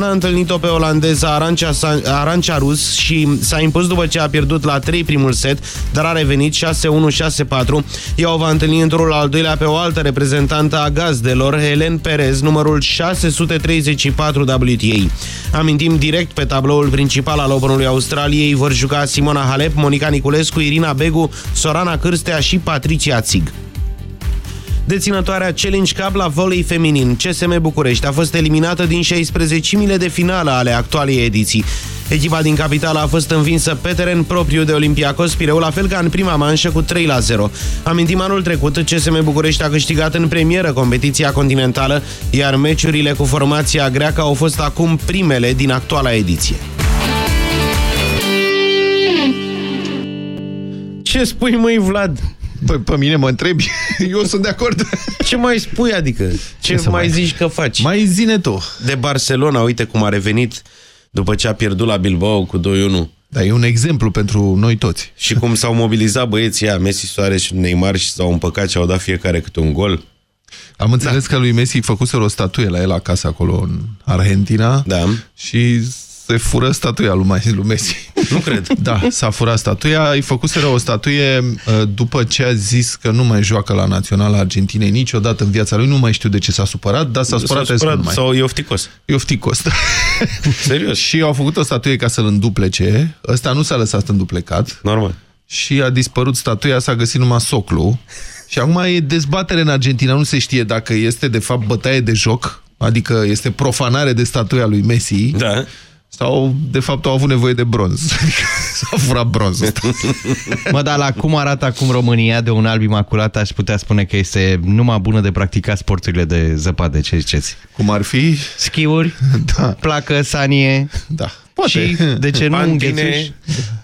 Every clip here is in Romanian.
a întâlnit-o pe olandeza Arancia, Arancia Rus și s-a impus după ce a pierdut la 3 primul set, dar a revenit 6-1-6-4. Ea o va întâlni în turul al doilea pe o altă reprezentantă a gazdelor, Helen Perez, numărul 634 WTA. Amintim direct pe tabloul principal al Openului Australiei vor juca Simona Halep, Monica Niculescu, Irina Begu, Sorana Cârstea și Patricia Țig. Deținătoarea Challenge Cup la volei feminin, CSM București, a fost eliminată din 16 de finală ale actualei ediții. Echipa din capitală a fost învinsă pe teren propriu de Olympiacos Pireu, la fel ca în prima manșă cu 3 la 0. Amintim anul trecut, CSM București a câștigat în premieră competiția continentală, iar meciurile cu formația greacă au fost acum primele din actuala ediție. Ce spui, măi, Vlad? Păi pe mine mă întrebi, eu sunt de acord. Ce mai spui, adică? Ce, Ce mai, mai zici că faci? Mai zine tu. De Barcelona, uite cum a revenit după ce a pierdut la Bilbao cu 2-1. Da, e un exemplu pentru noi toți. Și cum s-au mobilizat băieții ăia, Messi, Soares și Neymar și s-au împăcat și au dat fiecare câte un gol. Am înțeles da. că lui Messi făcuse o statuie la el acasă acolo în Argentina da. și se fură statuia lui Messi. Nu cred. Da, s-a furat statuia. Îi făcuseră o statuie uh, după ce a zis că nu mai joacă la Naționala Argentinei niciodată în viața lui. Nu mai știu de ce s-a supărat, dar s-a supărat, supărat mai. sau e ofticos. E ofticos, da. Serios? și au făcut o statuie ca să-l înduplece. Ăsta nu s-a lăsat înduplecat. Normal. Și a dispărut statuia, s-a găsit numai soclu. Și acum e dezbatere în Argentina, nu se știe dacă este de fapt bătaie de joc, adică este profanare de statuia lui Messi. Da sau, de fapt, au avut nevoie de bronz. S-a furat bronzul ăsta. mă, dar la cum arată acum România de un alb imaculat, aș putea spune că este numai bună de practicat sporturile de zăpadă. Ce ziceți? Cum ar fi? Schiuri, da. placă, sanie. Da. Poate. Și, de ce nu, înghețuși?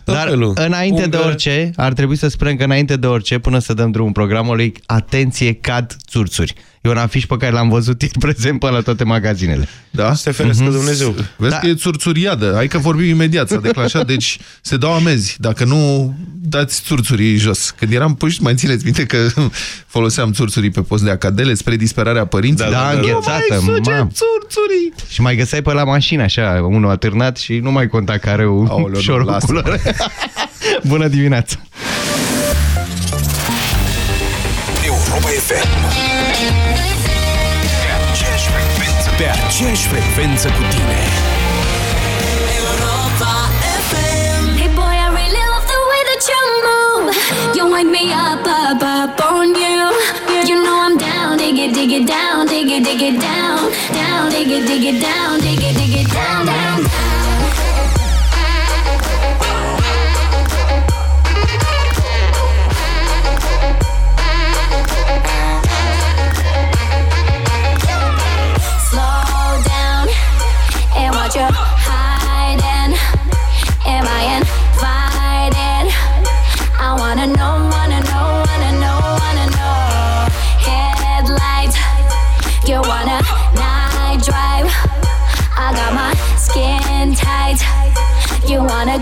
Dar înainte Ungă. de orice, ar trebui să spunem că înainte de orice, până să dăm drumul programului, atenție, cad țurțuri. E un afiș pe care l-am văzut ieri prezent pe la toate magazinele. Da? Se ferească mm -hmm. Dumnezeu. Vezi da. că e țurțuriadă. Hai că vorbim imediat, s-a declanșat. Deci se dau amenzi. Dacă nu dați țurțurii jos. Când eram puși, mai țineți minte că foloseam țurțurii pe post de acadele spre disperarea părinților. Da, da, da, înghețată. Nu mai țurțurii. Și mai găseai pe la mașină așa, unul atârnat și nu mai conta care un șorul culoare. Bună dimineața! Europa FM pe aceeași frecvență cu tine. Europa FM Hey boy, I really love the way that you move. You wake me up, up, up on you. You know I'm down, dig it, dig it down Dig it, dig it down, down Dig it, dig it down, dig it, dig it down, down, down you hiding? Am I invited? I wanna know, wanna know, wanna know, wanna know. Headlights, you wanna night drive? I got my skin tight. You wanna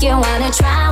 You wanna try.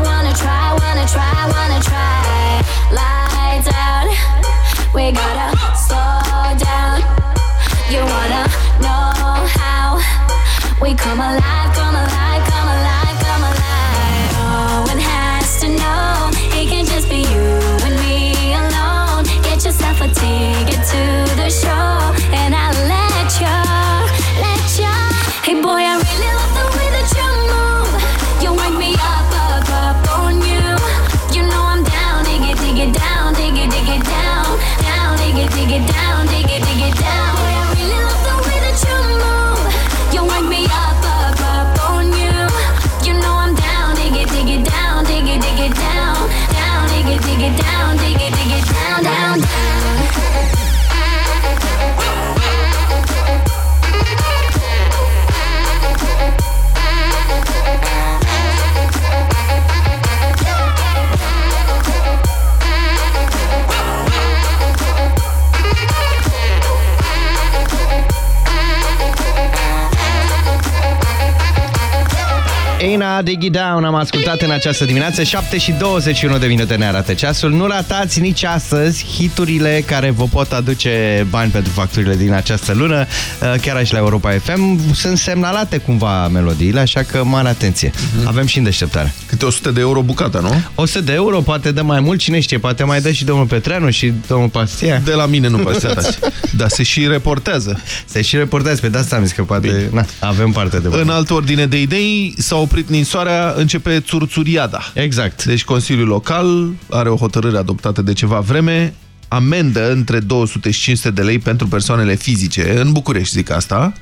Nina, Diggy Down am ascultat în această dimineață 7 și 21 de minute ne arată ceasul Nu ratați nici astăzi hiturile care vă pot aduce bani pentru facturile din această lună uh, Chiar aici la Europa FM Sunt semnalate cumva melodiile, așa că mare atenție Mhm. Avem și în deșteptare Câte 100 de euro bucata, nu? 100 de euro, poate dă mai mult, cine știe Poate mai dă și domnul Petreanu și domnul Pastia De la mine nu pasează. Dar se și reportează. Se și reportează, pe de asta am zis că poate na, avem parte de bani. În altă ordine de idei, s-a oprit ninsoarea, începe țurțuriada. Exact. Deci Consiliul Local are o hotărâre adoptată de ceva vreme, amendă între 200 și 500 de lei pentru persoanele fizice, în București zic asta,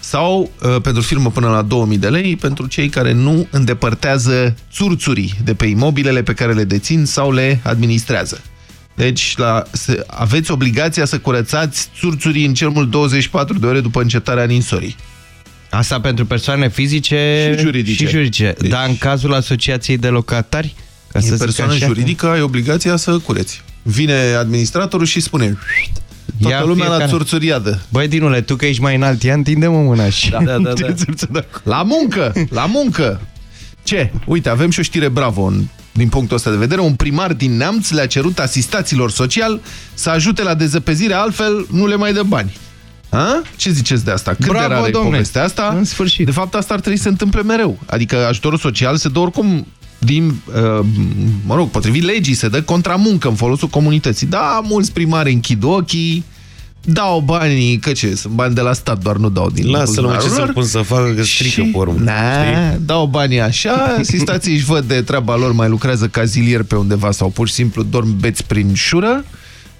sau uh, pentru firmă până la 2000 de lei pentru cei care nu îndepărtează țurțurii de pe imobilele pe care le dețin sau le administrează. Deci la, se, aveți obligația să curățați țurțurii în cel mult 24 de ore după încetarea ninsorii. Asta pentru persoane fizice Și juridice. Și juridice. Deci- Dar în cazul asociației de locatari? Ca În zic persoană așa, juridică ai obligația să cureți. Vine administratorul și spune toată Ia lumea la fiecare. țurțuriadă. Băi, Dinule, tu că ești mai înalt, ia întinde-mă mâna și... Da, da, da, da. La muncă! La muncă! Ce? Uite, avem și o știre bravo în, din punctul ăsta de vedere. Un primar din Neamț le-a cerut asistaților social să ajute la dezăpezire, altfel nu le mai dă bani. A? Ce ziceți de asta? Cât Bravo, de rare domne. povestea asta? În sfârșit. De fapt, asta ar trebui să se întâmple mereu. Adică ajutorul social se dă oricum din, uh, mă rog, potrivit legii, se dă contra muncă în folosul comunității. Da, mulți primari închid ochii, dau banii, că ce, sunt bani de la stat, doar nu dau din Lasă-l mă ce buzunarul să-l lor. pun să facă, că strică Și- pe urmă. Na, știi? dau banii așa, asistații își văd de treaba lor, mai lucrează ca zilier pe undeva sau pur și simplu dorm beți prin șură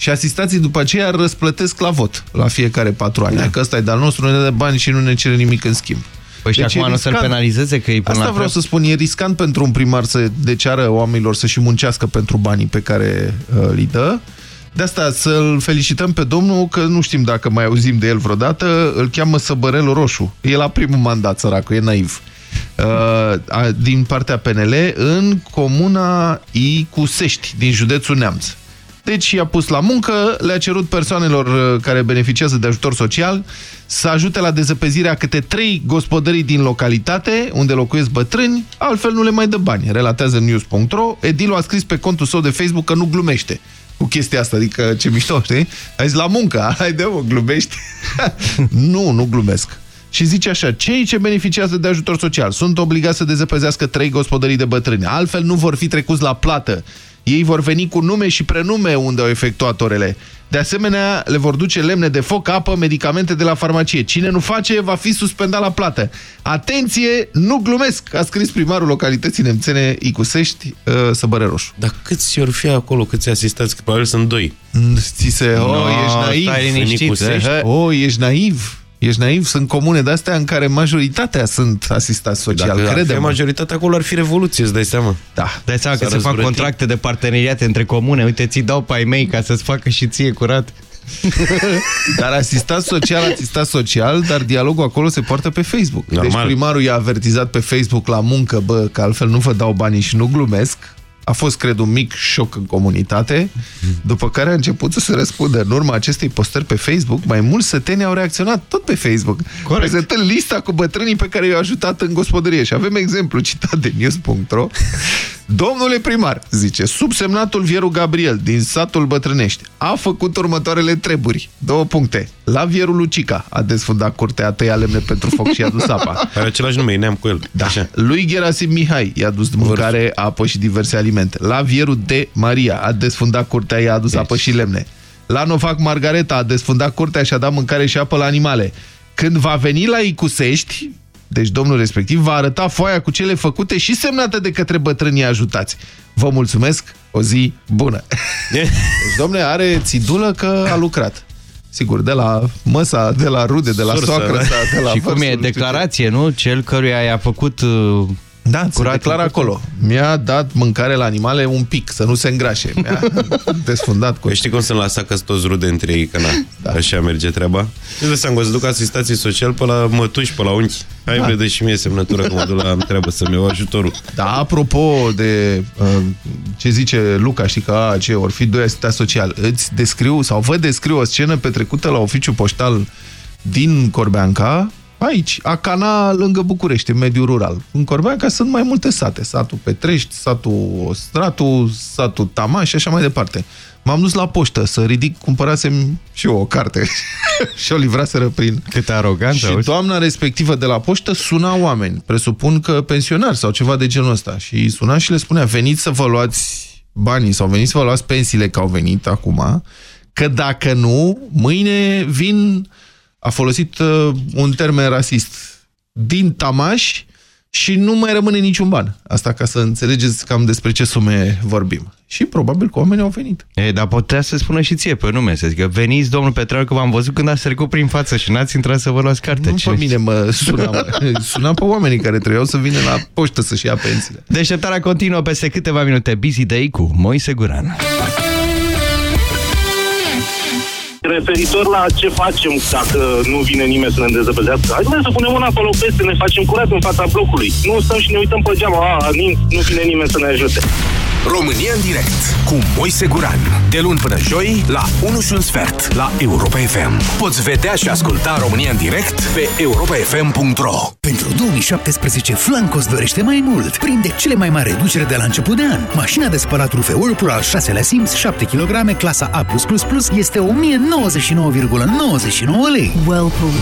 și asistații după aceea răsplătesc la vot la fiecare patru ani. Da. Că ăsta e de-al nostru, ne dă bani și nu ne cere nimic în schimb. Păi și Deci e acum nu să-l riscant. penalizeze că e până Asta la vreau treabă? să spun, e riscant pentru un primar să deceară oamenilor să și muncească pentru banii pe care uh, îi dă. De asta să-l felicităm pe domnul, că nu știm dacă mai auzim de el vreodată, îl cheamă Săbărel Roșu. E la primul mandat, săracul, e naiv. Uh, a- din partea PNL în comuna Icusești, din județul Neamț. Deci i-a pus la muncă, le-a cerut persoanelor uh, care beneficiază de ajutor social să ajute la dezăpezirea câte trei gospodării din localitate unde locuiesc bătrâni, altfel nu le mai dă bani, relatează news.ro. Edilul a scris pe contul său de Facebook că nu glumește cu chestia asta, adică ce mișto, știi? A zis la muncă, hai de mă, glumești? nu, nu glumesc. Și zice așa, cei ce beneficiază de ajutor social sunt obligați să dezăpezească trei gospodării de bătrâni, altfel nu vor fi trecuți la plată. Ei vor veni cu nume și prenume unde au efectuat orele. De asemenea, le vor duce lemne de foc, apă, medicamente de la farmacie. Cine nu face, va fi suspendat la plată. Atenție, nu glumesc, a scris primarul localității nemțene Icusești, uh, Săbăre Roșu. Dar câți ori fi acolo, câți asistați? Că probabil sunt doi. Ți se, oh, No, ești naiv. stai liniștit, Nicusești. eh, Oh, ești naiv. Ești naiv. Sunt comune de-astea în care majoritatea sunt asistați social. Dacă ar fi Crede-mă. majoritatea acolo, ar fi revoluție, îți dai seama. Da. Dai seama că S-a se fac răzvrătit. contracte de parteneriate între comune. Uite, ți dau pe ai mei ca să-ți facă și ție curat. Dar asistat social, asistat social, dar dialogul acolo se poartă pe Facebook. Normal. Deci primarul i-a avertizat pe Facebook la muncă, bă, că altfel nu vă dau banii și nu glumesc. A fost, cred, un mic șoc în comunitate, după care a început să se răspundă. În urma acestei postări pe Facebook, mai mulți săteni au reacționat tot pe Facebook, Corect. prezentând lista cu bătrânii pe care i-au ajutat în gospodărie. Și avem exemplu citat de news.ro. Domnule primar, zice, subsemnatul Vieru Gabriel din satul Bătrânești a făcut următoarele treburi. Două puncte. La Vieru Lucica a desfundat curtea, a tăiat lemne pentru foc și a dus apa. Are același nume, neam cu el. Da. Așa. Lui Gerasim Mihai i-a dus mâncare, apă și diverse alimente. La Vieru de Maria a desfundat curtea, i-a adus apă și lemne. La Novac Margareta a desfundat curtea și a dat mâncare și apă la animale. Când va veni la Icusești, deci domnul respectiv va arăta foaia cu cele făcute și semnate de către bătrânii ajutați. Vă mulțumesc, o zi bună. Deci, domnule, are țidulă că a lucrat. Sigur, de la măsa, de la rude, de la Sursă, soacră da. sa, de la și cum e vărsul, declarație, nu? Cel căruia i-a făcut... uh, Da, se Curat declară în acolo. Mi-a dat mâncare la animale un pic, să nu se îngrașe. Mi-a desfundat cu Păi știi cum sunt la sacă toți rude între ei, că na, da. așa merge treaba? Eu de seama, să duc asistații social pe la mătuși, pe la unchi. Hai, da. și mie semnătură că mă duc la am treabă să-mi iau ajutorul. Da, apropo de uh, ce zice Luca, știi că a, ce, or fi doi asistați social, îți descriu sau vă descriu o scenă petrecută la oficiu poștal din Corbeanca, Aici, Acana, lângă București, în mediul rural. În Corbeanca sunt mai multe sate. Satul Petrești, satul Ostratu, satul Tamaș și așa mai departe. M-am dus la poștă să ridic, cumpărasem și eu o carte și o livraseră prin... Cât aroganță, Și auzi? doamna respectivă de la poștă suna oameni, presupun că pensionari sau ceva de genul ăsta. Și suna și le spunea, veniți să vă luați banii sau veniți să vă luați pensiile că au venit acum, că dacă nu, mâine vin, a folosit uh, un termen rasist, din tamaș și nu mai rămâne niciun ban. Asta ca să înțelegeți cam despre ce sume vorbim. Și probabil că oamenii au venit. E, dar putea să spună și ție pe nume, să zică, veniți, domnul Petreanu, că v-am văzut când ați trecut prin față și n-ați intrat să vă luați carte. Nu Ce- pe mine mă suna, mă. suna pe oamenii care trebuiau să vină la poștă să-și ia pensiile. Deșteptarea continuă peste câteva minute. Busy Day cu Moise Guran. Referitor la ce facem dacă nu vine nimeni să ne dezăpăzească, hai să punem una acolo peste, ne facem curat în fața blocului. Nu stăm și ne uităm pe geamă, a, nin- nu vine nimeni să ne ajute. România în direct cu Moise Guran. De luni până joi la 1 și un sfert la Europa FM. Poți vedea și asculta România în direct pe europafm.ro Pentru 2017, Flanco îți dorește mai mult. Prinde cele mai mari reduceri de la început de an. Mașina de spălat rufe Whirlpool al 6-lea simț, 7 kg, clasa A++, este 1099,99 lei. Whirlpool.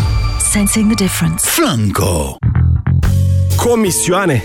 Sensing the difference. Flanco! Comisioane?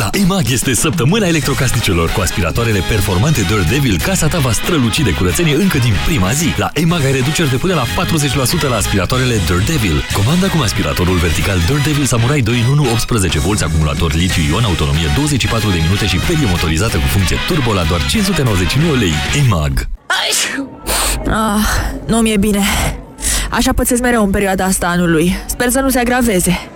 La EMAG este săptămâna electrocasnicilor. Cu aspiratoarele performante Dirt Devil, casa ta va străluci de curățenie încă din prima zi. La EMAG ai reduceri de până la 40% la aspiratoarele Dirt Devil. Comanda cu aspiratorul vertical Dirt Devil Samurai 2 în 1 18 V acumulator litiu-ion, autonomie 24 de minute și perie motorizată cu funcție turbo la doar 599 lei. EMAG. Ah, nu mi-e bine. Așa pățesc mereu în perioada asta anului. Sper să nu se agraveze.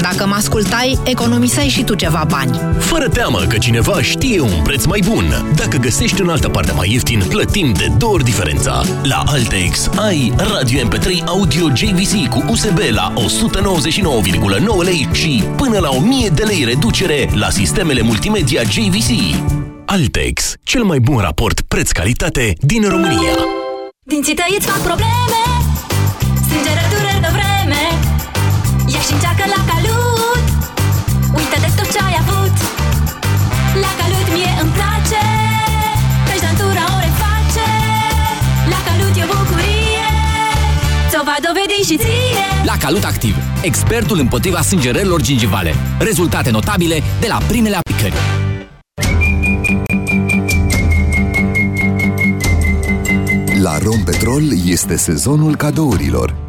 Dacă mă ascultai, economiseai și tu ceva bani. Fără teamă că cineva știe un preț mai bun. Dacă găsești în altă parte mai ieftin, plătim de două ori diferența. La Altex ai Radio MP3 Audio JVC cu USB la 199,9 lei și până la 1000 de lei reducere la sistemele multimedia JVC. Altex, cel mai bun raport preț-calitate din România. Dinții tăi îți fac probleme Strângere dureri încearcă la calut Uită de tot ce ai avut La calut mie îmi place Căci dantura o reface La calut e bucurie Ți-o va dovedi și ție La Calut Activ, expertul împotriva sângerărilor gingivale. Rezultate notabile de la primele aplicări. La Rompetrol este sezonul cadourilor.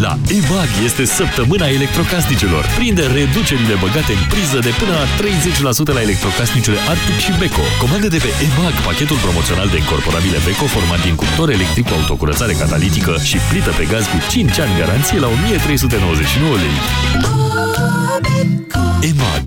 La EMAG este săptămâna electrocasnicelor. Prinde reducerile băgate în priză de până la 30% la electrocasnicele Arctic și Beko. Comandă de pe EMAG pachetul promoțional de incorporabile Beko format din cuptor electric cu autocurățare catalitică și plită pe gaz cu 5 ani garanție la 1399 lei. EMAG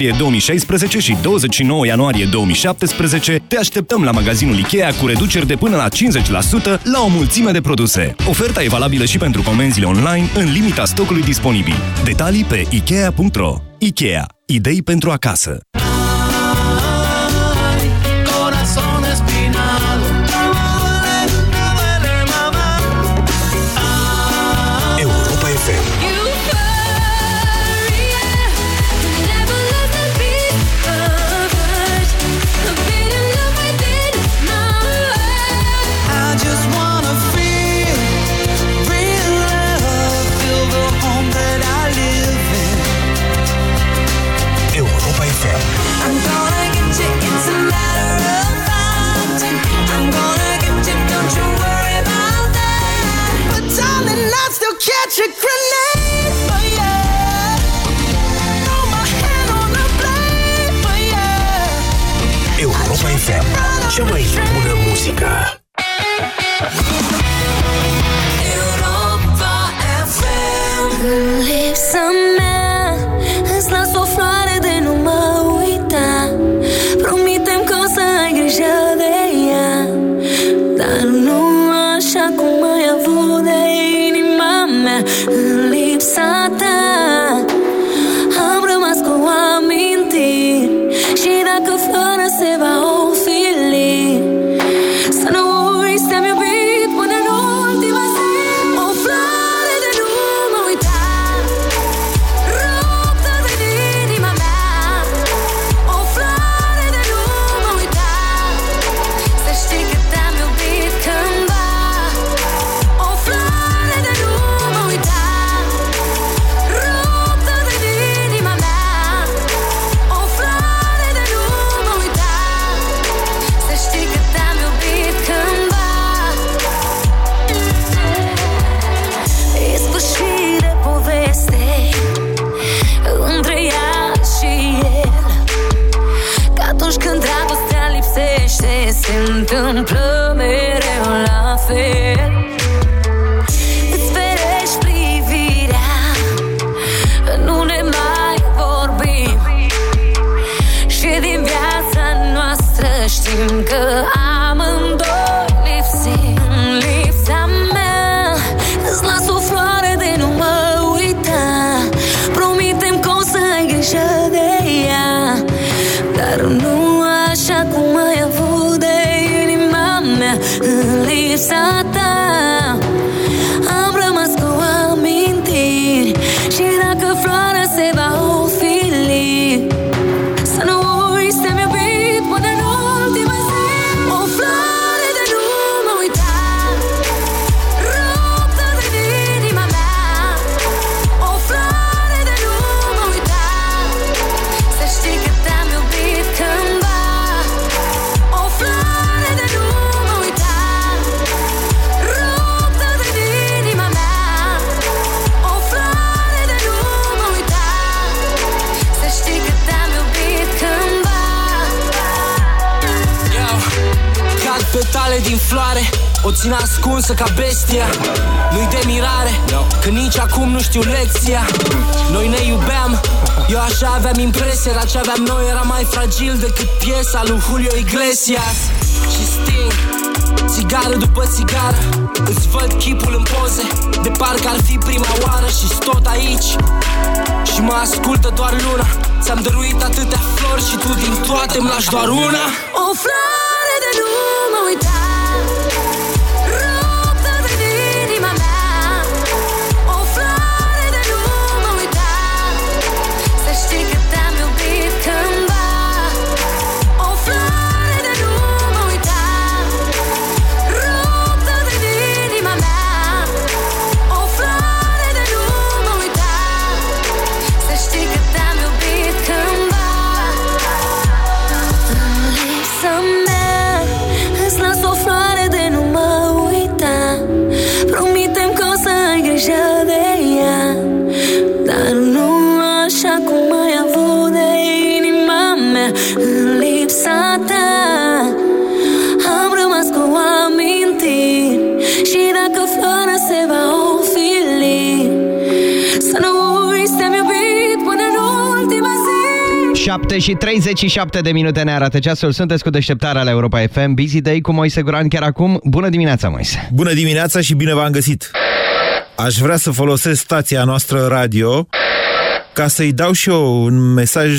2016 și 29 ianuarie 2017 te așteptăm la magazinul Ikea cu reduceri de până la 50% la o mulțime de produse. Oferta e valabilă și pentru comenzile online în limita stocului disponibil. Detalii pe Ikea.ro Ikea. Idei pentru acasă. O țin ascunsă ca bestia Nu-i de mirare Că nici acum nu știu lecția. Noi ne iubeam Eu așa aveam impresia Dar ce aveam noi era mai fragil Decât piesa lui Julio Iglesias. Și Sting țigară după țigară Îți văd chipul în poze De parcă ar fi prima oară și tot aici. Și mă ascultă doar luna Ți-am dăruit atâtea flori și tu din toate îmi lași doar una. O floare 7 și 37 de minute ne arată ceasul. Sunteți cu deșteptarea la Europa FM. Busy Day cu Moise Guran chiar acum. Bună dimineața, Moise! Bună dimineața și bine v-am găsit! Aș vrea să folosesc stația noastră radio ca să-i dau și eu un mesaj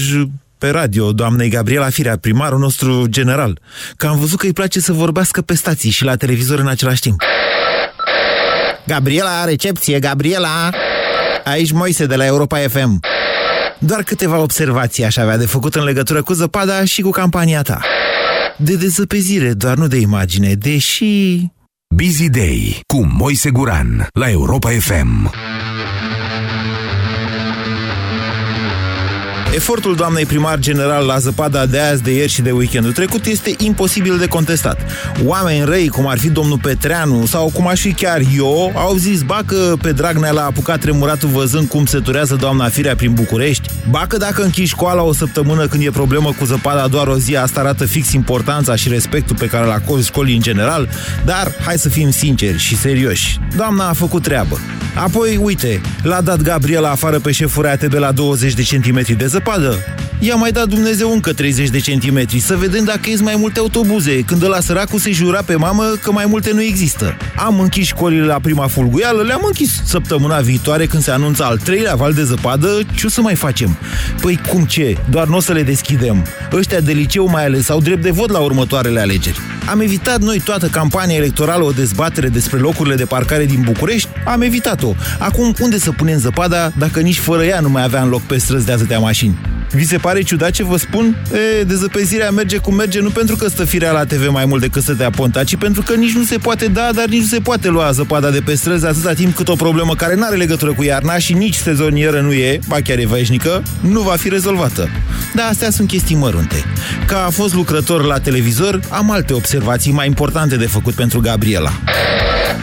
pe radio doamnei Gabriela Firea, primarul nostru general, că am văzut că îi place să vorbească pe stații și la televizor în același timp. Gabriela, recepție, Gabriela! Aici Moise de la Europa FM. Doar câteva observații aș avea de făcut în legătură cu zăpada și cu campania ta. De dezăpezire, doar nu de imagine, deși... Busy Day cu Moise Guran la Europa FM. Efortul doamnei primar general la zăpada de azi, de ieri și de weekendul trecut este imposibil de contestat. Oameni răi, cum ar fi domnul Petreanu sau cum aș fi chiar eu, au zis ba că pe Dragnea l-a apucat tremuratul văzând cum se turează doamna Firea prin București, ba că dacă închiși școala o săptămână când e problemă cu zăpada doar o zi, asta arată fix importanța și respectul pe care îl acorzi școlii în general, dar hai să fim sinceri și serioși. Doamna a făcut treabă. Apoi, uite, l-a dat Gabriela afară pe șeful RATB la 20 de centimetri de zăpadă. I-a mai dat Dumnezeu încă 30 de centimetri, să vedem dacă ies mai multe autobuze, când ăla săracul se jura pe mamă că mai multe nu există. Am închis școlile la prima fulguială, le-am închis săptămâna viitoare când se anunță al treilea val de zăpadă, ce o să mai facem? Păi cum ce? Doar nu o să le deschidem. Ăștia de liceu mai ales au drept de vot la următoarele alegeri. Am evitat noi toată campania electorală o dezbatere despre locurile de parcare din București? Am evitat-o. Acum, unde să punem zăpada dacă nici fără ea nu mai aveam loc pe străzi de atâtea mașini? Vi se pare ciudat ce vă spun? E, dezăpezirea merge cum merge nu pentru că stă firea la TV mai mult decât să te aponta, ci pentru că nici nu se poate da, dar nici nu se poate lua zăpada de pe străzi atâta timp cât o problemă care nu are legătură cu iarna și nici sezonieră nu e, ba chiar e veșnică, nu va fi rezolvată. Dar astea sunt chestii mărunte. Ca a fost lucrător la televizor, am alte observații mai importante de făcut pentru Gabriela.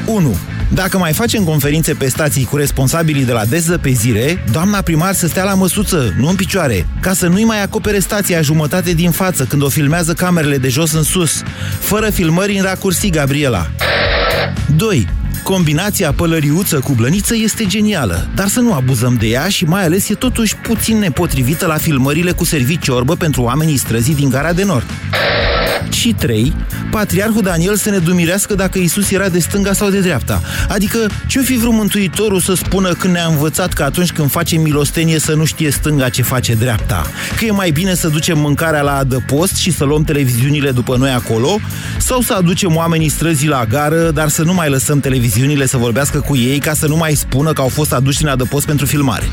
1. Dacă mai facem conferințe pe stații cu responsabilii de la dezăpezire, doamna primar să stea la măsuță, nu în picioare, ca să nu-i mai acopere stația jumătate din față când o filmează camerele de jos în sus, fără filmări în racursi, Gabriela. 2. Combinația pălăriuță cu blăniță este genială, dar să nu abuzăm de ea și mai ales e totuși puțin nepotrivită la filmările cu servici ciorbă pentru oamenii străzii din Gara de Nord. Și 3. Patriarhul Daniel să ne dumirească dacă Isus era de stânga sau de dreapta. Adică, ce-o fi vrut Mântuitorul să spună când ne-a învățat că atunci când facem milostenie să nu știe stânga ce face dreapta? Că e mai bine să ducem mâncarea la adăpost și să luăm televiziunile după noi acolo? Sau să aducem oamenii străzii la gară, dar să nu mai lăsăm televiziunile să vorbească cu ei ca să nu mai spună că au fost aduși în adăpost pentru filmare?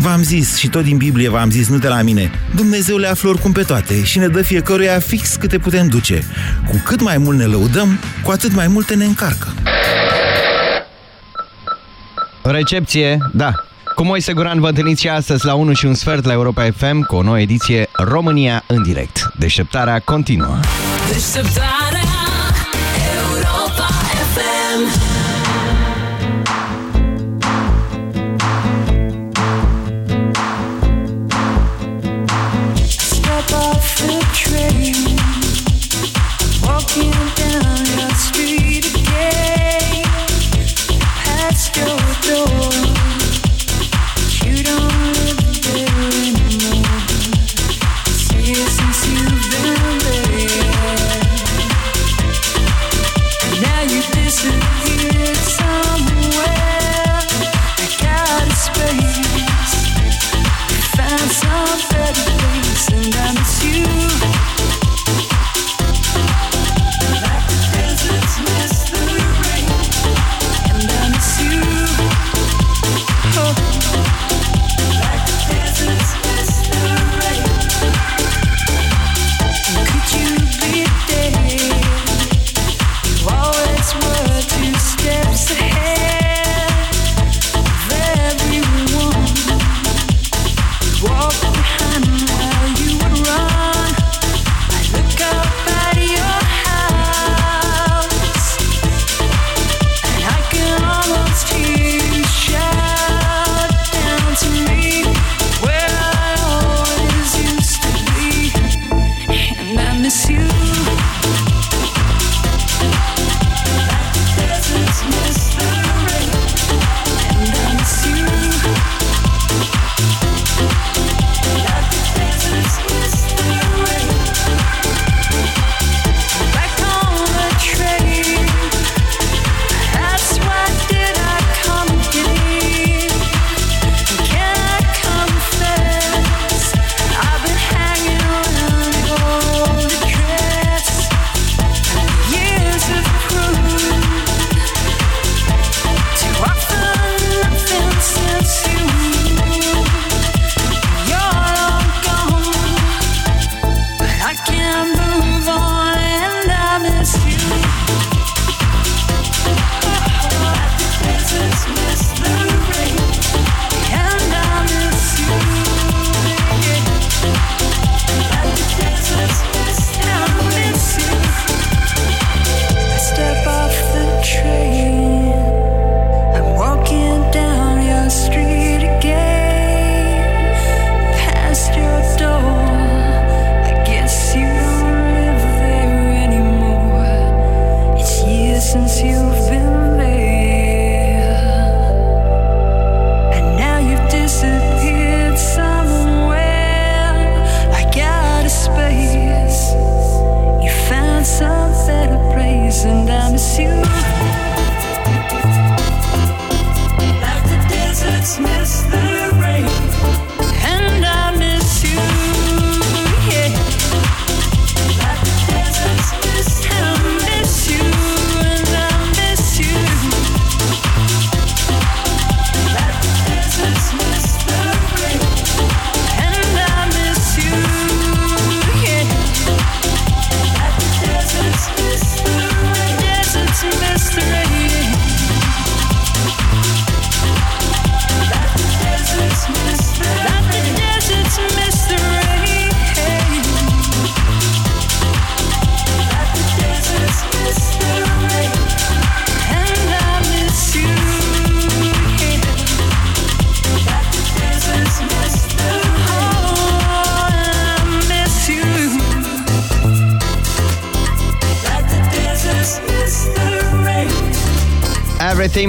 V-am zis, și tot din Biblie v-am zis, nu de la mine, Dumnezeu le află oricum pe toate și ne dă fiecăruia fix câte putem duce. Cu cât mai mult ne lăudăm, cu atât mai multe ne încarcă. Recepție, da. Cu Moise Guran vă întâlniți și astăzi la 1 și un sfert la Europa FM cu o nouă ediție România în direct. Deșteptarea continuă. Deșteptarea you.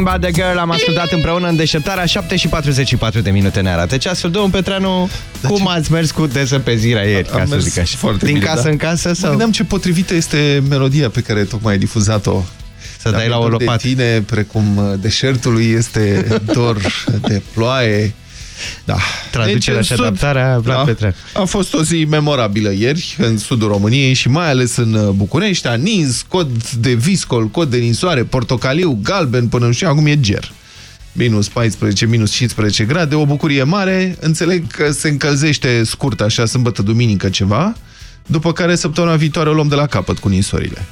Everything But The Girl am ascultat împreună în deșteptarea 7 și 44 de minute ne arată ceasul. Domnul Petreanu, cum ați mers cu dezăpezirea ieri, ca Am să mers zic așa? foarte Din bine, casă da. în casă Mă sau? gândeam ce potrivită este melodia pe care tocmai ai difuzat-o. Să dai la o De lopată. tine, precum uh, deșertului este dor de ploaie. Da. Traducerea în și sud, adaptarea, Vlad Petreanu. A fost o zi memorabilă ieri în sudul României și mai ales în uh, București. A nins, cod de viscol, cod de ninsoare, portocaliu, galben până și acum e ger. Minus 14, minus 15 grade, o bucurie mare. Înțeleg că se încălzește scurt așa sâmbătă, duminică ceva, după care săptămâna viitoare o luăm de la capăt cu ninsorile.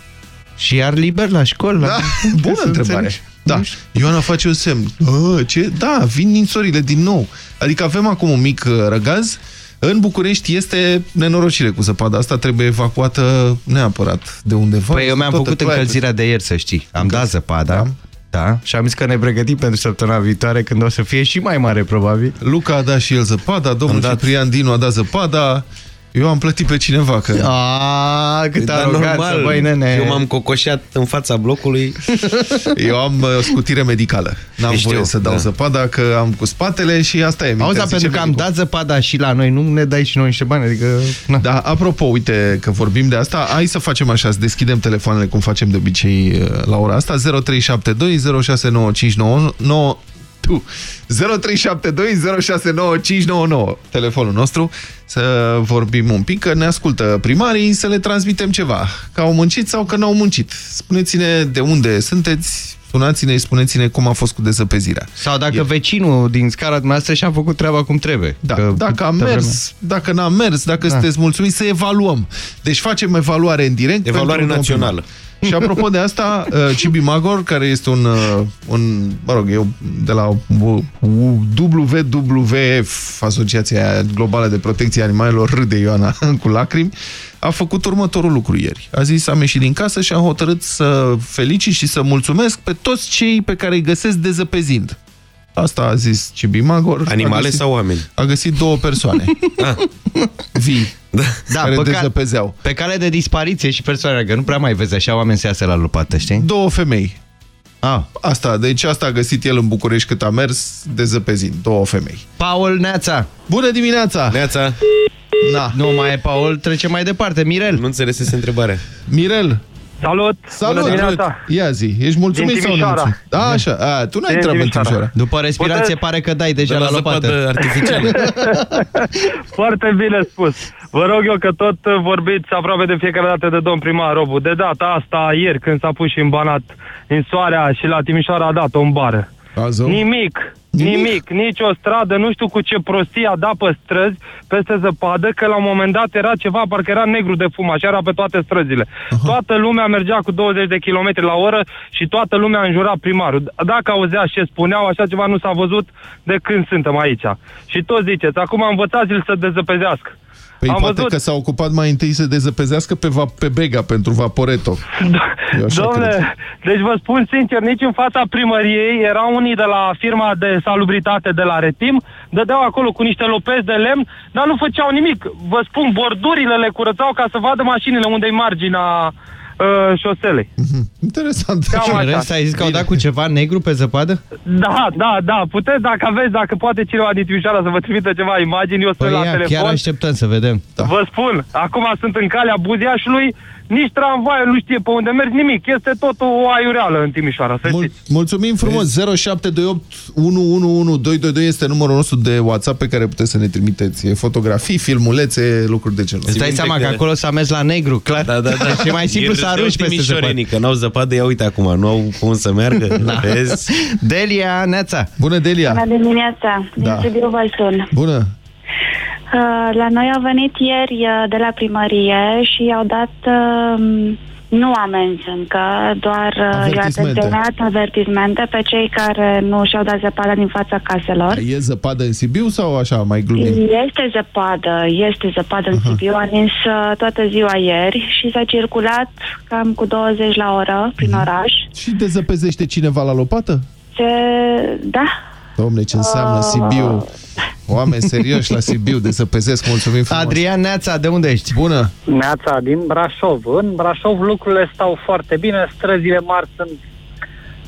Și iar liber la școală? Da, bună să întrebare. înțelegi. Da. Ioana face un semn. A, ce? Da, vin ninsorile din nou. Adică avem acum un mic uh, răgaz. În București este nenorocire cu zăpada asta, trebuie evacuată neapărat de undeva. Păi eu mi-am Toată făcut ploaia încălzirea de ieri, să știi. Am dat zăpada. Da. da. Și am zis că ne pregătim pentru săptămâna viitoare, când o să fie și mai mare, probabil. Luca a dat și el zăpada, domnul Ciprian Dinu a dat zăpada, eu am plătit pe cineva că... A, cât Dar aroganță, normal, băi, nene. eu m-am cocoșat în fața blocului. Eu am uh, scutire medicală. N-am Știu, voie să dau da. zăpada, că am cu spatele și asta e. Auzi, dar pentru că am dat zăpada și la noi, nu ne dai și noi niște bani, adică... Na. Da, apropo, uite că vorbim de asta, hai să facem așa, să deschidem telefoanele cum facem de obicei uh, la ora asta, 0372 069599 tu. 0372 telefonul nostru, să vorbim un pic, că ne ascultă primarii, să le transmitem ceva, că au muncit sau că n-au muncit. Spuneți-ne de unde sunteți, sunați-ne, spuneți-ne cum a fost cu dezăpezirea. Sau dacă e... vecinul din scara dumneavoastră și-a făcut treaba cum trebuie. Da, că dacă a multă mers, dacă n-a mers, dacă Da. sunteți mulțumiți, să evaluăm. Deci facem evaluare în direct. Evaluare pentru națională. domnul primar. Și apropo de asta, uh, Cibi Magor, care este un, uh, un mă rog, eu de la WWF, Asociația Globală de Protecție a Animalelor, râde Ioana cu lacrimi, a făcut următorul lucru ieri. A zis, am ieșit din casă și am hotărât să felicit și să mulțumesc pe toți cei pe care îi găsesc dezăpezind. Asta a zis Cibi Magor. Animale A găsit- sau oameni? A găsit două persoane. vii. Da, care pe, dezăpezeau. pe cale de dispariție și persoane, că nu prea mai vezi așa oameni se iasă la lupată, știi? Două femei. Ah. Asta, deci asta a găsit el în București cât a mers, dezăpezind. Două femei. Paul Neața. Bună dimineața! Neața. Na. Nu mai e Paul, trece mai departe. Mirel. Nu înțelesese întrebarea. Mirel! Salut! Salut! Bună dimineața! Ia zi, ești mulțumit Din sau nu? Timișoara. mulțumit? Da, așa. A, tu n-ai Din treabă în Timișoara. Timișoara. După respirație Puteți- pare că dai deja De la, la lopată. zăpadă artificială. Foarte bine spus. Vă rog eu că tot uh, vorbiți aproape de fiecare dată de domn primar Robu. De data asta, ieri, când s-a pus și în banat în soarea și la Timișoara a dat-o în bară. Azău? Nimic, nimic, nimic, nici o stradă, nu știu cu ce prostie a dat pe străzi peste zăpadă, că la un moment dat era ceva, parcă era negru de fum, așa era pe toate străzile. Toată lumea mergea cu 20 de km la oră și toată lumea înjura primarul. Dacă auzea ce spuneau, așa ceva nu s-a văzut de când suntem aici. Și toți ziceți, acum învățați-l să dezăpezească. Păi Am poate văzut- că s-a ocupat mai întâi să dezăpezească pe, va, pe Bega pentru Vaporeto. Eu așa Domnule, cred. deci vă spun sincer, nici în fața primăriei erau unii de la firma de salubritate de la Retim, dădeau acolo cu niște lopezi de lemn, dar nu făceau nimic. Vă spun, bordurile le curățau ca să vadă mașinile unde-i marginea uh, șoselei. Interesant. Cam Și în așa. rest ai zis că au dat cu ceva negru pe zăpadă? Da, da, da, puteți, dacă aveți, dacă poate cineva din Timișoara să vă trimită ceva imagini, eu sunt Păi la ia, telefon. chiar așteptăm să vedem. Da. Vă spun, acum sunt în calea Buziașului, nici tramvaiul nu știe pe unde mergi, nimic. Este tot o aiureală în Timișoara, să Mul știți. mulțumim frumos. 0728 111222 este numărul nostru de WhatsApp pe care puteți să ne trimiteți fotografii, filmulețe, lucruri de genul Îți dai minte seama că că- acolo s-a mers la negru, clar? Da, da, da. Deci e mai simplu Ieri să râdeau arunci peste zăpadă. timișorenii, că n-au zăpadă, ia uite acum, nu au cum să meargă. Da. Vezi? Delia, Neața. Bună, Delia! Bună dimineața, din Da. studiu vă sun. Bună! Uh, La noi au venit ieri uh, de la primărie și au dat uh, nu amenzi încă, doar uh, i-au Avertismente. atenționat avertismente pe cei care nu și-au dat zăpada din fața caselor. E zăpadă în Sibiu sau așa, mai glumim? Este zăpadă, este zăpadă în Sibiu, a nins uh, toată ziua ieri și s-a circulat cam cu 20 la oră prin oraș. Și dezăpezește cineva la lopată? Se... Da, Domne, ce înseamnă Ah. Sibiu? Oameni serioși la Sibiu, dezăpezesc, mulțumim frumos. Adrian Neața, de unde ești? Bună! Neața, din Brașov. În Brașov lucrurile stau foarte bine, străzile mari sunt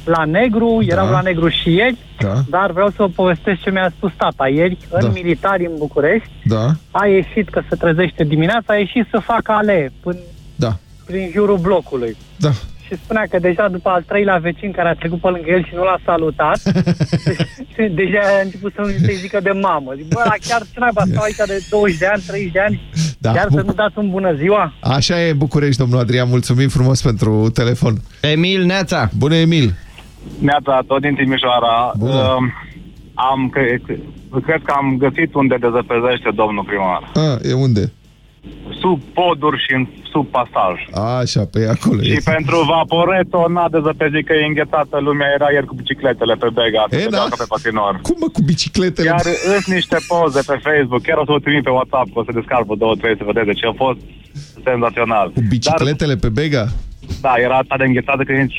la negru, erau Da. la negru și ieri, Da. dar vreau să vă povestesc ce mi-a spus tata ieri, în Da. militari în București, Da, a ieșit că se trezește dimineața, a ieșit să facă alee până da, prin jurul blocului. da. Și spunea că deja după al treilea vecin care a trecut pe lângă el și nu l-a salutat, deja a început să nu se zică de mamă. Zic, bă, dar chiar ce naiba stau aici de 20 de ani, 30 de ani, Da, chiar să Buc- nu dați un bună ziua? Așa e București, domnul Adrian. Mulțumim frumos pentru telefon. Emil Neața. Bună, Emil. Neața, tot din Timișoara. Bună. Uh, am, cre- cred că am găsit unde dezăpezește domnul primar. A, e unde? Sub poduri și în, sub pasaj. Așa, pe acolo Și e. pentru Vaporeto n-a dezăpezit că e înghețată lumea, era ieri cu bicicletele pe Bega, E, pe da. pe patinor. Cum mă, cu bicicletele? Iar îs niște poze pe Facebook, chiar o să o trimit pe WhatsApp, că o să descarc două, trei să vedeți, deci a fost senzațional. Cu bicicletele pe Bega? Da, era atât de înghețată că nici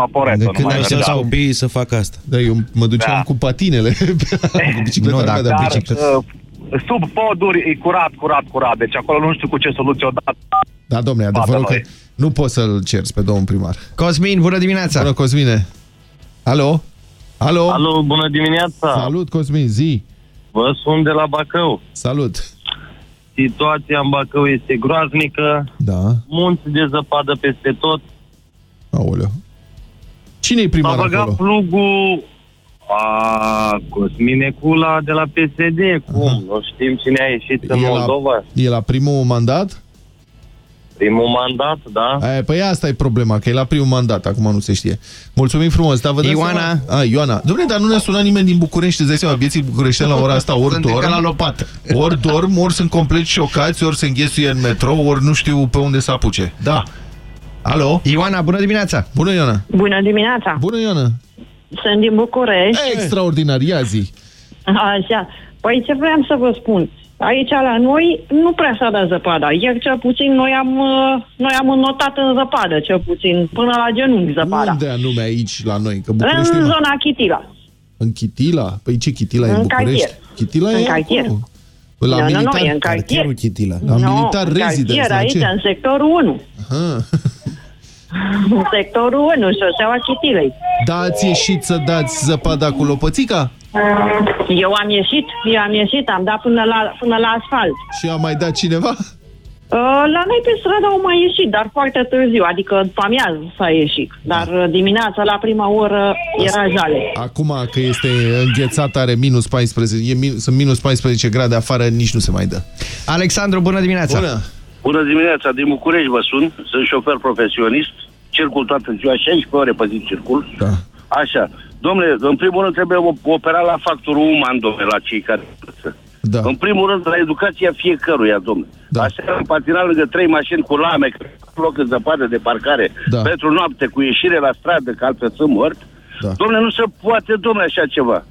Vaporeto De nu când mai ai să mergea. s-au copiii să facă asta? Da, eu mă duceam Da. cu patinele, cu bicicleta Nu, mea da, de Dar bicicletă. Uh, sub poduri e curat, curat, curat. Deci acolo nu știu cu ce soluție o dat. Da, domne, adevărul că noi. nu poți să-l cerți pe domnul primar. Cosmin, bună dimineața. Bună, Cosmine. Alo? Alo? Alo, bună dimineața! Salut, Cosmin, zi. Vă sunt de la Bacău. Salut. Situația în Bacău este groaznică, Da. munți de zăpadă peste tot. Aoleu. Cine-i S-a primar băgat acolo? plugul a Cosmine Cula de la PSD. Cum? Nu știm cine a ieșit în E la, Moldova. e la primul mandat? Primul mandat, da? Aia, păi asta e problema, că e la primul mandat, acum nu se știe. Mulțumim frumos, dar vă dați Ioana. Seama? A, Ioana. Dom'le, dar nu ne-a sunat nimeni din București, îți dai seama, vieții bucureșteni la ora asta, ori Sunt încă dorm, la lopată. ori dorm, ori sunt complet șocați, ori se înghesuie în metrou, ori nu știu pe unde să apuce. Da. Alo? Ioana, bună dimineața. Bună, Ioana. Bună dimineața! Bună, Ioana. Sunt din București. Extraordinar, ia zi. Așa. Păi ce vreau să vă spun? Aici la noi nu prea s-a dat zăpada. Iar cel puțin noi am, uh, noi am înnotat în zăpadă, cel puțin, până la genunchi zăpada. Unde anume aici la noi? Că În București e- zona Chitila. În Chitila? Păi ce Chitila e în În București? cartier. Chitila În e cartier. acolo. La Nu, nu, nu, militar? e în cartier. Cartierul Chitila. La Nu, militar în residence, cartier, la aici, ce? în sectorul 1. Aha. În sectorul 1, șoseaua Chitilei. Da, ați ieșit să dați zăpada cu lopățica? Eu am ieșit, eu am ieșit, am dat până la, până la asfalt. Și a mai dat cineva? Uh, La noi pe stradă au mai ieșit, dar foarte târziu, adică după amiază s-a ieșit. Dar uh, dimineața, la prima oră, era jale. Acum că este înghețat, are minus 14, e min, sunt minus 14 grade afară, nici nu se mai dă. Alexandru, bună dimineața. Bună. Bună dimineața, din București vă sun, sunt șofer profesionist, circul toată ziua, 16 ore pe zi circul. Da. Așa, domnule, în primul rând trebuie o- operat la factorul uman, domnule, la cei care învăță. Da. În primul rând, la educația fiecăruia, domnule. Da. Aseară am patinat lângă trei mașini cu lame, că loc în zăpadă de parcare, Da. pentru noapte, cu ieșire la stradă, că altfel sunt mort. Da. Domnule, nu se poate, domnule, așa ceva.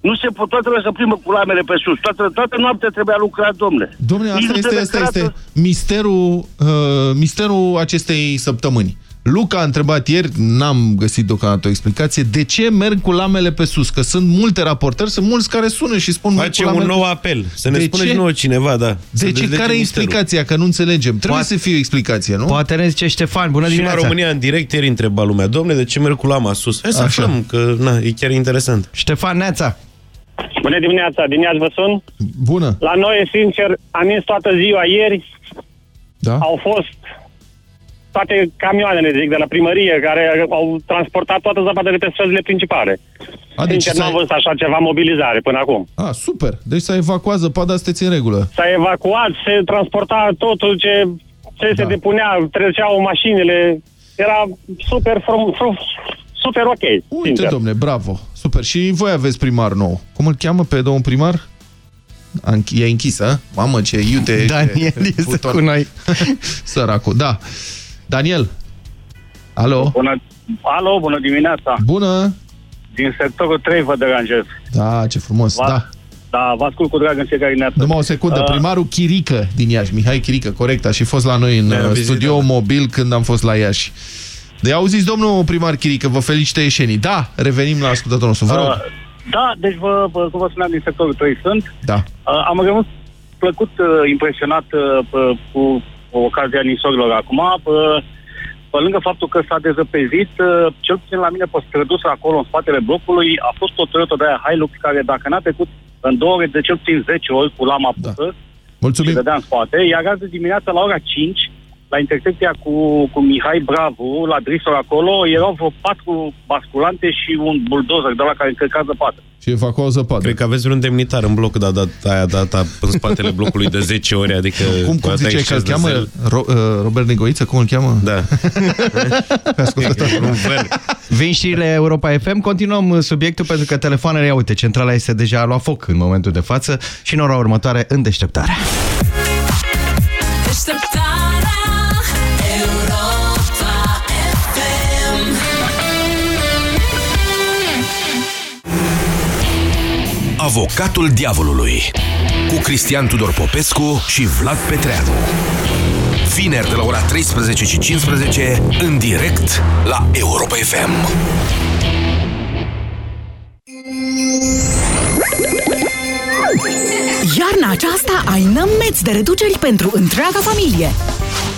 Nu se poate, toată lumea să plimbă cu lamele pe sus. Toată, toată noaptea trebuia lucrat, domnule. Domnule, Nici asta nu este, trebuie asta creată- este misterul, uh, misterul acestei săptămâni. Luca a întrebat ieri, n-am găsit deocamdată o explicație, de ce merg cu lamele pe sus? Că sunt multe raportări, sunt mulți care sună și spun... merg Facem cu un lamele- nou apel. Să ne De spună ce? și nouă cineva, da. Să De ce? dezlege Care e misterul. explicația? Că nu înțelegem. Trebuie Poate- să fie o explicație, nu? Poate ne zice Ștefan, bună și dimineața. la România în direct ieri întreba lumea, domne, de ce merg cu lama sus? Hai să Așa. aflăm, că na, e chiar interesant. Ștefan Neața. Bună dimineața, din Iași vă sun. Bună. La noi, sincer, am mers toată ziua ieri. Da? Au fost toate camioanele, zic, de la primărie, care au transportat toată zăpada de pe străzile principale. A, deci Sincer, s-a- n-am văzut așa ceva mobilizare până acum. Ah, super. Deci s-a evacuat zăpada, sunteți în regulă. S-a evacuat, se transporta totul ce, ce Da. se depunea, treceau mașinile. Era super, frum, frum, super ok, Uite, sincer. domne, bravo. Super. Și voi aveți primar nou. Cum îl cheamă pe domnul primar? A înch- E închis, a? Mamă, ce iute. Daniel ce este buton. cu noi. Săracul, da. Daniel. Alo. Bună, alo, bună dimineața. Bună. Din sectorul 3 vă deranjez. Da, ce frumos. Va- Da. Da, vă ascult cu drag în fiecare dimineață. Numai o secundă. Uh, Primarul Chirică din Iași, Mihai Chirică, corect, a și fost la noi în Ne-a uh, vizitat. studio mobil când am fost la Iași. De auziți, domnul primar Chirică, vă felicită ieșenii. Da, revenim la ascultătorul nostru. Vă rog. Uh, da, deci vă, vă, cum vă spuneam din sectorul 3 sunt. Da. Uh, am rămas plăcut uh, impresionat uh, p- cu ocazia nisorilor acum. Uh, pe lângă faptul că s-a dezăpezit, uh, cel puțin la mine pe strădusă acolo, în spatele blocului, a fost o Toyota de aia Hilux care dacă n-a trecut în două ore de cel puțin 10 ori cu lama pusă, Mulțumim. și dădea în spate, iar azi de dimineața la ora 5, la intersecția cu, cu Mihai Bravu, la Drisor acolo, erau vreo patru basculante și un buldozer de la care încărca zăpadă. Și evacuau zăpadă. Cred că aveți vreun demnitar în bloc, dar dat, aia data în spatele blocului de 10 ore, adică... Cum, cum poate zice că îl exces de cheamă? zel. Ro, uh, Robert Negoiță, cum îl cheamă? Da. Vin știrile Europa FM, continuăm uh, subiectul pentru că telefoanele, ia uite, centrala este deja a luat foc în momentul de față și în ora următoare în deșteptarea. Deșteptarea Avocatul diavolului cu Cristian Tudor Popescu și Vlad Petreanu. Vineri de la ora 13 și 15 în direct la Europa FM. Iarna aceasta ai nămeți de reduceri pentru întreaga familie.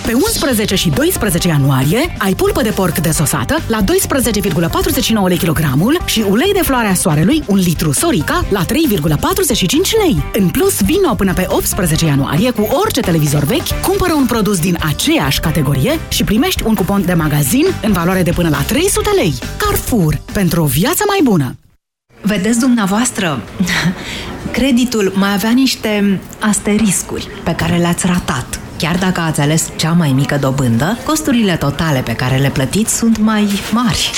Pe 11 și 12 ianuarie ai pulpă de porc desosată la 12,49 lei kilogramul și ulei de floarea soarelui 1 litru Sorica la 3,45 lei. În plus, vino până pe 18 ianuarie cu orice televizor vechi, cumpără un produs din aceeași categorie și primești un cupon de magazin în valoare de până la 300 lei. Carrefour. Pentru o viață mai bună. Vedeți dumneavoastră, creditul mai avea niște asteriscuri pe care le-ați ratat. Chiar dacă ați ales cea mai mică dobândă, costurile totale pe care le plătiți sunt mai mari.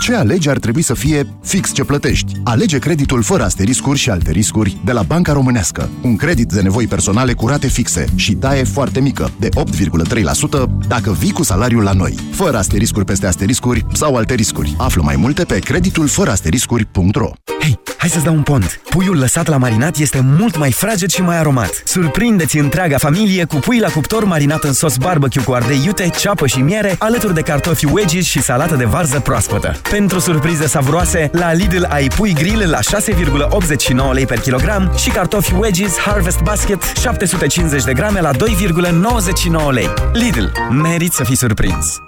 Ce alegi ar trebui să fie fix ce plătești. Alege creditul fără asteriscuri și alte riscuri de la Banca Românească. Un credit de nevoi personale cu rate fixe și taie foarte mică, de 8,3% dacă vii cu salariul la noi. Fără asteriscuri peste asteriscuri sau alte riscuri. Află mai multe pe creditul fără asteriscuri.ro Hei, hai să-ți dau un pont. Puiul lăsat la marinat este mult mai fraged și mai aromat. Surprindeți întreaga familie cu pui la cuptor marinat în sos barbecue cu ardei iute, ceapă și miere, alături de cartofi wedges și salată de varză proaspătă. Pentru surprize savuroase, la Lidl ai pui grill la 6,89 lei per kilogram și cartofi wedges Harvest Basket 750 de grame la 2,99 lei. Lidl, merit să fii surprins!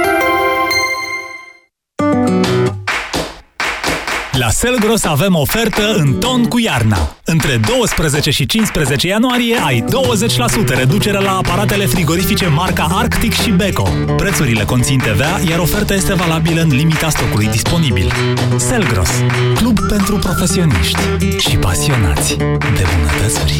La Selgros avem ofertă în ton cu iarna. Între 12 și 15 ianuarie ai 20% reducere la aparatele frigorifice marca Arctic și Beko. Prețurile conțin TVA, iar oferta este valabilă în limita stocului disponibil. Selgros, club pentru profesioniști și pasionați de bunătățuri.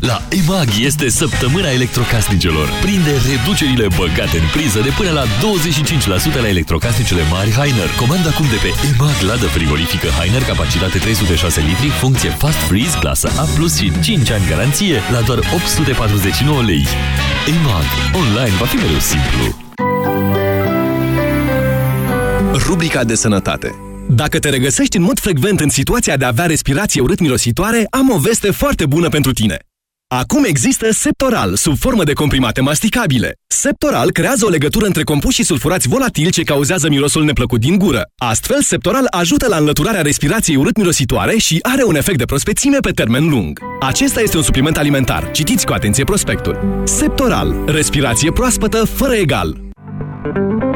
La EMAG este săptămâna electrocasnicelor. Prinde reducerile băgate în priză de până la 25% la electrocasnicele mari Heiner. Comanda acum de pe EMAG ladă frigorifică Heiner, capacitate 306 litri, funcție Fast Freeze, clasă A+, și 5 ani garanție la doar 849 lei. EMAG. Online va fi mereu simplu. Rubrica de sănătate Dacă te regăsești în mod frecvent în situația de a avea respirație urât-mirositoare, am o veste foarte bună pentru tine. Acum există Septoral, sub formă de comprimate masticabile. Septoral creează o legătură între compuși și sulfurați volatili ce cauzează mirosul neplăcut din gură. Astfel, Septoral ajută la înlăturarea respirației urât-mirositoare și are un efect de prospețime pe termen lung. Acesta este un supliment alimentar. Citiți cu atenție prospectul. Septoral. Respirație proaspătă fără egal.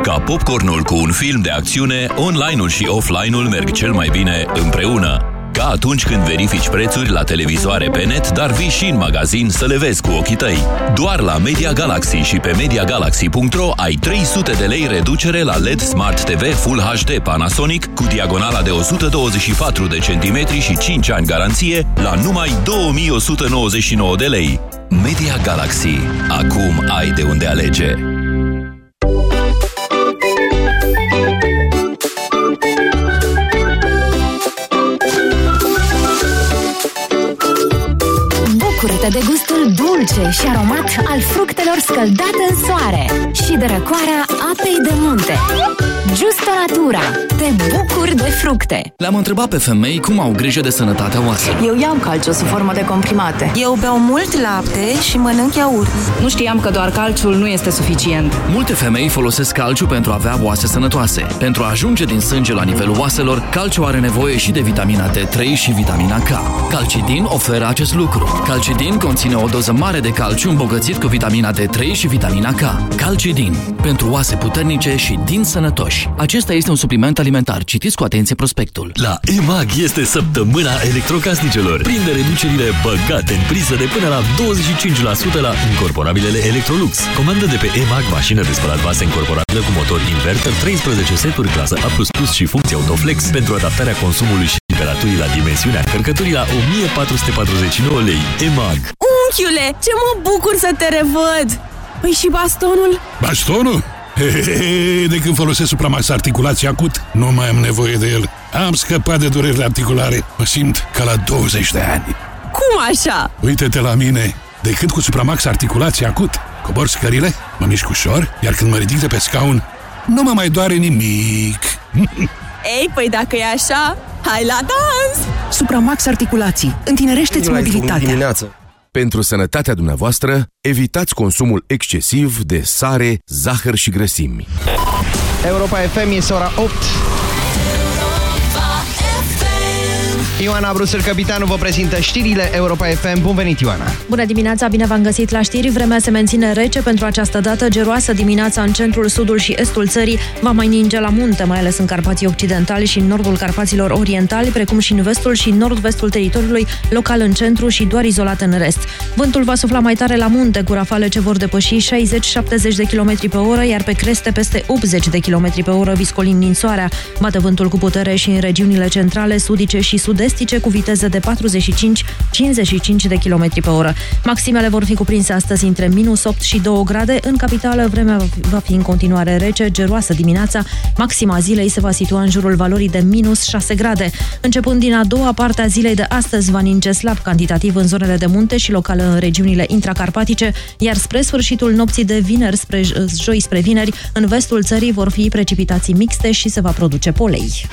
Ca popcornul cu un film de acțiune, online-ul și offline-ul merg cel mai bine împreună. Ca atunci când verifici prețuri la televizoare pe net, dar vii și în magazin să le vezi cu ochii tăi. Doar la Media Galaxy și pe MediaGalaxy.ro ai 300 de lei reducere la LED Smart TV Full HD Panasonic cu diagonala de 124 de centimetri și 5 ani garanție la numai 2199 de lei. Media Galaxy. Acum ai de unde alege. De gustul dulce și aromat al fructelor scăldate în soare și de răcoarea apei de munte. Justo Natura. Te bucuri de fructe. Le-am întrebat pe femei cum au grijă de sănătatea oaselor. Eu iau calciu sub formă de comprimate. Eu beau mult lapte și mănânc iaurt. Nu știam că doar calciul nu este suficient. Multe femei folosesc calciu pentru a avea oase sănătoase. Pentru a ajunge din sânge la nivelul oaselor, calciu are nevoie și de vitamina D3 și vitamina K. Calcidin oferă acest lucru. Calcidin conține o doză mare de calciu îmbogățit cu vitamina D3 și vitamina K. Calcidin. Pentru oase puternice și din sănătoși. Acesta este un supliment alimentar. Citiți cu atenție prospectul. La EMAG este săptămâna electrocasnicelor. Prinde reducerile băgate în priză de până la 25% la incorporabilele Electrolux. Comandă de pe EMAG mașină de spălat vase incorporabilă cu motor inverter, 13 seturi clasă A++ și funcție autoflex pentru adaptarea consumului și temperaturii la dimensiunea încărcăturii la 1449 lei. EMAG. Unchiule, ce mă bucur să te revăd! Păi și bastonul? Bastonul? Hehehe, de când folosesc Supramax articulație acut, nu mai am nevoie de el. Am scăpat de dureri articulare. Mă simt ca la 20 de ani. Cum așa? Uite-te la mine. De când cu Supramax articulație acut, cobor scările, mă mișc ușor, iar când mă ridic de pe scaun, nu mă mai doare nimic. Ei, păi dacă e așa, hai la dans! Supramax Articulații. Întinerește-ți mobilitatea. dimineață. Pentru sănătatea dumneavoastră, evitați consumul excesiv de sare, zahăr și grăsimi. Europa FM este ora 8. Ioana Brusel, capitanul, vă prezintă știrile Europa FM. Bun venit, Ioana! Bună dimineața, bine v-am găsit la știri. Vremea se menține rece pentru această dată, geroasă dimineața în centrul, sudul și estul țării. Va mai ninge la munte, mai ales în Carpații Occidentali și în nordul Carpaților Orientali, precum și în vestul și nord-vestul teritoriului, local în centru și doar izolat în rest. Vântul va sufla mai tare la munte, cu rafale ce vor depăși 60-70 de km pe oră, iar pe creste peste 80 de km pe oră, viscolind ninsoarea. Bate vântul cu putere și în regiunile centrale, sudice și sud-estice, cu viteze de 45-55 de km pe oră. Maximele vor fi cuprinse astăzi între minus 8 și 2 grade. În capitală, vremea va fi în continuare rece, geroasă dimineața. Maxima zilei se va situa în jurul valorii de minus 6 grade. Începând din a doua parte a zilei de astăzi, va ninge slab cantitativ în zonele de munte și locale în regiunile intracarpatice, iar spre sfârșitul nopții de vineri spre joi spre vineri, în vestul țării vor fi precipitații mixte și se va produce polei.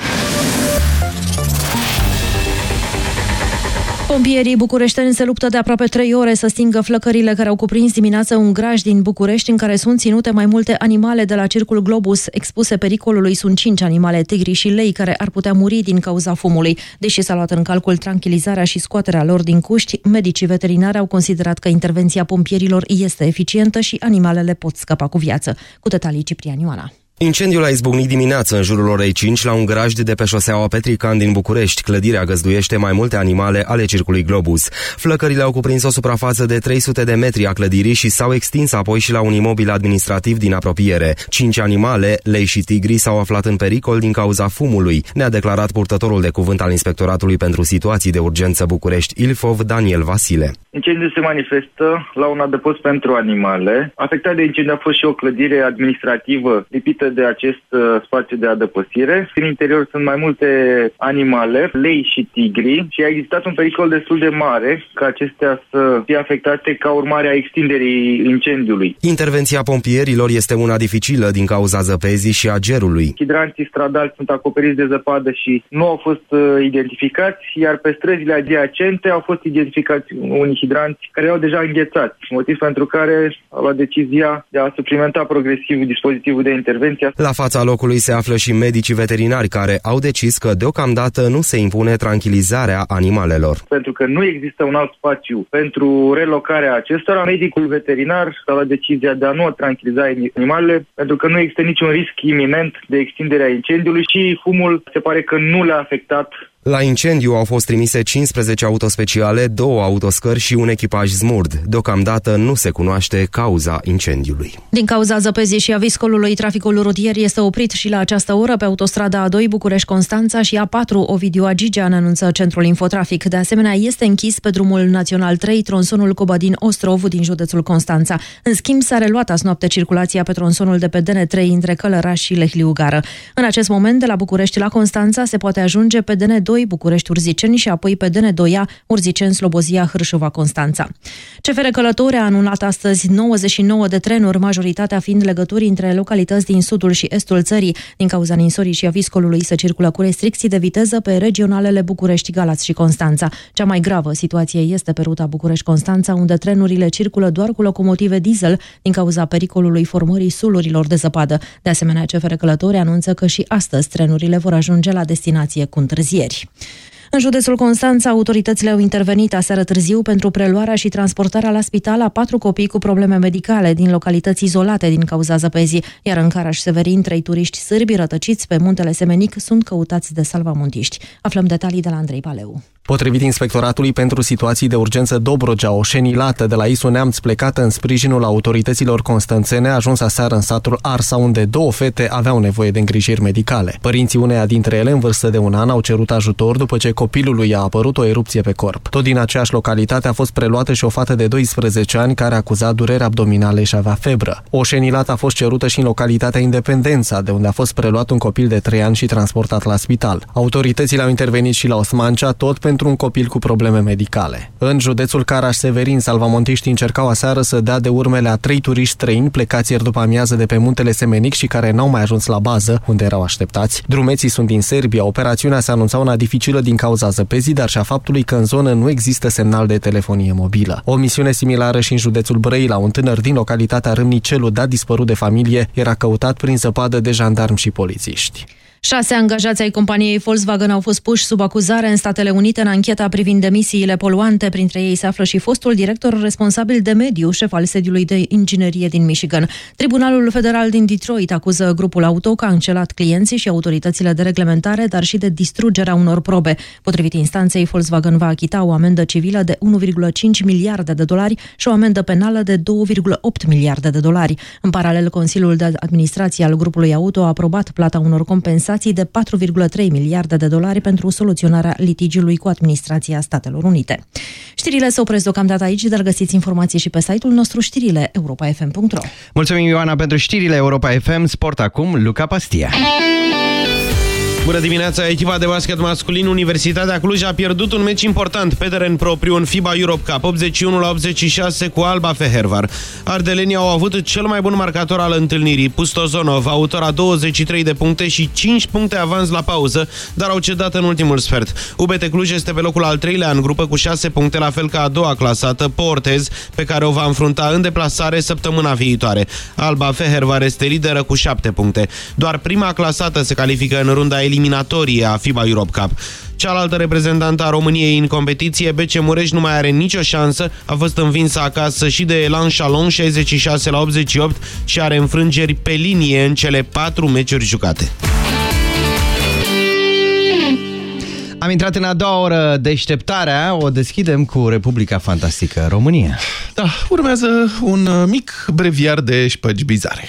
Pompierii bucureșteni se luptă de aproape 3 ore să stingă flăcările care au cuprins dimineața un graj din București în care sunt ținute mai multe animale de la Circul Globus. Expuse pericolului sunt 5 animale, tigri și lei, care ar putea muri din cauza fumului. Deși s-a luat în calcul tranquilizarea și scoaterea lor din cuști, medicii veterinari au considerat că intervenția pompierilor este eficientă și animalele pot scăpa cu viață. Cu detalii Ciprian Ioana. Incendiul a izbucnit dimineață în jurul orei 5 la un grajd de pe șoseaua Petrican din București. Clădirea găzduiește mai multe animale ale circului Globus. Flăcările au cuprins o suprafață de 300 de metri a clădirii și s-au extins apoi și la un imobil administrativ din apropiere. Cinci animale, lei și tigri, s-au aflat în pericol din cauza fumului, ne-a declarat purtătorul de cuvânt al Inspectoratului pentru Situații de Urgență București, Ilfov, Daniel Vasile. Incendiul se manifestă la un adăpost pentru animale. Afectat de incendiu a fost și o clădire administrativă lipită de acest uh, spațiu de adăpostire. În interior sunt mai multe animale, lei și tigri și a existat un pericol destul de mare ca acestea să fie afectate ca urmare a extinderii incendiului. Intervenția pompierilor este una dificilă din cauza zăpezii și a gerului. Hidranții stradali sunt acoperiți de zăpadă și nu au fost uh, identificați, iar pe străzile adiacente au fost identificați unii hidranți care au deja înghețat, motiv pentru care a luat decizia de a suplimenta progresiv dispozitivul de intervenție. La fața locului se află și medicii veterinari care au decis că deocamdată nu se impune tranquilizarea animalelor. Pentru că nu există un alt spațiu pentru relocarea acestora, medicul veterinar s-a luat decizia de a nu tranquiliza animalele pentru că nu există niciun risc iminent de extindere a incendiului și fumul se pare că nu le-a afectat La incendiu au fost trimise 15 autospeciale, două autoscări și un echipaj zmurd. Deocamdată nu se cunoaște cauza incendiului. Din cauza zăpezii și a viscolului, traficul rutier este oprit și la această oră pe autostrada A2 București-Constanța și A4 Ovidiu Agigean, anunță Centrul Infotrafic. De asemenea, este închis pe drumul Național 3 tronsonul Cobadin-Ostrov din județul Constanța. În schimb, s-a reluat azi noapte circulația pe tronsonul de pe DN3 între Călăraș și Lehliugară. În acest moment, de la București la Constanța, se poate ajunge pe DN2 DN2 București-Urziceni și apoi pe DN2A Urziceni-Slobozia Hârșova-Constanța. CFR Călători a anulat astăzi 99 de trenuri, majoritatea fiind legături între localități din sudul și estul țării. Din cauza ninsorii și a viscolului se circulă cu restricții de viteză pe regionalele București, Galați și Constanța. Cea mai gravă situație este pe ruta București-Constanța, unde trenurile circulă doar cu locomotive diesel din cauza pericolului formării sulurilor de zăpadă. De asemenea, CFR Călători anunță că și astăzi trenurile vor ajunge la destinație cu întârzieri. În județul Constanța, autoritățile au intervenit aseară târziu pentru preluarea și transportarea la spital a patru copii cu probleme medicale din localități izolate din cauza zăpezii, iar în Caraș Severin, trei turiști sârbi rătăciți pe muntele Semenic sunt căutați de salvamuntiști. Aflăm detalii de la Andrei Paleu. Potrivit Inspectoratului pentru Situații de Urgență Dobrogea, o șenilată de la Isu Neamț plecată în sprijinul autorităților constanțene a ajuns aseară în satul Arsa, unde două fete aveau nevoie de îngrijiri medicale. Părinții uneia dintre ele, în vârstă de un an, au cerut ajutor după ce copilului a apărut o erupție pe corp. Tot din aceeași localitate a fost preluată și o fată de 12 ani care acuza dureri abdominale și avea febră. O șenilată a fost cerută și în localitatea Independența, de unde a fost preluat un copil de 3 ani și transportat la spital. Autoritățile au intervenit și la Osmancea, tot pentru pentru un copil cu probleme medicale. În județul Caraș-Severin, salvamontiștii încercau aseară să dea de urmele a trei turiști străini plecați ieri după amiază de pe muntele Semenic și care n-au mai ajuns la bază, unde erau așteptați. Drumeții sunt din Serbia. Operațiunea se anunța una dificilă din cauza zăpezii, dar și a faptului că în zonă nu există semnal de telefonie mobilă. O misiune similară și în județul Brăila, un tânăr din localitatea Râmnicelu, dat dispărut de familie, era căutat prin zăpadă de jandarmi și polițiști. Șase angajați ai companiei Volkswagen au fost puși sub acuzare în Statele Unite în ancheta privind emisiile poluante. Printre ei se află și fostul director responsabil de mediu, șef al sediului de inginerie din Michigan. Tribunalul Federal din Detroit acuză grupul auto că a încelat clienții și autoritățile de reglementare, dar și de distrugerea unor probe. Potrivit instanței, Volkswagen va achita o amendă civilă de 1,5 miliarde de dolari și o amendă penală de 2,8 miliarde de dolari. În paralel, Consiliul de Administrație al grupului auto a aprobat plata unor compensații compensații de 4,3 miliarde de dolari pentru soluționarea litigiului cu administrația Statelor Unite. Știrile se opresc deocamdată aici, dar găsiți informații și pe site-ul nostru știrile europa.fm.ro Mulțumim, Ioana, pentru știrile Europa FM. Sport acum, Luca Pastia. Bună dimineața! Echipa de basket masculin Universitatea Cluj a pierdut un meci important pe teren propriu în FIBA Europe Cup, 81 la 86 cu Alba Fehervar. Ardelenii au avut cel mai bun marcator al întâlnirii, Pustozonov, autor a 23 de puncte și 5 puncte avans la pauză, dar au cedat în ultimul sfert. UBT Cluj este pe locul al treilea în grupă cu 6 puncte, la fel ca a doua clasată, Portez, pe care o va înfrunta în deplasare săptămâna viitoare. Alba Fehervar este lideră cu 7 puncte. Doar prima clasată se califică în runda eliminatorie eliminatorie a FIBA Europe Cup. Cealaltă reprezentantă a României în competiție, BC Mureș, nu mai are nicio șansă. A fost învinsă acasă și de Elan Chalon, 66 la 88 și are înfrângeri pe linie în cele patru meciuri jucate. Am intrat în a doua oră deșteptarea, o deschidem cu Republica Fantastică România. Da, urmează un mic breviar de șpăgi bizare.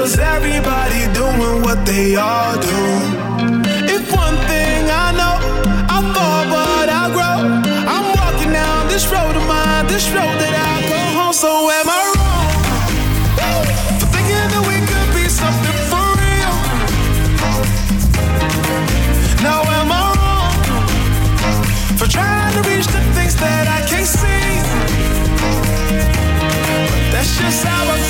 Cause everybody doing what they all do. If one thing I know, I fall but I grow. I'm walking down this road of mine, this road that I go home. So am I wrong? For thinking that we could be something for real. Now am I wrong? For trying to reach the things that I can't see. That's just how I.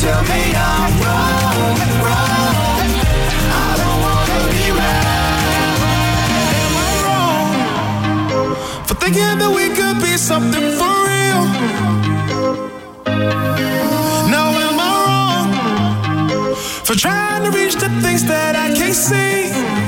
Tell me I'm wrong, wrong, I don't wanna be right. Am I wrong for thinking that we could be something for real? Now am I wrong for trying to reach the things that I can't see?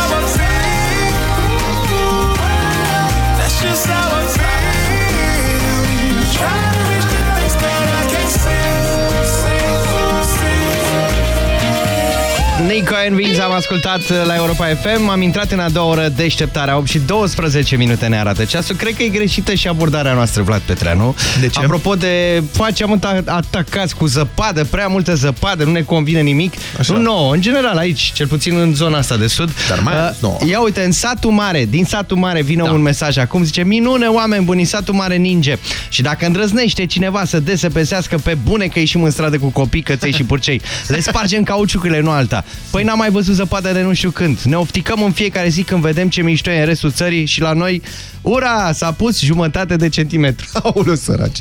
Nico and Vince am ascultat la Europa FM, am intrat în a doua oră deșteptarea 8 și 12 minute ne arată ceasul. Cred că e greșită și abordarea noastră, Vlad Petreanu. De ce? Apropo de facem atacați cu zăpadă, prea multă zăpadă, nu ne convine nimic. Așa. Nu nouă, în general aici, cel puțin în zona asta de sud. Dar mai ales nouă. Ia uite, în satul mare, din satul mare vine da. un mesaj acum, zice minune oameni buni, în satul mare ninge. Și dacă îndrăznește cineva să desepesească pe bune că ieșim în stradă cu copii, căței și purcei, le spargem cauciucurile, nu alta. Păi n-am mai văzut zăpadă de nu știu când. Ne ofticăm în fiecare zi când vedem ce mișto e în restul țării și la noi, ura, s-a pus jumătate de centimetru. Aoleu, săraci.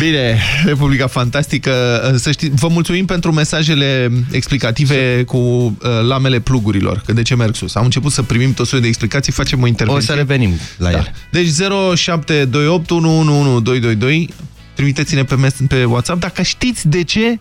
Bine, Republica Fantastică. Să știți, vă mulțumim pentru mesajele explicative cu uh, lamele plugurilor, că de ce merg sus. Am început să primim tot soiul de explicații, facem o intervenție. O să revenim la da. el. Deci 0728 111222 trimiteți-ne pe, mes- pe WhatsApp dacă știți de ce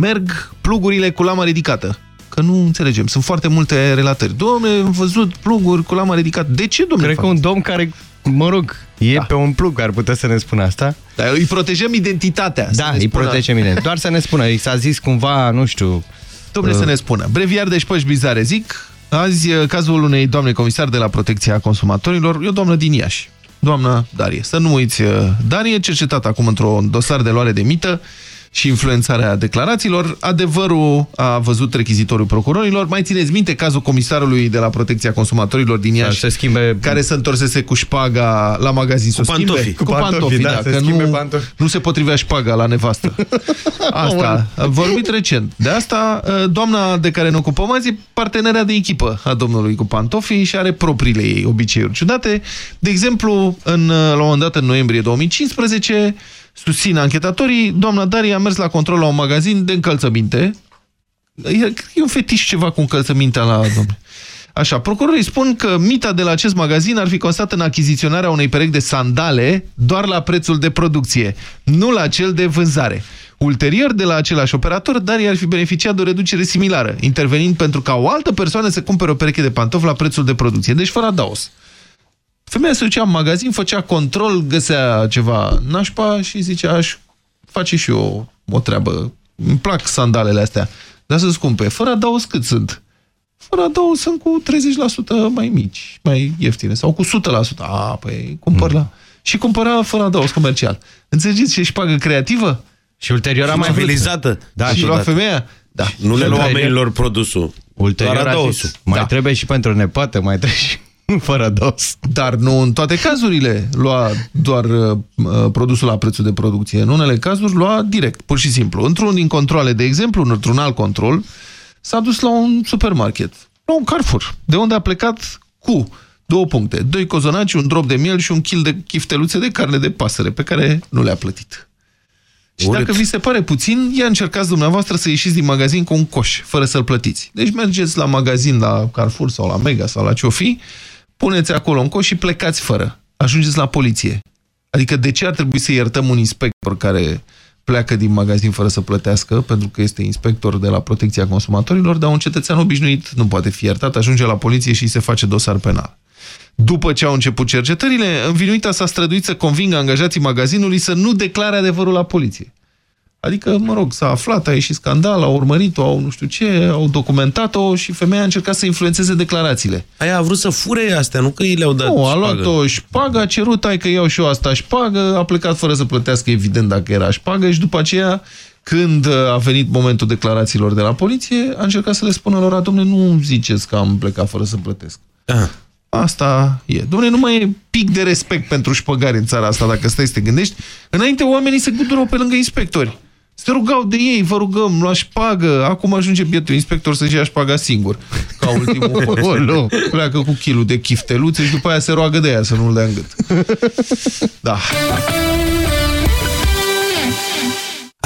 merg plugurile cu lama ridicată. Că nu înțelegem. Sunt foarte multe relatări. Domne, am văzut pluguri cu lama ridicată. De ce, domnule? Cred că un domn care, mă rog, e da. pe un plug, ar putea să ne spună asta. Da, îi protejăm identitatea. Da, îi protejăm identitatea. Doar să ne spună. I s-a zis cumva, nu știu... Domnule, uh... să ne spună. Breviar de șpăși bizare, zic. Azi, cazul unei doamne comisar de la Protecția Consumatorilor, e o doamnă din Iași. Doamna Darie. Să nu uiți, Darie, cercetată acum într-un dosar de luare de mită, și influențarea declarațiilor. Adevărul a văzut rechizitorul procurorilor. Mai țineți minte cazul comisarului de la Protecția Consumatorilor din Iași, se schimbe... care se întorsese cu șpaga la magazin cu pantofi. Cu, cu pantofi, da, da că nu, pantofi. nu se potrivea șpaga la nevastă. Asta, a vorbit recent. De asta, doamna de care ne ocupăm azi e partenera de echipă a domnului cu pantofi și are propriile ei obiceiuri ciudate. De exemplu, în, la un moment dat, în noiembrie 2015, susțin anchetatorii, doamna Daria a mers la control la un magazin de încălțăminte. E, e un fetiș ceva cu încălțămintea la domnule. Așa, procurorii spun că mita de la acest magazin ar fi constat în achiziționarea unei perechi de sandale doar la prețul de producție, nu la cel de vânzare. Ulterior, de la același operator, Daria ar fi beneficiat de o reducere similară, intervenind pentru ca o altă persoană să cumpere o pereche de pantofi la prețul de producție, deci fără adaos. Femeia se ducea în magazin, făcea control, găsea ceva nașpa și zicea, aș face și eu o treabă. Îmi plac sandalele astea, dar să scumpe. Fără adaos cât sunt? Fără adaos sunt cu 30% mai mici, mai ieftine, sau cu 100%. A, păi, cumpăr la... Și cumpăra fără adaos comercial. Înțelegeți ce șpagă creativă? Și ulterior a mai civilizată. Da, și lua femeia? Da. Nu le lua oamenilor produsul. Ulterior a zis, mai da. trebuie și pentru nepoată, mai trebuie și... Fără dos. Dar nu în toate cazurile lua doar uh, produsul la prețul de producție. În unele cazuri lua direct, pur și simplu. Într-un din controle, de exemplu, într-un alt control, s-a dus la un supermarket, la un Carrefour, de unde a plecat cu două puncte, doi cozonaci, un drop de miel și un kil de chifteluțe de carne de pasăre, pe care nu le-a plătit. Și Urât. dacă vi se pare puțin, ia încercați dumneavoastră să ieșiți din magazin cu un coș, fără să-l plătiți. Deci mergeți la magazin, la Carrefour sau la Mega sau la ce-o fi, puneți acolo un coș și plecați fără. Ajungeți la poliție. Adică de ce ar trebui să iertăm un inspector care pleacă din magazin fără să plătească, pentru că este inspector de la protecția consumatorilor, dar un cetățean obișnuit nu poate fi iertat, ajunge la poliție și se face dosar penal. După ce au început cercetările, învinuita s-a străduit să convingă angajații magazinului să nu declare adevărul la poliție. Adică, mă rog, s-a aflat, a ieșit scandal, au urmărit-o, au nu știu ce, au documentat-o și femeia a încercat să influențeze declarațiile. Aia a vrut să fure astea, nu că ei le-au dat Nu, a șpagă. luat o șpagă, a cerut, ai că iau și eu asta șpagă, a plecat fără să plătească, evident, dacă era șpagă și după aceea, când a venit momentul declarațiilor de la poliție, a încercat să le spună lor, domne, nu ziceți că am plecat fără să plătesc. Ah. Asta e. Dom'le, nu mai e pic de respect pentru șpăgari în țara asta, dacă stai să te gândești. Înainte oamenii se gândurau pe lângă inspectori. Se rugau de ei, vă rugăm, lua șpagă. Acum ajunge bietul inspector să-și ia șpaga singur. Ca ultimul hot. Pleacă cu kilul de chifteluțe și după aia se roagă de ea să nu-l dea în gât. Da.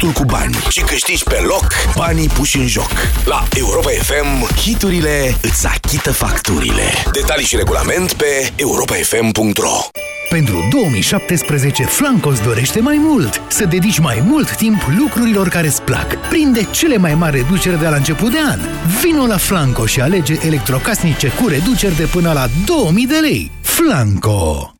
hitul cu bani și câștigi pe loc banii puși în joc. La Europa FM, hiturile îți achită facturile. Detalii și regulament pe europafm.ro Pentru 2017, Flanco îți dorește mai mult. Să dedici mai mult timp lucrurilor care îți plac. Prinde cele mai mari reduceri de la început de an. Vino la Flanco și alege electrocasnice cu reduceri de până la 2000 de lei. Flanco!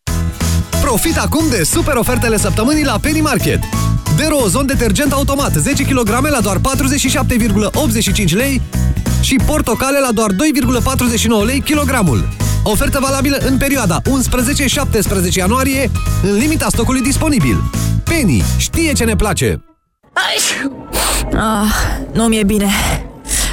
Profit acum de super ofertele săptămânii la Penny Market. Derozon detergent automat 10 kg la doar 47,85 lei și portocale la doar 2,49 lei kilogramul. Ofertă valabilă în perioada 11-17 ianuarie, în limita stocului disponibil. Penny știe ce ne place! Ah, nu mi-e bine.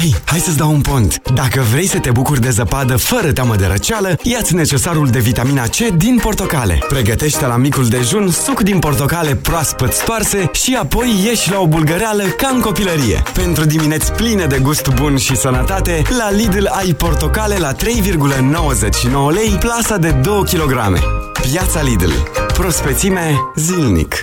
Hei, hai să-ți dau un pont. Dacă vrei să te bucuri de zăpadă fără teamă de răceală, ia-ți necesarul de vitamina C din portocale. Pregătește la micul dejun suc din portocale proaspăt stoarse și apoi ieși la o bulgăreală ca în copilărie. Pentru dimineți pline de gust bun și sănătate, la Lidl ai portocale la 3,99 lei, plasa de 2 kg. Piața Lidl. Prospețime zilnic.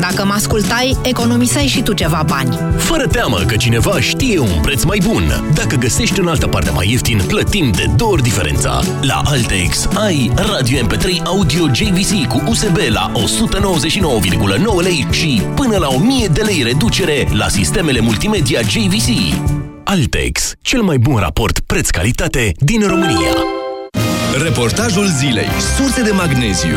Dacă mă ascultai, economiseai și tu ceva bani. Fără teamă că cineva știe un preț mai bun. Dacă găsești în altă parte mai ieftin, plătim de două ori diferența. La Altex ai radio MP3 audio JVC cu USB la 199,9 lei și până la 1000 de lei reducere la sistemele multimedia JVC. Altex, cel mai bun raport preț-calitate din România. Reportajul zilei. Surse de magneziu.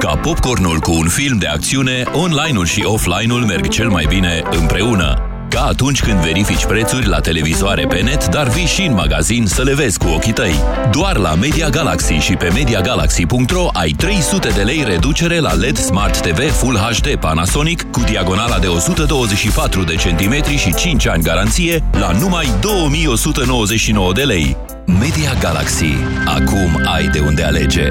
Ca popcornul cu un film de acțiune, online-ul și offline-ul merg cel mai bine împreună. Ca atunci când verifici prețuri la televizoare pe net, dar vii și în magazin să le vezi cu ochii tăi. Doar la Media Galaxy și pe MediaGalaxy.ro ai 300 de lei reducere la LED Smart TV Full HD Panasonic cu diagonala de 124 de centimetri și 5 ani garanție la numai 2199 de lei. Media Galaxy. Acum ai de unde alege.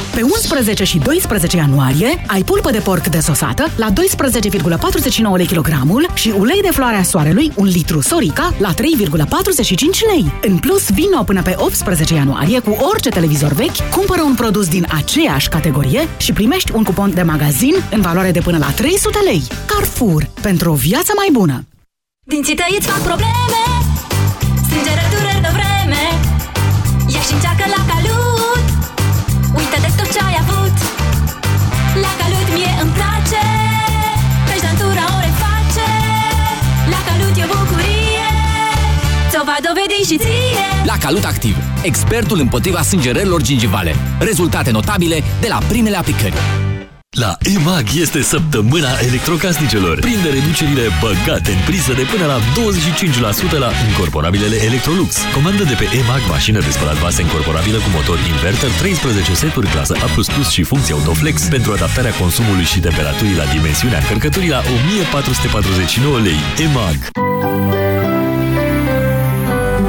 Pe 11 și 12 ianuarie ai pulpă de porc desosată la 12,49 lei kilogramul și ulei de floarea soarelui 1 litru Sorica la 3,45 lei. În plus, vino până pe 18 ianuarie cu orice televizor vechi, cumpără un produs din aceeași categorie și primești un cupon de magazin în valoare de până la 300 lei. Carrefour. Pentru o viață mai bună. Dinții tăi îți fac probleme Strângere dureri de vreme Ia și încearcă la calut va dovedi și ție La Calut Activ, expertul împotriva sângerărilor gingivale. Rezultate notabile de la primele aplicări. La EMAG este săptămâna electrocasnicelor. Prinde reducerile băgate în priză de până la 25% la incorporabilele Electrolux. Comandă de pe EMAG mașină de spălat vase incorporabilă cu motor inverter, 13 seturi clasă A++ și funcție Autoflex pentru adaptarea consumului și temperaturii la dimensiunea încărcăturii la 1449 lei. EMAG.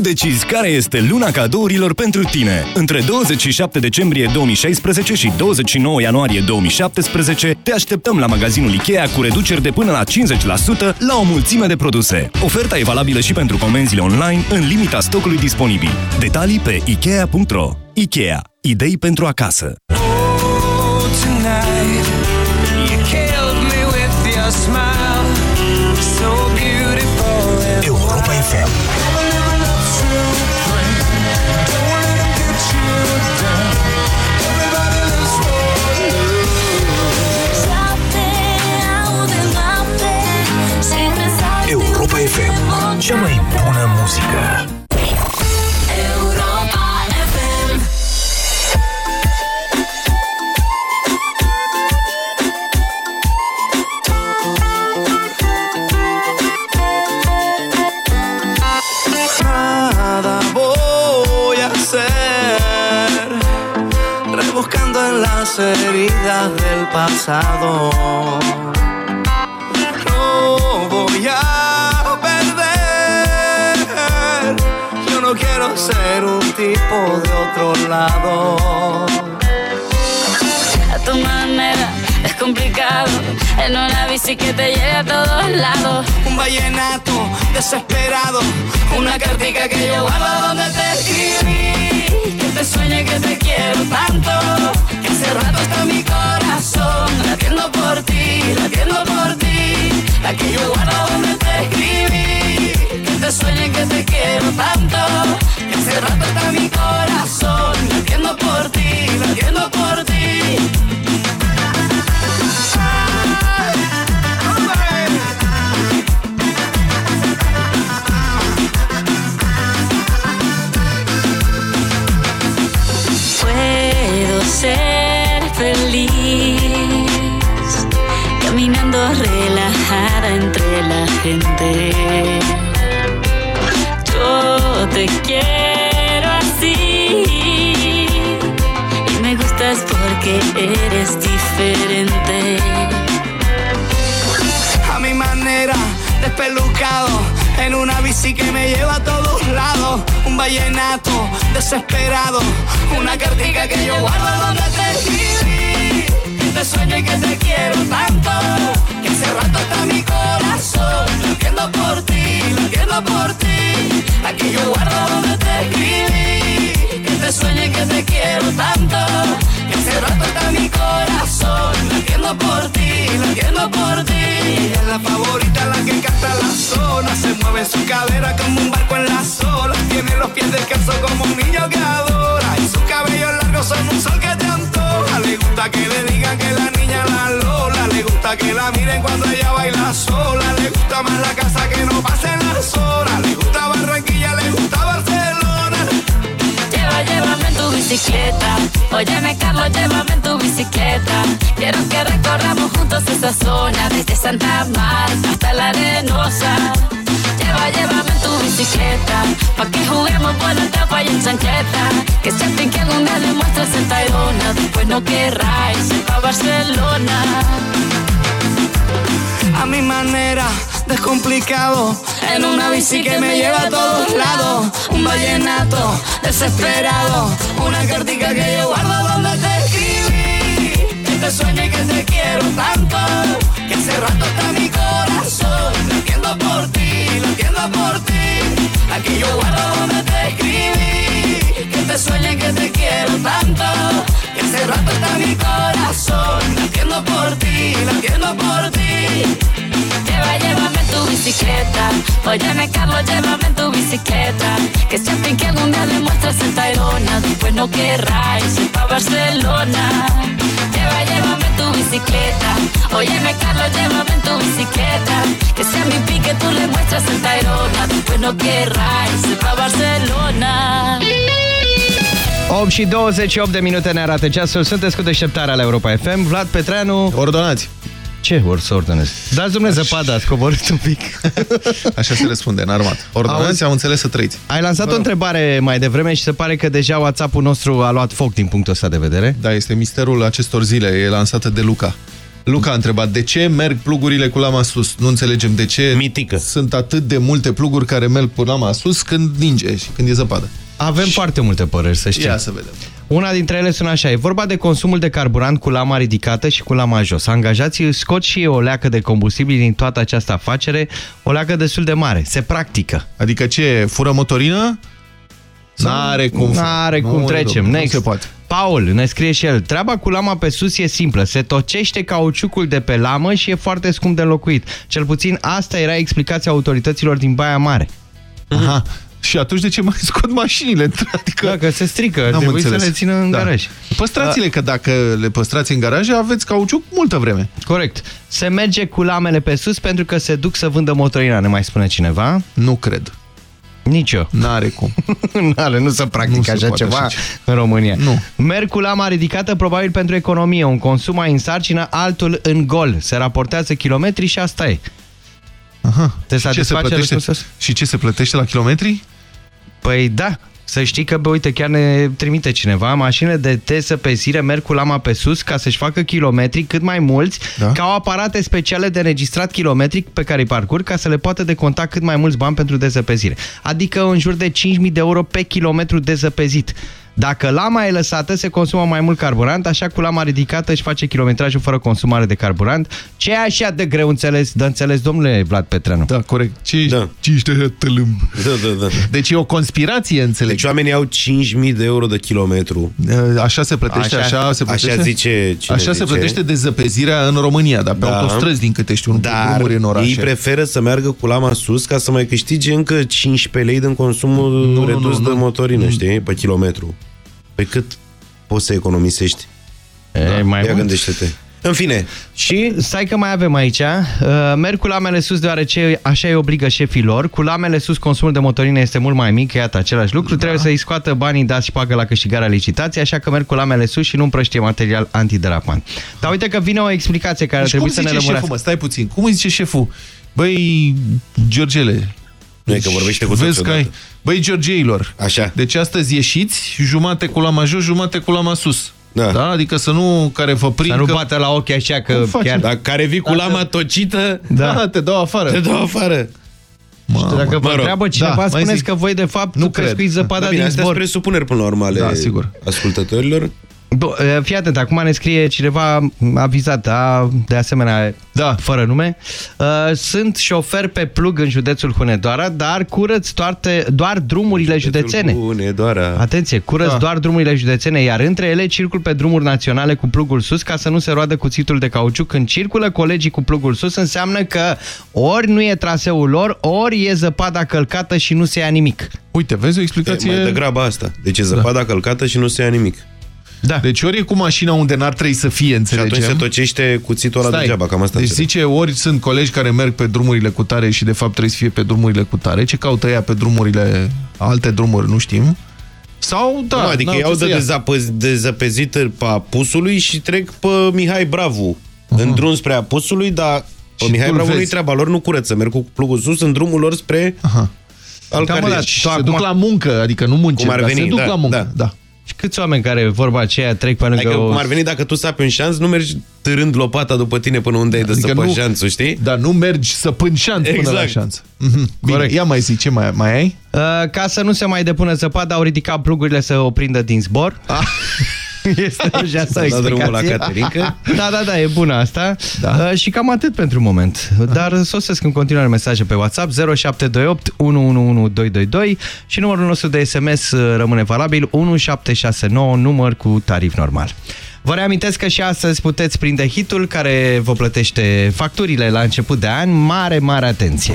Tu decizi care este luna cadourilor pentru tine. Între 27 decembrie 2016 și 29 ianuarie 2017 te așteptăm la magazinul Ikea cu reduceri de până la 50% la o mulțime de produse. Oferta e valabilă și pentru comenzile online în limita stocului disponibil. Detalii pe Ikea.ro Ikea. Idei pentru acasă. tonight. You killed me with your smile, heridas del pasado. No voy a perder, yo no quiero ser un tipo de otro lado. tu manera. Es complicado en una bici que te lleve a todos lados. Un vallenato desesperado, una cartica que yo guardo donde te escribí. Que te sueñe que te quiero tanto, rato está mi corazón latiendo por ti, latiendo por ti. La que yo guardo donde te escribí. Que te sueñe que te quiero tanto, que hace rato está mi corazón latiendo por ti, latiendo por ti. Yo te quiero así. Y me gustas porque eres diferente. a mi manera, despelucado, en una bici que me lleva a todos lados, un vallenato desesperado, una cartica que yo guardo donde te te sueño y que te quiero tanto, que hace rato está mi corazón, latiendo por ti, latiendo por ti, aquí yo guardo donde te escribí, que te sueño y que te quiero tanto, que hace rato está mi corazón, latiendo por ti, latiendo por ti. Ella es la favorita, la que canta la zona, se mueve su cadera como un barco en las olas, tiene los pies descalzos como un niño que adora, y sus cabellos largos son un sol que te le gusta que le digan que la niña la lola, le gusta que la miren cuando ella baila sola, le gusta más la casa que no pasen las horas, le gusta Barranquilla, le gusta Barcelona. Lleva, llévame en tu bicicleta. Óyeme, Carlos, llévame en tu bicicleta. Quiero que recorramos juntos esa zona, desde Santa Marta hasta la Arenosa. Lleva, llévame en tu bicicleta, pa' que juguemos por la tapa y en chancheta. Que sienten que algún día le muestres en Tayrona, después no querráis ir pa' Barcelona. a mi manera, descomplicado. En una bici que me lleva a todos lados. Un vallenato desesperado. Una cartica que yo guardo donde te escribí. Que te sueño y que te quiero tanto. Que hace rato está mi corazón. Latiendo por ti, latiendo por ti. Aquí yo guardo donde te escribí. Que te sueño y que te quiero tanto. Que hace rato está mi corazón. Latiendo por ti, latiendo por ti. Lleva, llévame tu bicicleta. Óyeme, Carlos, llévame tu bicicleta. Que siempre que algún día le muestres en Tayrona, después no querráis ir pa' Barcelona. Lleva, llévame tu bicicleta. Óyeme, Carlos, llévame en tu bicicleta. Que sea mi pique, tú le muestras en Tayrona, después no querráis ir pa' Barcelona. 8 și 28 de minute ne arată ceasul. Sunteți cu deșteptarea la Europa FM. Vlad Petreanu... Ordonați. Ce or să ordonez? Dați domnule zăpada, ați coborât un pic. Așa se răspunde, în armat. Ordonați, am înțeles să trăiți. Ai lansat o întrebare mai devreme și se pare că deja WhatsApp-ul nostru a luat foc din punctul ăsta de vedere. Da, este misterul acestor zile. E lansată de Luca. Luca a întrebat de ce merg plugurile cu lama sus. Nu înțelegem de ce Mitică. sunt atât de multe pluguri care merg cu lama sus când ninge și când e zăpadă. Avem foarte multe păreri, să știi. Ia să vedem. Una dintre ele sună așa, e vorba de consumul de carburant cu lama ridicată și cu lama jos. Angajații își scot și ei o leacă de combustibil din toată această afacere, o leacă destul de mare. Se practică. Adică ce, fură motorină? N-are cum. N-are cum Nu, trecem. nu Next. se poate. Paul ne scrie și el, treaba cu lama pe sus e simplă, se tocește cauciucul de pe lamă și e foarte scump de înlocuit. Cel puțin asta era explicația autorităților din Baia Mare. Aha. Și atunci de ce mai scot mașinile? Adică... Da, că se strică, N-am trebuie să înțeles. le țină în Da. garaj. Păstrați-le, că dacă le păstrați în garaje, aveți cauciuc multă vreme. Corect. Se merge cu lamele pe sus pentru că se duc să vândă motorina, ne mai spune cineva? Nu cred. Nici eu. N-are cum. N-are, nu se practică Nu se așa poate ceva așa în România. Nu. Merg cu lama ridicată probabil pentru economie, un consum mai în sarcină, altul în gol. Se raportează kilometri și asta e. Aha. Te Și ce, se satisface plătește? răspunsul? și ce se plătește la kilometri? Păi da, să știi că, bă, uite, chiar ne trimite cineva, mașinile de tesă pe sire merg cu lama pe sus ca să-și facă kilometri cât mai mulți, Da. ca au aparate speciale de înregistrat kilometric pe care îi parcurg ca să le poată deconta cât mai mulți bani pentru dezăpezire. Adică în jur de 5.000 de euro pe kilometru dezăpezit. Dacă lama e lăsată, se consumă mai mult carburant, așa cu lama ridicată își face kilometrajul fără consumare de carburant. Ce e așa de greu înțeles, de înțeles, domnule Vlad Petreanu? Da, corect. Ce, Da. ce ești aia tălâmb? Da, da, da. Deci e o conspirație, înțeleg. Deci oamenii au 5.000 de euro de kilometru. Așa se plătește, așa, așa se plătește? Așa zice cine Așa se zice. plătește dezăpezirea în România, dar pe Da. autostrăzi, din câte știu, nu pe Dar drumuri în orașe. ei preferă să meargă cu lama sus ca să mai câștige încă 15 lei din consumul Nu, redus nu, de nu. motorină, știi, pe kilometru. Pe cât poți să economisești? E, mai Ia mult? gândește-te. În fine, și... Stai că mai avem aici. Uh, merg cu lamele sus deoarece așa îi obligă șefii lor. Cu lamele sus consumul de motorină este mult mai mic, iată același lucru. Trebuie să-i scoată banii dați și pagă la câștigarea licitației, așa că merg cu lamele sus și nu împrăștie material antiderapant. Dar uite că vine o explicație care Deci cum trebuie să ne zice șeful, lămurească. mă? Stai puțin. Cum îi zice șeful? Băi, Georgele, Nu e că vorbește cu Vezi toți că ai... odată. Băi, Georgeilor, Așa. deci astăzi ieșiți jumate cu lama jos, jumate cu lama sus. Da. da? Adică să nu care vă prind Să nu că... bată la ochi așa că Cum faci? chiar... Dar care vii cu lama tocită, Da. da, te dau afară. te dau afară. Mamă. Dacă vă Mă rog. întreabă cineva, Da, mai spuneți zic. că voi de fapt Nu nu cred. pescuiți zăpada Da, bine, din astea zbor. sunt presupuneri până la urmă ale Da, sigur. ascultătorilor. Bă, fii atent, acum ne scrie cineva avizat, a, de asemenea, Da. fără nume. Uh, Sunt șofer pe plug în județul Hunedoara, dar curăț toate, doar drumurile județene. Bune, doar Atenție, curăț Da. doar drumurile județene, iar între ele circul pe drumuri naționale cu plugul sus ca să nu se roadă cuțitul de cauciuc. Când circulă colegii cu plugul sus, înseamnă că ori nu e traseul lor, ori e zăpada călcată și nu se ia nimic. Uite, vezi o E explicație... mai degrabă asta. Deci e zăpada călcată și nu se ia nimic. Da. Deci ori e cu mașina unde n-ar trebui să fie, Și înțelegem. atunci se tocește cuțitul ăla degeaba, cam asta Deci înțeleg. zice, ori sunt colegi care merg pe drumurile cu tare și de fapt trebuie să fie pe drumurile cu tare. Ce caută ea pe drumurile, alte drumuri, nu știm. Sau, da, nu, adică n-au iau ce să de ia. dezapăz, dezăpezit pe apusului și trec pe Mihai Bravu. În drum spre apusului, dar pe Și Mihai tu-l Bravu nu-i vezi. treaba lor, nu curăță. Merg cu plugul sus în drumul lor spre Aha. al Da, mă, care... dar Și tu se acum- duc la muncă, adică nu muncesc, Cum ar dar veni, se duc da, la muncă. da. Da. Și câți oameni care, vorba aceea, trec pe lângă Adică, o... cum ar veni dacă tu sapi un șanț, nu mergi târând lopata după tine până unde ai de Adică să nu- șanțul, știi? Dar nu mergi să până șanț până la Exact. șanț. Mhm. Bine, Corect. ia mai zi, ce mai, mai ai? Uh, ca să nu se mai depună zăpada, au ridicat plugurile să o prindă din zbor. Este deja asta o dat drumul la explicație. Caterinca. Da, da, da, e bună asta. Da. Uh, și cam atât pentru moment. Dar sosesc în continuare mesaje pe WhatsApp 0728 111222 și numărul nostru de SMS uh, rămâne valabil 1769, număr cu tarif normal. Vă reamintesc că și astăzi puteți prinde hitul care vă plătește facturile la început de an. Mare, mare atenție!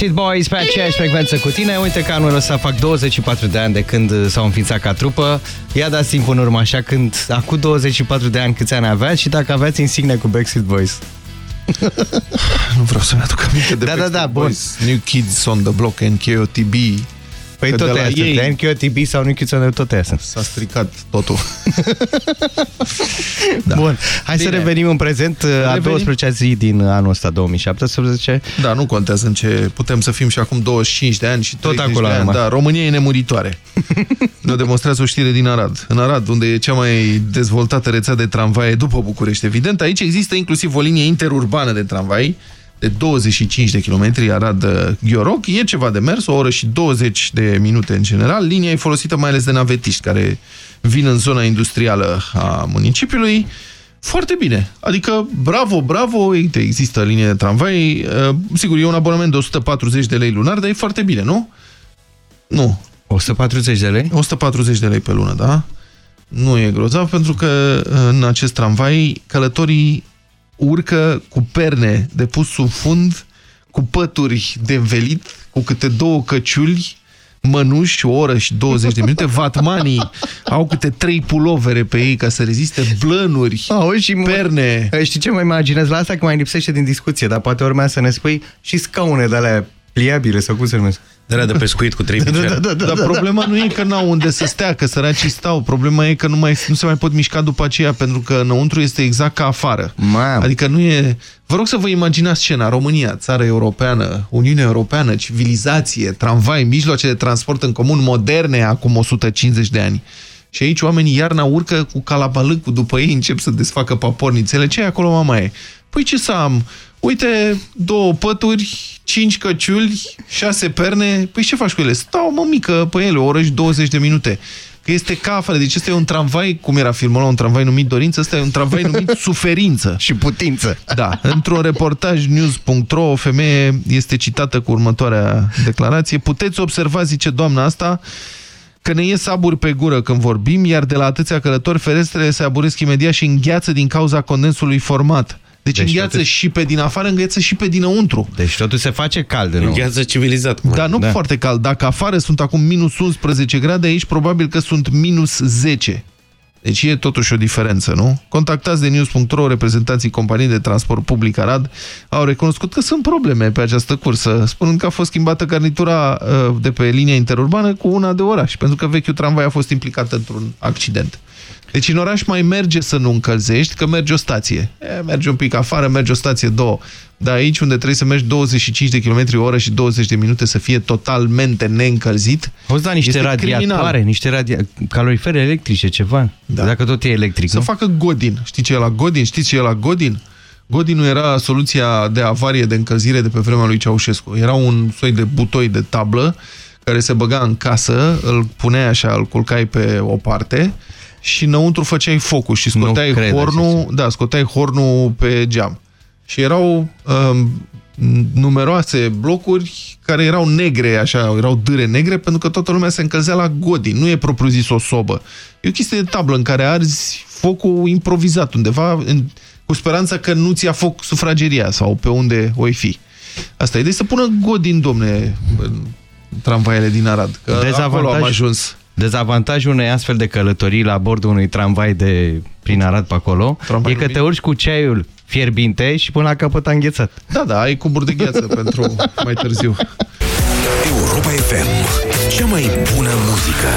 Backstreet Boys pe aceeași frecvență cu tine. Uite că anul ăsta fac 24 de ani de când s-au înființat ca trupă. Ia dați timp în urmă așa când acum 24 de ani câți ani aveați și dacă aveați insigne cu Backstreet Boys. Nu vreau să-mi aduc aminte de Da, da, da, bun. Boys, New Kids on the Block, NKOTB. Păi Că tot de la aia ei sunt. NQTB sau New Kids on the tot aia sunt. S-a stricat totul. da. Bun, hai Bine. să revenim în prezent. A Revenim. 12-a zi din anul ăsta 2017. Da, nu contează în ce putem să fim și acum 25 de ani și Tot 30 acolo de ani. am Da, România e nemuritoare. ne demonstrează o știre din Arad. În Arad, unde e cea mai dezvoltată rețea de tramvaie după București, evident, aici există inclusiv o linie interurbană de tramvai de 25 de kilometri Arad-Ghioroc. E ceva de mers, o oră și 20 de minute în general. Linia e folosită mai ales de navetiști care vin în zona industrială a municipiului. Foarte bine. Adică, bravo, bravo, uite, există linie de tramvai. Uh, Sigur, e un abonament de 140 de lei lunar, dar e foarte bine, nu? Nu. 140 de lei? 140 de lei pe lună, da? Nu e grozav, pentru că uh, în acest tramvai călătorii urcă cu perne de pus sub fund, cu pături de învelit, cu câte două căciuli, mănuși, o oră și 20 de minute, vatmanii au câte trei pulovere pe ei ca să reziste, blănuri, Auzi, și perne. Știi ce mă imaginez la asta? Că mai lipsește din discuție, dar poate urmează să ne spui și scaune de alea pliabile sau cum se numesc. De la de pescuit cu trei picioare. Da, da, da, Dar da, problema nu e că n-au unde să stea, că săracii stau. Problema e că nu, mai, nu se mai pot mișca după aceea, pentru că înăuntru este exact ca afară. Mam. Adică nu e... Vă rog să vă imaginați scena. România, țară europeană, Uniunea Europeană, civilizație, tramvai, mijloace de transport în comun moderne acum 150 de ani. Și aici oamenii iarna urcă cu calabalâcul după ei, încep să desfacă papornițele. Ce e acolo, mama e? Păi ce să am? Uite, două pături, cinci căciuli, șase perne. Păi ce faci cu ele? Stau, mă, mică, pe ele, o oră și 20 de minute. Că este ca afară. Deci ăsta e un tramvai, cum era filmul ăla, un tramvai numit Dorință, ăsta e un tramvai numit Suferință. și putință. Da. Într-un reportaj news.ro, o femeie este citată cu următoarea declarație. Puteți observa, zice doamna asta, că ne ies aburi pe gură când vorbim, iar de la atâția călători ferestrele se aburesc imediat și îngheață din cauza condensului format. Deci, deci îngheață totul- și pe din afară, îngheață și pe dinăuntru. Deci totul se face cald în nou. Îngheață civilizat. cum Dar ar- nu Da. foarte cald. Dacă afară sunt acum minus 11 grade, aici probabil că sunt minus 10. Deci e totuși o diferență, nu? Contactați de news.ro, reprezentanții companiei de transport public Arad au recunoscut că sunt probleme pe această cursă, spunând că a fost schimbată garnitura uh, de pe linia interurbană cu una de oraș, pentru că vechiul tramvai a fost implicat într-un accident. Deci în oraș mai merge să nu încălzești, că merge o stație. E, merge un pic afară, merge o stație, două. Dar aici unde trebuie să mergi 25 de km oră și 20 de minute să fie totalmente neîncălzit, Poți da niște este radiatoare, criminal. niște radia... calorifere electrice, ceva. Da. Dacă tot e electric, Să nu? facă Godin. Știi ce e la Godin? Știți ce e la Godin? Godinul era soluția de avarie de încălzire de pe vremea lui Ceaușescu. Era un soi de butoi de tablă care se băga în casă, îl puneai așa, îl culcai pe o parte și înăuntru făceai focul și scoteai Nu cred hornul, da, scoteai hornul pe geam. Și erau um, numeroase blocuri care erau negre, așa, erau dâre negre, pentru că toată lumea se încălzea la Godin. Nu e propriu-zis o sobă. E o chestie de tablă în care arzi focul improvizat undeva, în, cu speranța că nu ți-a foc sufrageria sau pe unde o fi. Asta e. Deci să pună Godin, domne, în tramvaiele din Arad. Că acolo am ajuns. Dezavantajul unei astfel de călătorii la bordul unui tramvai de prin Arad pe acolo Tramvai e că lumini? te urci cu ceaiul fierbinte și până la capăt a înghețat. Da, da, ai cuburi de gheață pentru mai târziu. Europa FM. Cea mai bună muzică.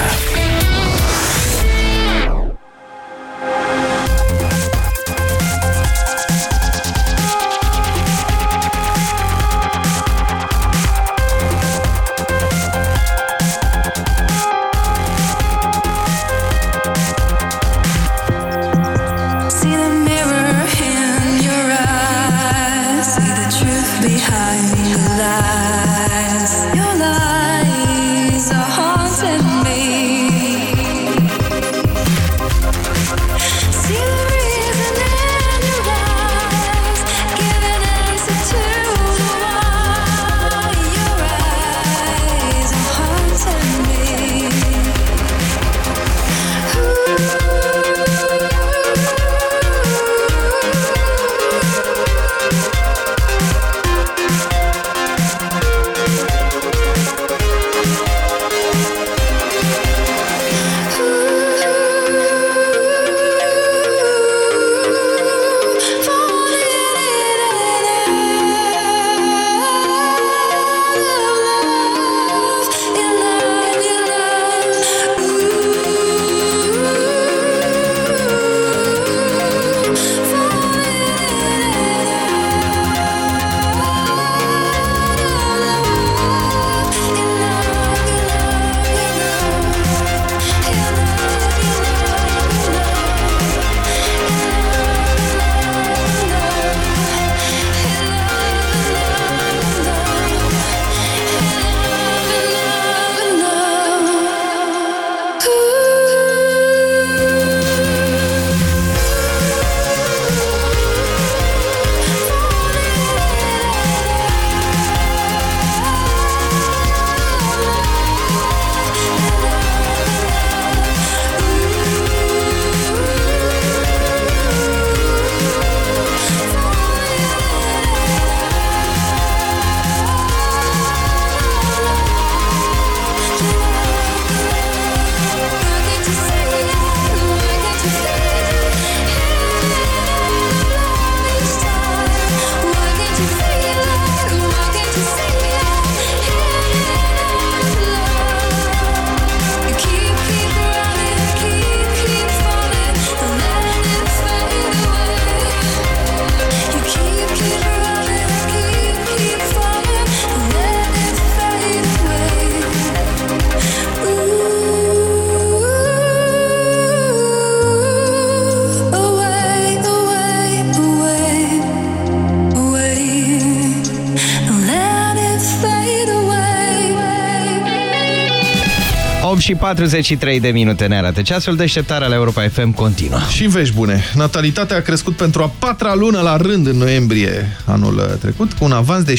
Și 43 de minute ne arată. Ceasul deșteptare la Europa FM continuă. Și vești bune. Natalitatea a crescut pentru a patra lună la rând în noiembrie anul trecut, cu un avans de 16%.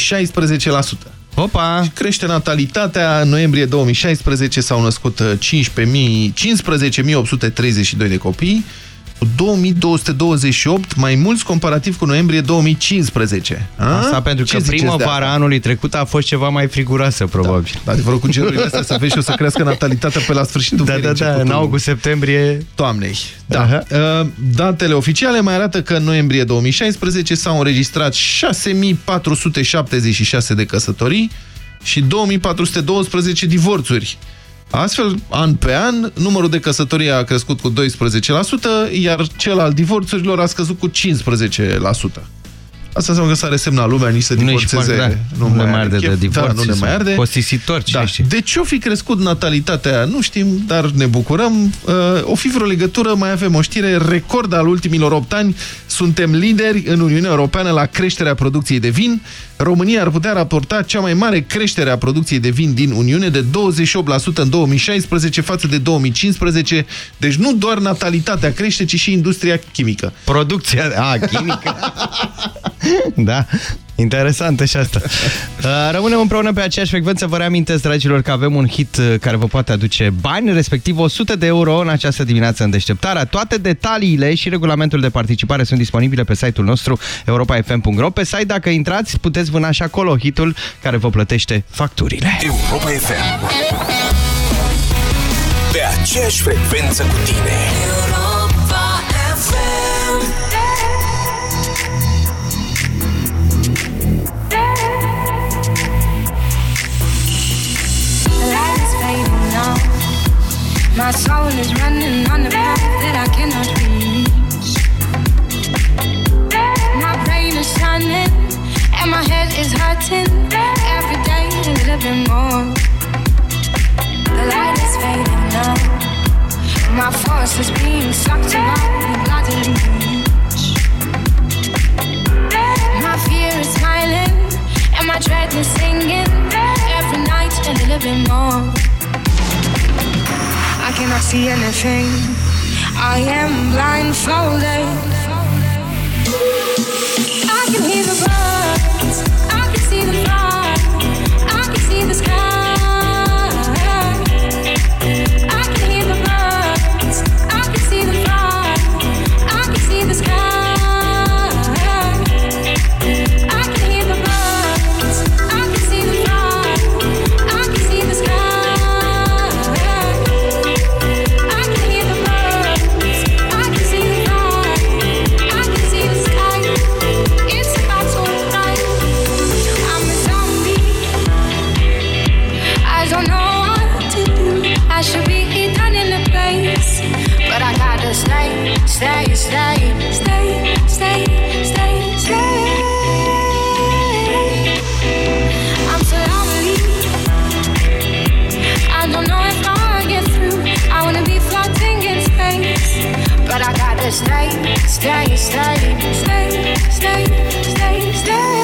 Opa! Și crește natalitatea. În noiembrie 2016 s-au născut 15.000 15.832 de copii, cu 2228 mai mulți comparativ cu noiembrie 2015. A? Asta pentru Ce că ziceți de primăvara asta? anului trecut a fost ceva mai friguroasă, probabil. Da, adevărul cu gerurile astea să vezi și o să crească natalitatea pe la sfârșitul Da, verii, da, da, începutul în august-septembrie... Toamnei. Da. Uh, Datele oficiale mai arată că în noiembrie 2016 s-au înregistrat 6476 de căsătorii și 2412 divorțuri. Astfel, an pe an, numărul de căsătorii a crescut cu 12%, iar cel al divorțurilor a scăzut cu 15%. Asta înseamnă că s-a resemnat lumea, nici să Nu-i divorțeze. și foarte- da, nu le mai are arde de chef. divorț, Da, nu ne mai sunt arde. costisitori, cine da. știe. De ce o fi crescut natalitatea? Nu știm, dar ne bucurăm. Uh, O fi vreo legătură, mai avem o știre, record al ultimilor 8 ani. Suntem lideri în Uniunea Europeană la creșterea producției de vin. România ar putea raporta cea mai mare creștere a producției de vin din Uniune de 28% în 2016 față de 2015. Deci nu doar natalitatea crește, ci și industria chimică. Producția, a, chimică. da. Interesantă și asta. Uh, Rămânem împreună pe aceeași frecvență. Vă reamintesc, dragilor, că avem un hit uh, care vă poate aduce bani, respectiv 100 de euro în această dimineață în deșteptarea. Toate detaliile și regulamentul de participare sunt disponibile pe site-ul nostru europa.fm.ro. Pe site, dacă intrați, puteți vâna și acolo hitul care vă plătește facturile. Europa FM. Pe aceeași frecvență cu tine. My soul is running on a path that I cannot reach. My brain is shining and my head is hurting. Every day a little bit more. The light is fading now. My force is being sucked along the. My fear is smiling and my dread is singing. Every night a little bit more. I cannot see anything. I am blindfolded. I can hear the. Stay, stay, stay, stay, stay. I'm so lonely. I don't know if I'll get through. I wanna be floating in space, but I gotta stay, stay, stay, stay, stay, stay, stay.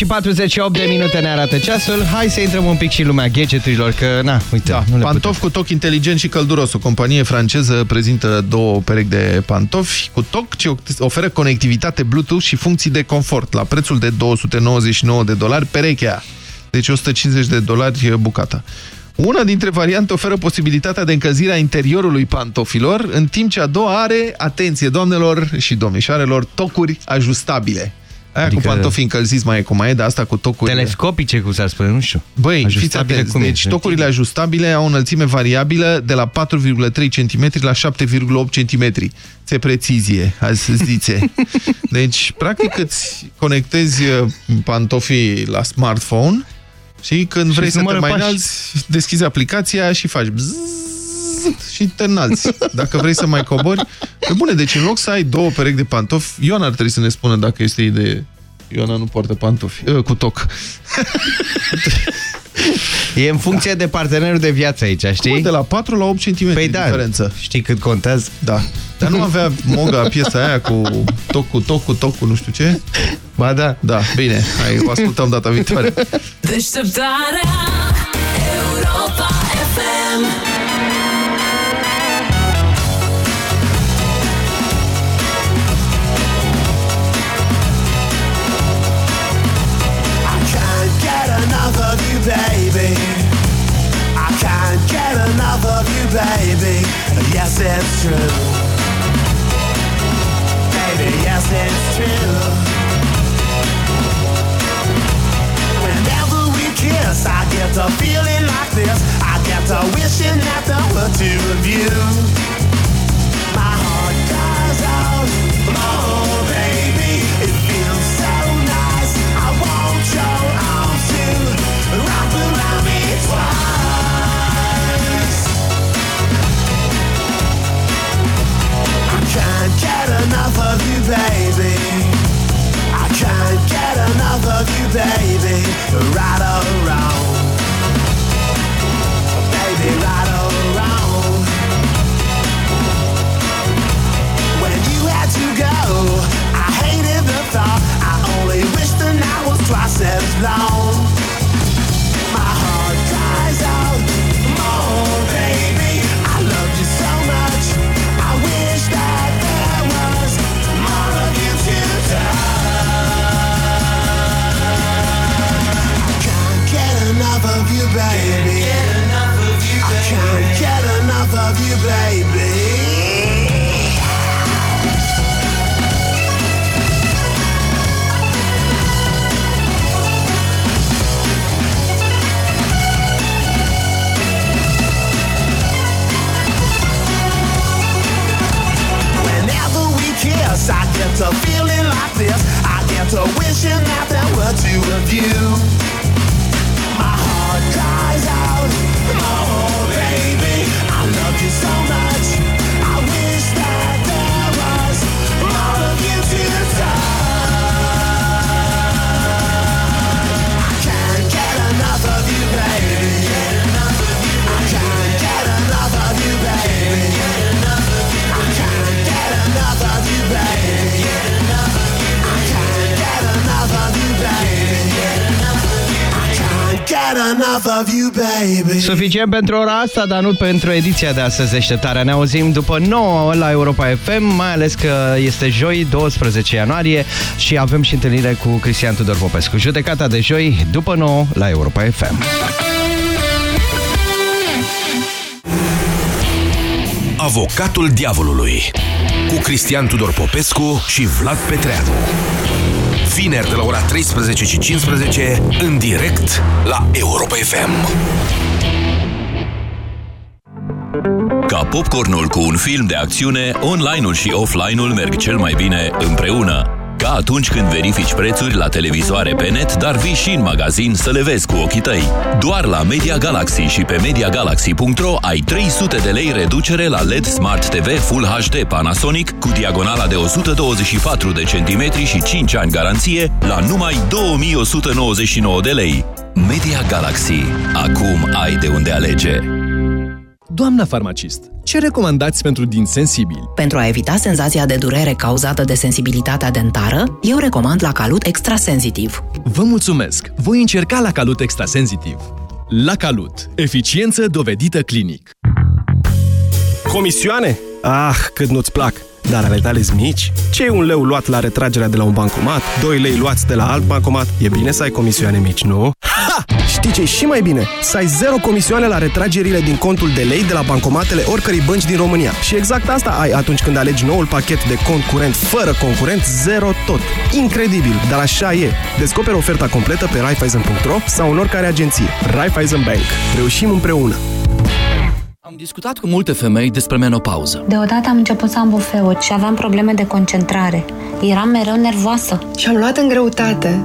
Și 48 de minute ne arată ceasul. Hai să intrăm un pic și în lumea gadgeturilor, că na, uite, da, nu le Pantof cu toc inteligent și călduros. O companie franceză prezintă două perechi de pantofi cu toc ce oferă conectivitate Bluetooth și funcții de confort la prețul de 299 de dolari perechea. Deci 150 de dolari bucata. Una dintre variante oferă posibilitatea de încălzire a interiorului pantofilor, în timp ce a doua are, atenție doamnelor și domnișoarelor, tocuri ajustabile. Aia adică cu pantofi încălziți mai e cum mai e, dar asta cu tocuri... Telescopice, cum s-ar spune, nu știu. Băi, fiți Ajustabile atenți, cum e? deci tocurile ajustabile au o înălțime variabilă de la 4,3 cm la 7,8 cm. Țe precizie, azi zice. Deci, practic, îți conectezi uh, pantofii la smartphone și când Și vrei să te numără mai pași. înalți, deschizi aplicația și faci bzzz și te înalți. Dacă vrei să mai cobori, pe bune, deci în loc să ai două perechi de pantofi, Ioana ar trebui să ne spună dacă este idee. Ioana nu poartă pantofi, uh, cu toc. E în funcție de partenerul de viață aici, știi? Cum, de la 4 la 8 cm Păi da, diferență. știi cât contează? Da. Dar nu avea moga piesa aia cu toc cu toc cu toc cu nu știu ce? Ba da. Da, bine. Hai, o ascultăm data viitoare. Deșteptarea Europa FM enough of you, baby. I can't get enough of you, baby. Yes, it's true. Baby, yes, it's true. Whenever we kiss, I get a feeling like this. I get a wishing that there were two of you. Enough of you, baby. I can't get enough of you, baby. Right or wrong, baby, right or wrong. When you had to go, I hated the thought. I only wish the night was twice as long. Whenever we kiss, I get a feeling like this. I get a wishing that there were two of you. My heart cries out, 烧满。Suficient pentru ora asta, dar nu pentru ediția de astăzi deșteptarea. Ne auzim după 9 la Europa FM, mai ales că este joi, 12 ianuarie și avem și întâlnire cu Cristian Tudor Popescu. Judecata de joi, după 9 la Europa FM. Avocatul diavolului cu Cristian Tudor Popescu și Vlad Petreanu. Vineri de la ora 13 și 15 în direct la Europa FM. Ca popcornul cu un film de acțiune, online-ul și offline-ul merg cel mai bine împreună. Ca atunci când verifici prețuri la televizoare pe net, dar vii și în magazin să le vezi cu ochii tăi. Doar la Media Galaxy și pe MediaGalaxy.ro ai 300 de lei reducere la LED Smart TV Full HD Panasonic cu diagonala de 124 de centimetri și 5 ani garanție la numai 2199 de lei. Media Galaxy. Acum ai de unde alege. Doamna farmacist, ce recomandați pentru din sensibili? Pentru a evita senzația de durere cauzată de sensibilitatea dentară, eu recomand la Calut Extrasensitiv. Vă mulțumesc! Voi încerca la Calut Extrasensitiv. La Calut. Eficiență dovedită clinic. Comisioane? Ah, cât nu-ți plac! Dar ale tale mici? ce un leu luat la retragerea de la un bancomat, 2 lei luați de la alt bancomat? E bine să ai comisioane mici, nu? Ha! Știi ce și mai bine? Să ai zero comisioane la retragerile din contul de lei de la bancomatele oricărei bănci din România. Și exact asta ai atunci când alegi noul pachet de cont curent fără concurent, zero tot. Incredibil, dar așa e. Descoperă oferta completă pe Raiffeisen.ro sau în oricare agenție. Raiffeisen Bank. Reușim împreună! Am discutat cu multe femei despre menopauză. Deodată am început să am bufeuri și aveam probleme de concentrare. Eram mereu nervoasă. Și am luat în greutate.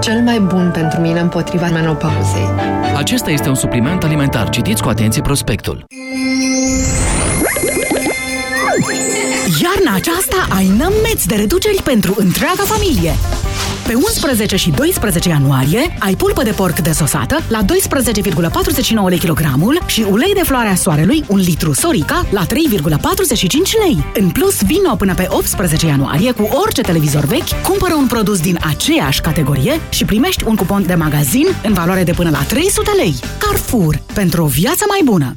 Cel mai bun pentru mine împotriva menopauzei. Acesta este un supliment alimentar. Citiți cu atenție prospectul. Iarna aceasta ai nămeți de reduceri pentru întreaga familie. Pe 11 și 12 ianuarie ai pulpă de porc desosată la 12,49 lei kilogramul și ulei de floarea soarelui 1 litru Sorica la 3,45 lei. În plus, vino până pe 18 ianuarie cu orice televizor vechi, cumpără un produs din aceeași categorie și primești un cupon de magazin în valoare de până la 300 lei. Carrefour. Pentru o viață mai bună.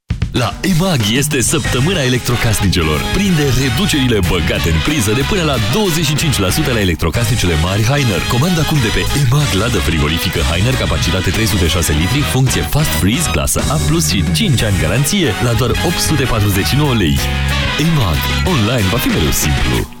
La EMAG este săptămâna electrocasnicelor. Prinde reducerile băgate în priză de până la 25% la electrocasnicele mari Heiner. Comanda acum de pe EMAG ladă frigorifică Heiner, capacitate 306 litri, funcție Fast Freeze, clasă A+, și 5 ani garanție la doar 849 lei. EMAG. Online va fi mereu simplu.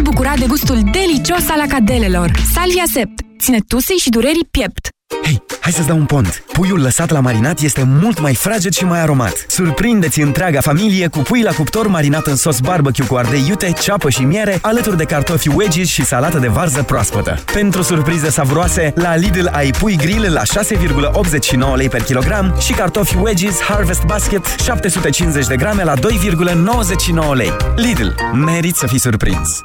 bucura de gustul delicios al acadelelor. Salvia Sept ține tusei și durerii piept. Hei, hai să-ți dau un pont. Puiul lăsat la marinat este mult mai fraged și mai aromat. Surprindeți întreaga familie cu pui la cuptor marinat în sos barbecue cu ardei iute, ceapă și miere, alături de cartofi wedges și salată de varză proaspătă. Pentru surprize savuroase, la Lidl ai pui grill la 6,89 lei per kilogram și cartofi wedges Harvest Basket 750 de grame la 2,99 lei. Lidl, merit să fii surprins!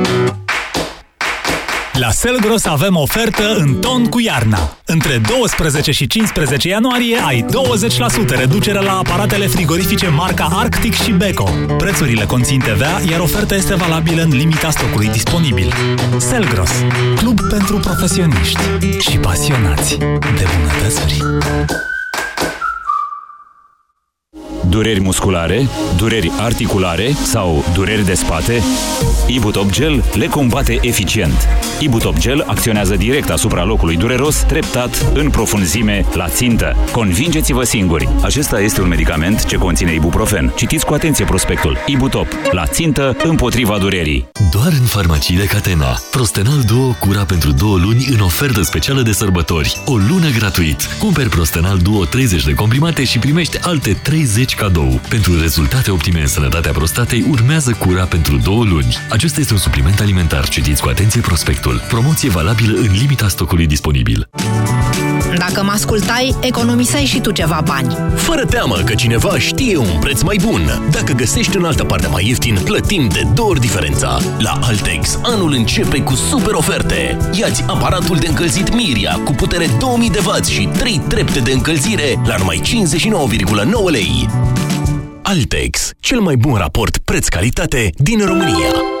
La Selgros avem ofertă în ton cu iarna. Între 12 și 15 ianuarie ai 20% reducere la aparatele frigorifice marca Arctic și Beko. Prețurile conțin TVA, iar oferta este valabilă în limita stocului disponibil. Selgros, club pentru profesioniști și pasionați de bunătățuri. Dureri musculare, dureri articulare sau dureri de spate? Ibutop Gel le combate eficient. Ibutop Gel acționează direct asupra locului dureros, treptat, în profunzime, la țintă. Convingeți-vă singuri! Acesta este un medicament ce conține ibuprofen. Citiți cu atenție prospectul. Ibutop. La țintă, împotriva durerii. Doar în farmaciile Catena. Prostenal Duo cura pentru două luni în ofertă specială de sărbători. O lună gratuit. Cumperi Prostenal Duo 30 de comprimate și primești alte 30 cadou. Pentru rezultate optime în sănătatea prostatei, urmează cura pentru două luni. Acesta este un supliment alimentar. Citiți cu atenție prospectul. Promoție valabilă în limita stocului disponibil. Dacă mă ascultai, economiseai și tu ceva bani. Fără teamă că cineva știe un preț mai bun. Dacă găsești în altă parte mai ieftin, plătim de două ori diferența. La Altex, anul începe cu super oferte. Iați aparatul de încălzit Miria cu putere 2000 de W și 3 trepte de încălzire la numai 59,9 lei. Altex, cel mai bun raport preț-calitate din România.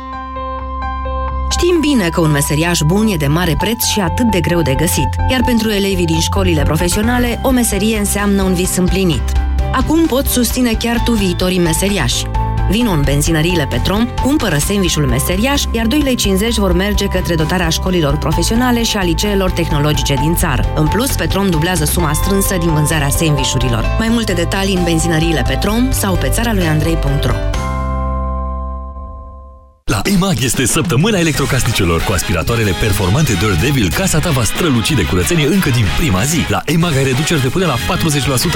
Știm bine că un meseriaș bun e de mare preț și atât de greu de găsit, iar pentru elevii din școlile profesionale, o meserie înseamnă un vis împlinit. Acum poți susține chiar tu viitorii meseriași. Vino în benzinăriile Petrom, cumpără sandvișul meseriaș, iar 2,50 lei vor merge către dotarea școlilor profesionale și a liceelor tehnologice din țară. În plus, Petrom dublează suma strânsă din vânzarea sandvișurilor. Mai multe detalii în benzinăriile Petrom sau pe țara lui Andrei.ro La La EMAG este săptămâna electrocasnicelor cu aspiratoarele performante Dirt Devil. Casa ta va străluci de curățenie încă din prima zi. La EMAG ai reduceri de până la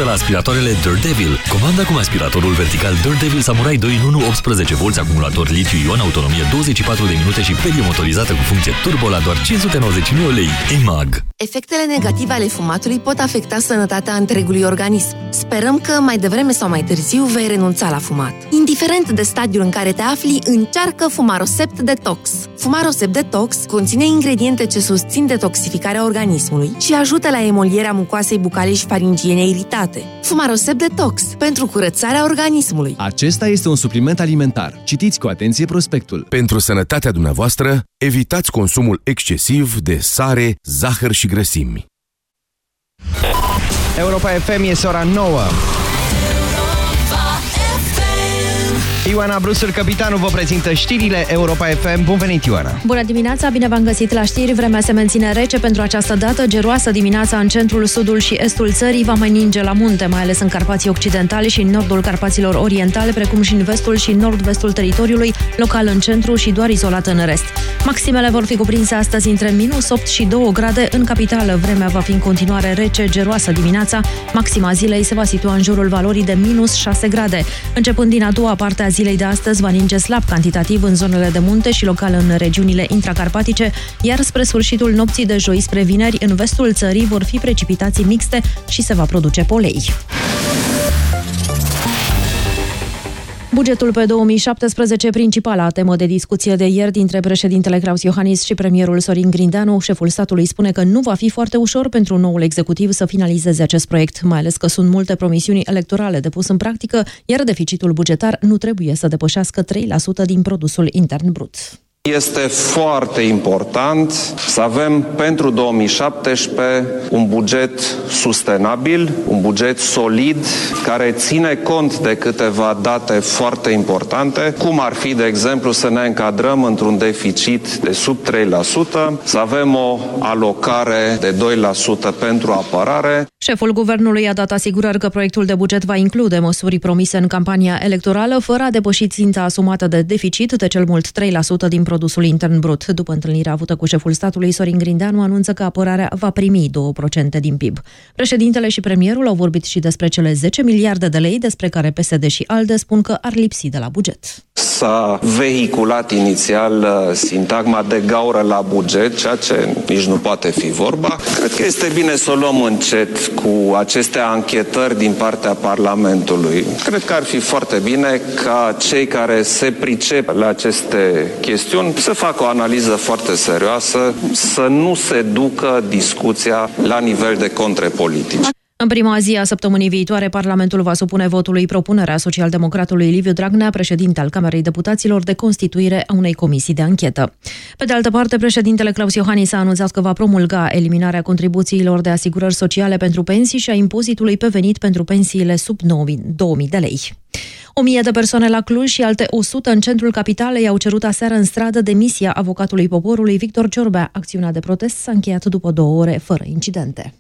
40% la aspiratoarele Dirt Devil. Comanda cu aspiratorul vertical Dirt Devil Samurai 2 în 1 18 V acumulator litiu-ion, autonomie 24 de minute și perie motorizată cu funcție turbo la doar 599 lei. EMAG. Efectele negative ale fumatului pot afecta sănătatea întregului organism. Sperăm că mai devreme sau mai târziu vei renunța la fumat. Indiferent de stadiul în care te afli, încearcă Fumarosept Detox. Fumarosept Detox conține ingrediente ce susțin detoxificarea organismului și ajută la emolierea mucoasei bucale și faringiene iritate. Fumarosept Detox pentru curățarea organismului. Acesta este un supliment alimentar. Citiți cu atenție prospectul. Pentru sănătatea dumneavoastră, evitați consumul excesiv de sare, zahăr și grăsimi. Europa FM este ora 9. Ioana Brusel, capitanul, vă prezintă știrile Europa FM. Bun venit, Ioana! Bună dimineața, bine v-am găsit la știri. Vremea se menține rece pentru această dată, geroasă dimineața în centrul, sudul și estul țării. Va mai ninge la munte, mai ales în Carpații Occidentale și în nordul Carpaților Orientale, precum și în vestul și nord-vestul teritoriului, local în centru și doar izolat în rest. Maximele vor fi cuprinse astăzi între minus 8 și 2 grade în capitală. Vremea va fi în continuare rece, geroasă dimineața. Maxima zilei se va situa în jurul valorii de minus 6 grade. Începând din a doua parte a zilei de astăzi va ninge slab cantitativ în zonele de munte și local în regiunile intracarpatice, iar spre sfârșitul nopții de joi spre vineri, în vestul țării vor fi precipitații mixte și se va produce polei. Bugetul pe 2017, principala temă de discuție de ieri dintre președintele Claus Iohannis și premierul Sorin Grindeanu, șeful statului spune că nu va fi foarte ușor pentru noul executiv să finalizeze acest proiect, mai ales că sunt multe promisiuni electorale de pus în practică, iar deficitul bugetar nu trebuie să depășească 3% din produsul intern brut. Este foarte important să avem pentru 2017 un buget sustenabil, un buget solid, care ține cont de câteva date foarte importante, cum ar fi, de exemplu, să ne încadrăm într-un deficit de sub 3%, să avem o alocare de 2% pentru apărare. Șeful guvernului a dat asigurări că proiectul de buget va include măsuri promise în campania electorală, fără a depăși ținta asumată de deficit de cel mult 3% din produsul intern brut. După întâlnirea avută cu șeful statului, Sorin Grindeanu anunță că apărarea va primi 2% din PIB. Președintele și premierul au vorbit și despre cele 10 miliarde de lei despre care PSD și ALDE spun că ar lipsi de la buget. S-a vehiculat inițial uh, sintagma de gaură la buget, ceea ce nici nu poate fi vorba. Cred că este bine să o luăm încet cu aceste anchetări din partea Parlamentului. Cred că ar fi foarte bine ca cei care se pricep la aceste chestiuni să facă o analiză foarte serioasă, să nu se ducă discuția la nivel de contre politici. În prima zi a săptămânii viitoare, Parlamentul va supune votului propunerea socialdemocratului Liviu Dragnea, președinte al Camerei Deputaților, de constituire a unei comisii de anchetă. Pe de altă parte, președintele Claus Iohannis a anunțat că va promulga eliminarea contribuțiilor de asigurări sociale pentru pensii și a impozitului pe venit pentru pensiile sub 2000 de lei. O mie de persoane la Cluj și alte 100 în centrul capitalei au cerut aseară în stradă demisia avocatului poporului Victor Ciorbea. Acțiunea de protest s-a încheiat după două ore fără incidente.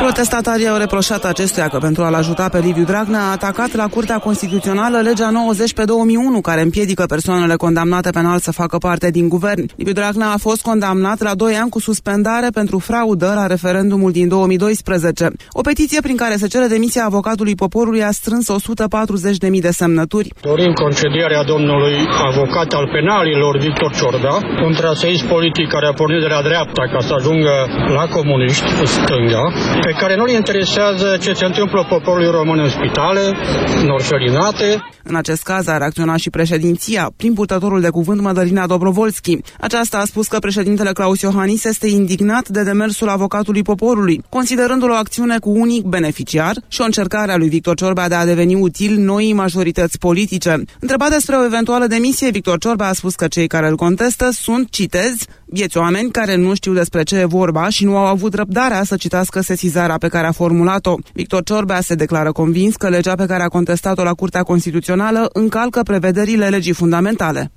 Protestatarii au reproșat acestuia că pentru a-l ajuta pe Liviu Dragnea a atacat la Curtea Constituțională legea 90 pe 2001 care împiedică persoanele condamnate penal să facă parte din guvern. Liviu Dragnea a fost condamnat la 2 ani cu suspendare pentru fraudă la referendumul din 2012. O petiție prin care se cere demisia avocatului poporului a strâns 140.000 de semnături. Dorim concedierea domnului avocat al penalilor Victor Ciorda, un traseist politic care a pornit de la dreapta ca să ajungă la comuniști, stânga, pe care nu-l interesează ce se întâmplă poporului român în spitale, în orfelinate. În acest caz a reacționat și președinția, prin purtătorul de cuvânt Mădălina Dobrovolski. Aceasta a spus că președintele Claus Iohannis este indignat de demersul avocatului poporului, considerându-l o acțiune cu unic beneficiar și o încercare a lui Victor Ciorbea de a deveni util noii majorități politice. Întrebat despre o eventuală demisie, Victor Ciorbea a spus că cei care îl contestă sunt, citez, vieți oameni care nu știu despre ce e vorba și nu au avut răbdarea să citească sesizarea pe care a formulat-o. Victor Ciorbea se declară convins că legea pe care a contestat-o la Curtea Constituțională încalcă prevederile legii fundamentale.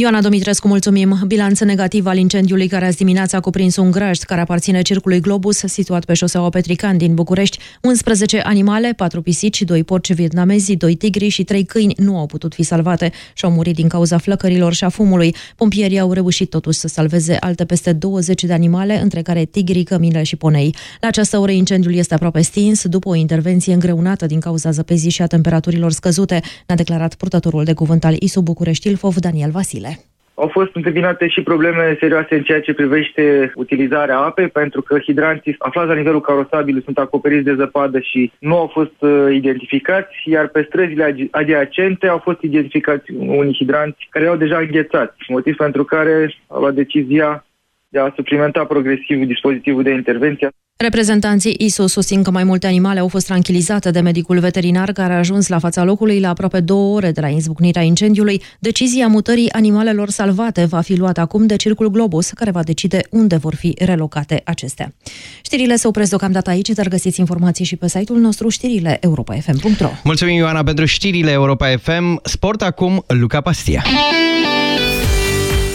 Ioana Dumitrescu, mulțumim. Bilanț negativ al incendiului care azi dimineața a cuprins un grăști care aparține Circului Globus, situat pe șoseaua Petrican din București. 11 animale, 4 pisici, 2 porci vietnamezi, 2 tigri și 3 câini nu au putut fi salvate și au murit din cauza flăcărilor și a fumului. Pompierii au reușit totuși să salveze alte peste 20 de animale, între care tigri, cămile și ponei. La această oră incendiul este aproape stins după o intervenție îngreunată din cauza zăpezii și a temperaturilor scăzute, ne-a declarat purtătorul de cuvânt al ISU București Ilfov, Daniel Vasile. Au fost întâmpinate și probleme serioase în ceea ce privește utilizarea apei, pentru că hidranții aflați la nivelul carosabilului sunt acoperiți de zăpadă și nu au fost uh, identificați, iar pe străzile adiacente au fost identificați unii hidranți care erau deja înghețați, motiv pentru care a luat decizia de a suplimenta progresiv dispozitivul de intervenție. Reprezentanții ISO susțin că mai multe animale au fost tranquilizate de medicul veterinar care a ajuns la fața locului la aproape două ore de la izbucnirea incendiului. Decizia mutării animalelor salvate va fi luată acum de Circul Globus, care va decide unde vor fi relocate acestea. Știrile se opresc deocamdată aici, dar găsiți informații și pe site-ul nostru știrile europa.fm.ro Mulțumim, Ioana, pentru știrile Europa FM. Sport acum, Luca Pastia.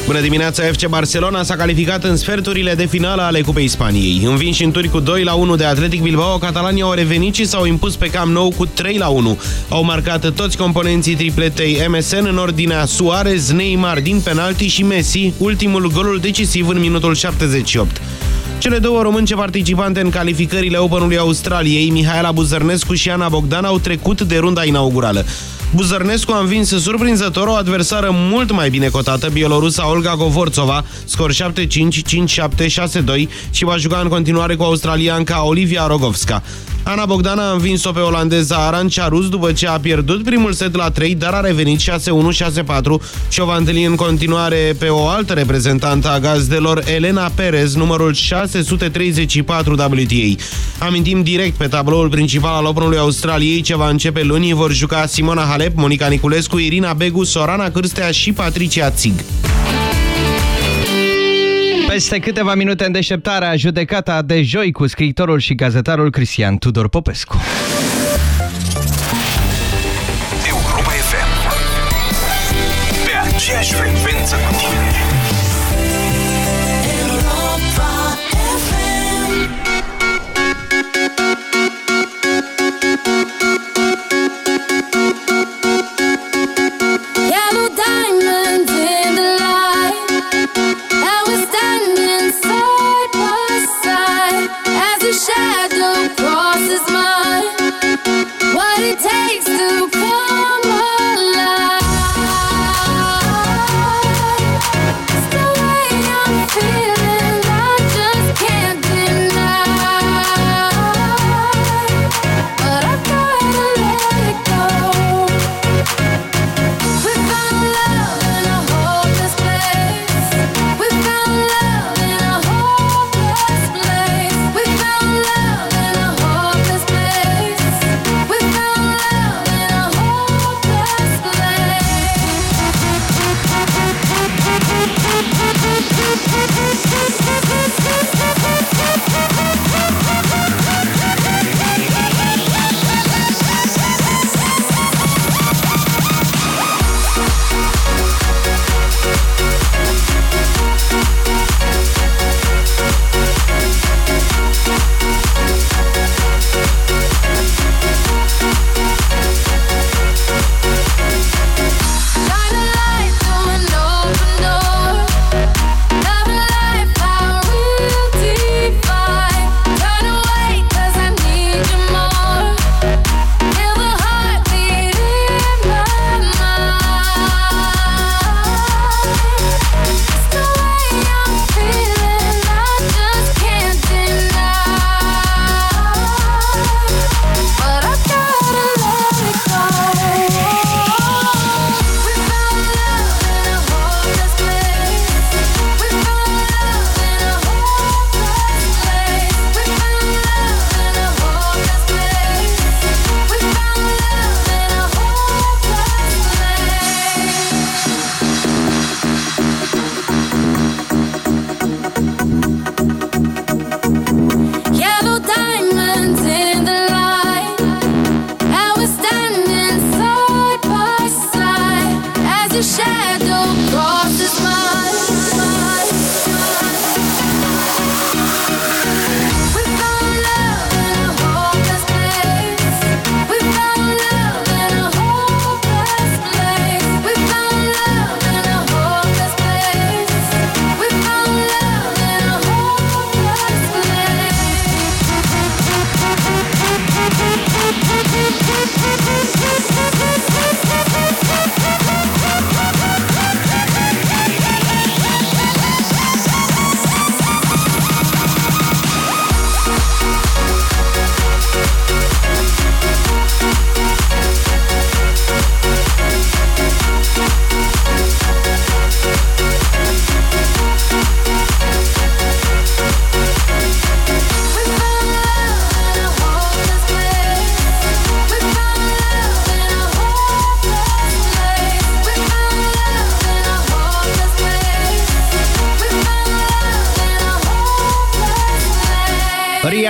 Bună dimineața, FC Barcelona s-a calificat în sferturile de finală ale Cupei Spaniei. Învinși în turi cu 2 la 1 de Atletic Bilbao, catalanii au revenit și s-au impus pe cam nou cu 3 la 1. Au marcat toți componenții tripletei MSN în ordinea Suarez, Neymar din penalti și Messi, ultimul golul decisiv în minutul 78. Cele două românce participante în calificările Openului Australiei, Mihaela Buzărnescu și Ana Bogdan, au trecut de runda inaugurală. Buzărnescu a învins surprinzător o adversară mult mai bine cotată, bielorusa Olga Govorțova, scor 7-5, 5-7, 6-2 și va juca în continuare cu australianca Olivia Rogovska. Ana Bogdan a învins-o pe olandeza Arancia Rus după ce a pierdut primul set la 3, dar a revenit 6-1, 6-4 și o va întâlni în continuare pe o altă reprezentantă a gazdelor, Elena Perez, numărul 634 WTA. Amintim direct pe tabloul principal al Openului Australiei ce va începe luni, vor juca Simona Halep, Monica Niculescu, Irina Begu, Sorana Cârstea și Patricia Țig. Peste câteva minute în deșteptarea judecata de joi cu scriitorul și gazetarul Cristian Tudor Popescu. Europa FM Pe aceeași frecvență cu tine it takes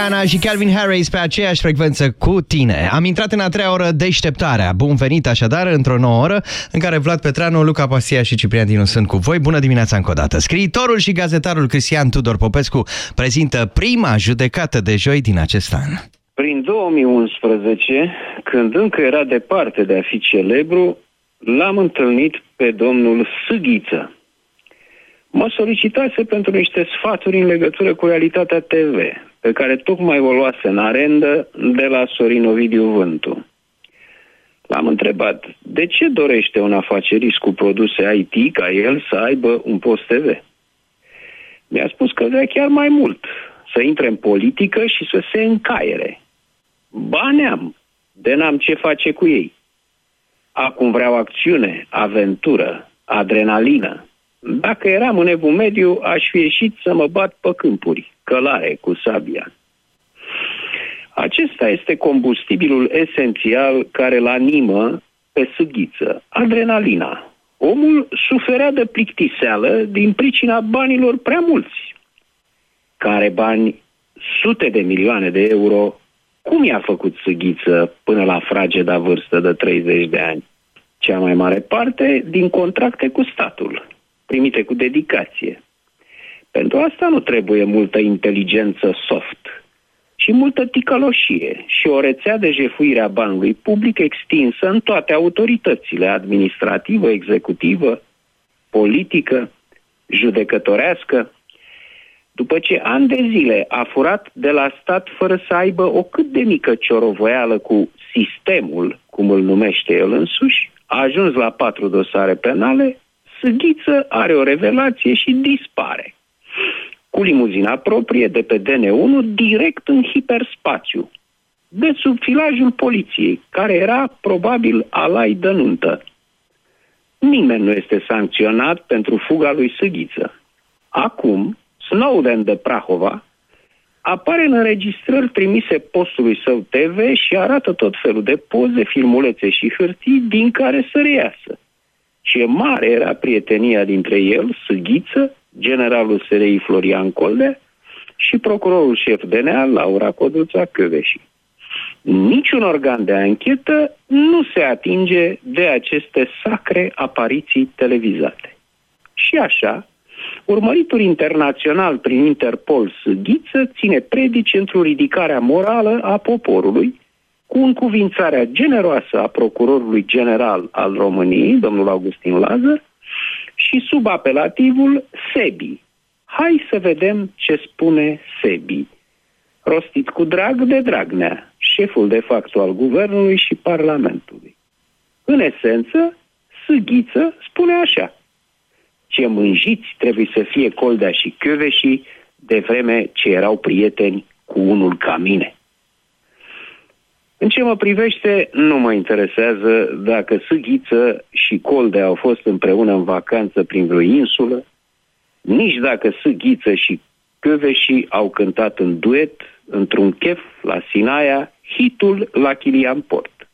Rihanna și Calvin Harris pe aceeași frecvență cu tine. Am intrat în a treia oră deșteptarea. Bun venit așadar într-o nouă oră în care Vlad Petreanu, Luca Pasia și Ciprian Dinu sunt cu voi. Bună dimineața încă o dată. Scriitorul și gazetarul Cristian Tudor Popescu prezintă prima judecată de joi din acest an. Prin 2011, când încă era departe de a fi celebru, l-am întâlnit pe domnul Sâghiță. Mă solicitase pentru niște sfaturi în legătură cu realitatea TV, pe care tocmai o luase în arendă de la Sorin Ovidiu Vântu. L-am întrebat, de ce dorește un afacerist cu produse IT ca el să aibă un post TV? Mi-a spus că vrea chiar mai mult, să intre în politică și să se încaiere. Bani am, de n-am ce face cu ei. Acum vreau acțiune, aventură, adrenalină. Dacă eram în evul mediu, aș fi ieșit să mă bat pe câmpuri, călare cu sabia. Acesta este combustibilul esențial care îl animă pe sâghiță, adrenalina. Omul suferea de plictiseală din pricina banilor prea mulți. Care bani, sute de milioane de euro, cum i-a făcut sâghiță până la frageda vârstă de 30 de ani? Cea mai mare parte din contracte cu statul, primite cu dedicație. Pentru asta nu trebuie multă inteligență soft, ci multă ticăloșie și o rețea de jefuire a banului public extinsă în toate autoritățile, administrativă, executivă, politică, judecătorească. După ce ani de zile a furat de la stat fără să aibă o cât de mică ciorovoială cu sistemul, cum îl numește el însuși, a ajuns la patru dosare penale, Sâghiță are o revelație și dispare. Cu limuzina proprie de pe DN1 direct în hiperspațiu, de sub filajul poliției, care era probabil alai de nuntă. Nimeni nu este sancționat pentru fuga lui Sâghiță. Acum, Snowden de Prahova apare în înregistrări trimise postului său TV și arată tot felul de poze, filmulețe și hârtii din care să reiasă. Ce mare era prietenia dintre el, Sâghiță, generalul SRI Florian Colde și procurorul șef DNA, Laura Codruța Căveși. Niciun organ de anchetă nu se atinge de aceste sacre apariții televizate. Și așa, urmăritul internațional prin Interpol Sâghiță ține predici într-o ridicare morală a poporului, cu încuvințarea generoasă a procurorului general al României, domnul Augustin Lazar, și sub apelativul SEBI. Hai să vedem ce spune SEBI. Rostit cu drag de Dragnea, șeful de facto al guvernului și parlamentului. În esență, Sâghiță spune așa. Ce mânjiți trebuie să fie Coldea și Chioveși de vreme ce erau prieteni cu unul ca mine. În ce mă privește, nu mă interesează dacă Sâghiță și Colde au fost împreună în vacanță prin vreo insulă, nici dacă Sâghiță și Căveși au cântat în duet, într-un chef la Sinaia, hitul la Chilian Port.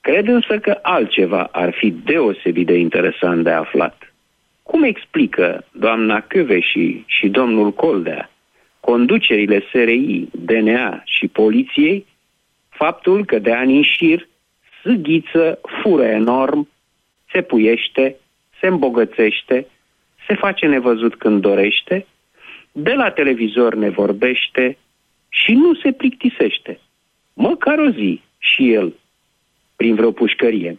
Cred însă că altceva ar fi deosebit de interesant de aflat. Cum explică doamna Căveși și domnul Coldea conducerile SRI, DNA și poliției faptul că de ani în șir zghiță, fură enorm, se puiește, se îmbogățește, se face nevăzut când dorește, de la televizor ne vorbește și nu se plictisește. Măcar o zi și el prin vreo pușcărie.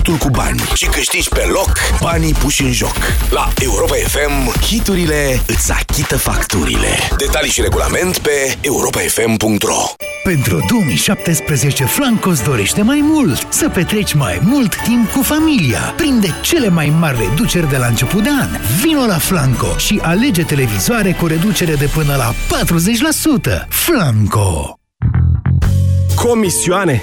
hitul cu bani și câștigi pe loc banii puși în joc. La Europa FM, hiturile îți achită facturile. Detalii și regulament pe europafm.ro Pentru 2017, Flanco îți dorește mai mult, să petreci mai mult timp cu familia. Prinde cele mai mari reduceri de la început de an. Vino la Flanco și alege televizoare cu reducere de până la 40%. Flanco! Comisioane?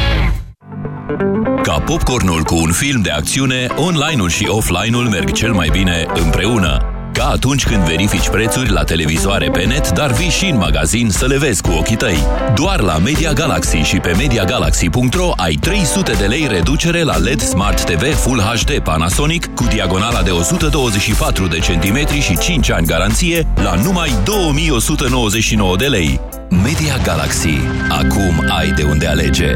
Ca popcornul cu un film de acțiune, online-ul și offline-ul merg cel mai bine împreună. Ca atunci când verifici prețuri la televizoare pe net, dar vii și în magazin să le vezi cu ochii tăi. Doar la Media Galaxy și pe MediaGalaxy.ro ai 300 de lei reducere la LED Smart TV Full HD Panasonic cu diagonala de 124 de centimetri și 5 ani garanție la numai 2199 de lei. Media Galaxy. Acum ai de unde alege.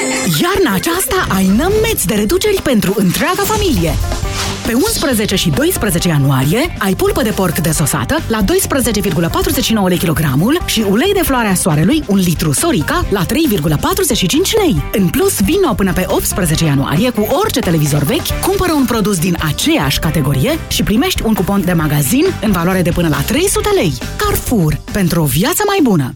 Iarna aceasta ai nămeți de reduceri pentru întreaga familie. Pe 11 și 12 ianuarie ai pulpă de porc desosată la 12,49 lei kilogramul și ulei de floarea soarelui 1 litru Sorica la 3,45 lei. În plus, vino până pe 18 ianuarie cu orice televizor vechi, cumpără un produs din aceeași categorie și primești un cupon de magazin în valoare de până la 300 lei. Carrefour. Pentru o viață mai bună!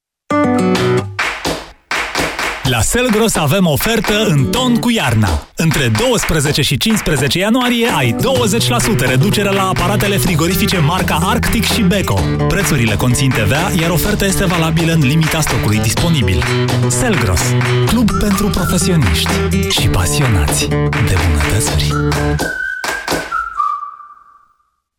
La Selgros avem ofertă în ton cu iarna. Între 12 și 15 ianuarie ai 20% reducere la aparatele frigorifice marca Arctic și Beko. Prețurile conțin TVA, iar oferta este valabilă în limita stocului disponibil. Selgros, club pentru profesioniști și pasionați de bunătățuri.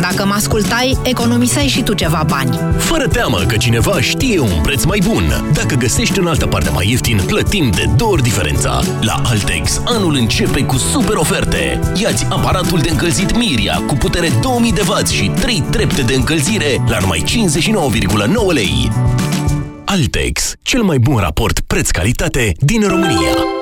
Dacă mă ascultai, economiseai și tu ceva bani. Fără teamă că cineva știe un preț mai bun. Dacă găsești în altă parte mai ieftin, plătim de două ori diferența. La Altex, anul începe cu super oferte. Iați aparatul de încălzit Miria cu putere 2000 de W și 3 trepte de încălzire la numai 59,9 lei. Altex, cel mai bun raport preț-calitate din România.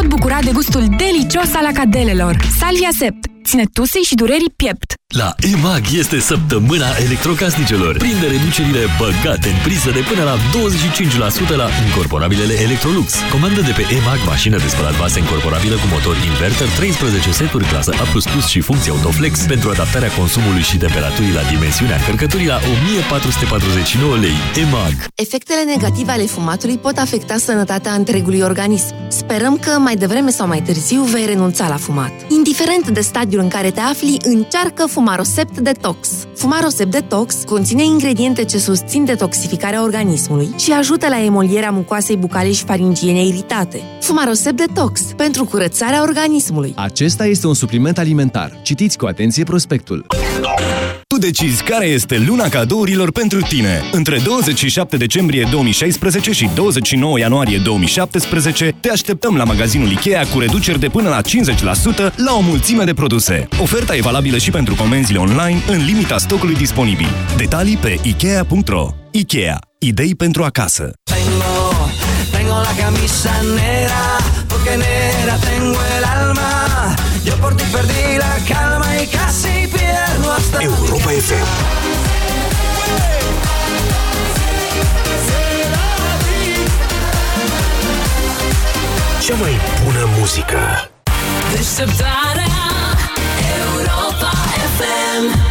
bucura de gustul delicios al acadelelor. Salvia Sept ține tusei și durerii piept. La EMAG este săptămâna electrocasnicelor. Prinde reducerile băgate în priză de până la 25% la incorporabilele Electrolux. Comandă de pe EMAG mașină de spălat vase incorporabilă cu motor inverter, 13 seturi clasă A++ și funcție Autoflex pentru adaptarea consumului și temperaturii la dimensiunea încărcăturii la 1449 lei. EMAG. Efectele negative ale fumatului pot afecta sănătatea întregului organism. Sperăm că mai devreme sau mai târziu vei renunța la fumat. Indiferent de stadiul în care te afli, încearcă fumat Fumarosept Detox. Fumarosept Detox conține ingrediente ce susțin detoxificarea organismului și ajută la emolierea mucoasei bucale și faringiene iritate. Fumarosept Detox pentru curățarea organismului. Acesta este un supliment alimentar. Citiți cu atenție prospectul. Tu decizi care este luna cadourilor pentru tine. Între 27 decembrie 2016 și 29 ianuarie 2017 te așteptăm la magazinul Ikea cu reduceri de până la 50% la o mulțime de produse. Oferta e valabilă și pentru comenzile online în limita stocului disponibil. Detalii pe Ikea.ro Ikea. Idei pentru acasă. Tengo, tengo la camisa negra, porque negra tengo el Europa FM. Cea mai bună muzică. Deșteptarea Europa FM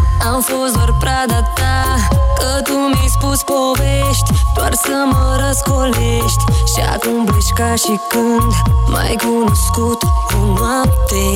Am fost doar prada ta Că tu mi-ai spus povești. Doar să mă răscolești. Și acum pleci ca și când M-ai cunoscut o noapte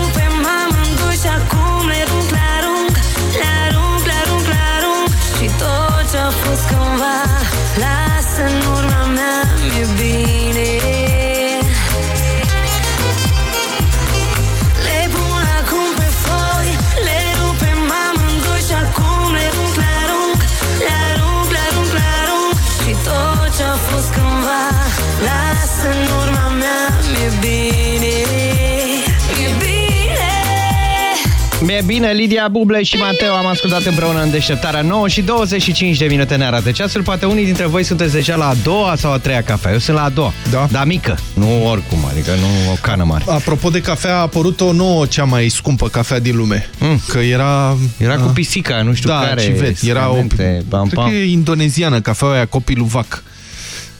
amândoi și acum le rup, le arunc Le arunc, le arunc, le arunc. Și tot ce-a fost cândva Las în urma mea, mi-e bine bine, Lidia Buble și Mateo am ascultat împreună în deșteptarea 9 și 25 de minute ne arată ceasul. Poate unii dintre voi sunteți deja la a doua sau a treia cafea. Eu sunt la a doua. Da. Dar mică, nu oricum, adică nu o cană mare. Apropo de cafea, a apărut o nouă, cea mai scumpă cafea din lume. Mm. Că era... Era cu pisica, nu știu da, care. civet. Era o... semente, Pam, Cred pam. că e indoneziană, cafeaua aia Kopi Luwak.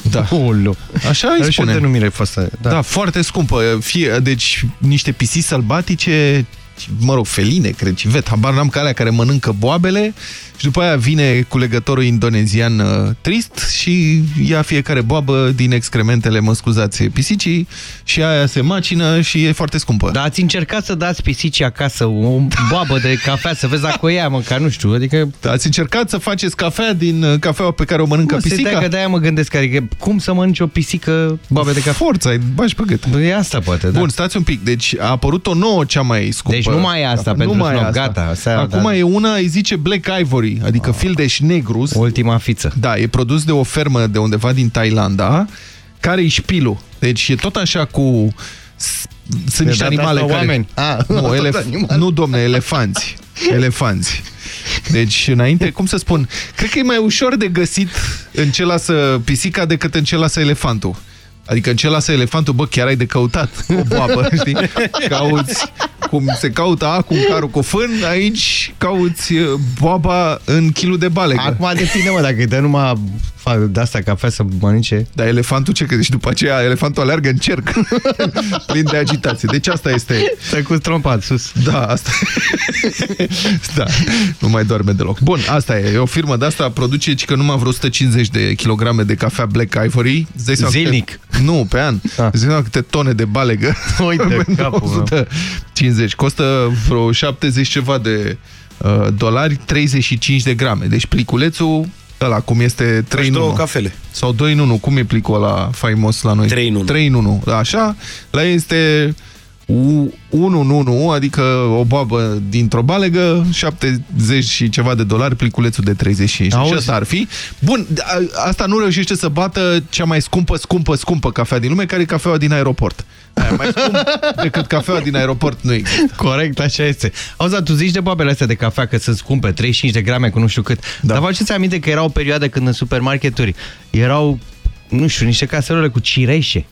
Da. Ulu. Așa Are îi și o spune. denumire fostă. Da. da, foarte scumpă. Fie, deci niște pisici sălbatice, mă rog, feline, cred, civet, habar n-am că alea care mănâncă boabele și după aia vine culegătorul indonezian uh, trist și ia fiecare boabă din excrementele, mă scuzați, pisicii și aia se macină și e foarte scumpă. Dar ați încercat să dați pisicii acasă o boabă de cafea, să vezi dacă o ia, măcar, nu știu, adică... Ați încercat să faceți cafea din uh, cafeaua pe care o mănâncă Mă, se pisica? dea că de-aia mă gândesc, adică cum să mănânci o pisică boabe de cafea? Forța, ai bași pe gât. E asta poate, da. Bun, stați un pic. Deci a apărut o nouă, cea mai scumpă. Deci nu mai e asta Nu pentru mai e snob, asta. gata, asta- Acum da. e una, îi zice Black Ivory, adică fildeș negru. Ultima fiță. Da, e produs de o fermă de undeva din Thailanda, care e șpilul. Deci e tot așa cu... s- Sunt De niște data animale asta care... oameni. Ah, nu, tot elef... animale. nu, domne, elefanți. Elefanți. Deci, înainte, cum să spun, cred că e mai ușor de găsit în ce lasă pisica decât în ce lasă elefantul. Adică în ce lasă elefantul, bă, chiar ai de căutat o boabă, știi? Cauți cum se caută acum carul cu fân, aici cauți uh, boaba în kilul de balegă. Acum depinde, mă, dacă dă numai de asta cafea să mănânce. Dar elefantul ce crezi? Și după aceea elefantul alergă în cerc, plin de agitație. Deci asta este... Stai cu trompa sus. Da, asta Da, nu mai doarme deloc. Bun, asta e. O firmă de asta produce, că numai vreo 150 de kilograme de cafea Black Ivory. Zilnic. Câte... Nu, pe an. Ah. Zilnic câte tone de balegă. Uite, capul 150 70. Costă vreo 70 ceva de uh, dolari, 35 de grame. Deci pliculețul ăla cum este 3 în 1. cafele. Sau 2 în 1. Cum e plicul ăla faimos la noi? 3 în 1. 3 în 1. Așa, la este 1 în 1, adică o boabă dintr-o balegă, 70 și ceva de dolari, pliculețul de 35. Auzi? Și asta ar fi. Bun, a- asta nu reușește să bată cea mai scumpă, scumpă, scumpă cafea din lume, care e cafeaua din aeroport. Aia mai scump decât cafeaua din aeroport nu există. Corect, așa este. Auzi, dar tu zici de boabele astea de cafea că sunt scumpe, 35 de grame cu nu știu cât. Da. Dar vă aduceți aminte că era o perioadă când în supermarketuri erau, nu știu, niște caserole cu cireșe.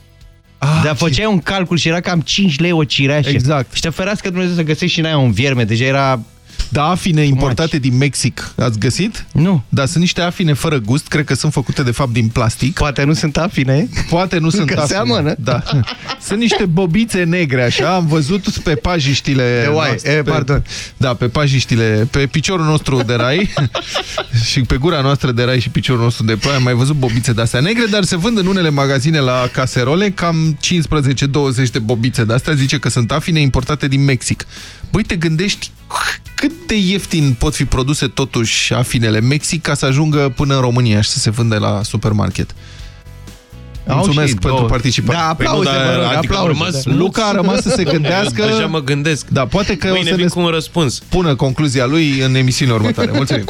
Ah, Dar făceai un calcul și era cam 5 lei o cireașă. Exact. Și te ferească Dumnezeu să găsești și în aia un vierme. Deja era... Da, afine importate din Mexic. Ați găsit? Nu. Dar sunt niște afine fără gust, cred că sunt făcute de fapt din plastic. Poate nu sunt afine. Poate nu sunt Că afine. seamănă. Da. Sunt niște bobițe negre, așa, am văzut pe pajiștile De oaie, noastre, e, pe, pardon. Da, pe pajiștile, pe piciorul nostru de rai și pe gura noastră de rai și piciorul nostru de ploaie am mai văzut bobițe de-astea negre, dar se vând în unele magazine la caserole cam 15-20 de bobițe de-astea, zice că sunt afine importate din Mexic. Băi, te gândești cât de ieftin pot fi produse totuși afinele Mexic ca să ajungă până în România și să se vândă la supermarket. Au Mulțumesc și pentru două. participare. Da, aplauze, Păi nu, vă rog, adică aplauze, am rămas da. Luca a rămas să se gândească. Deja mă gândesc. Da, poate că Mâine o să vin ne cu un răspuns. pună concluzia lui în emisiunea următoare. Mulțumim.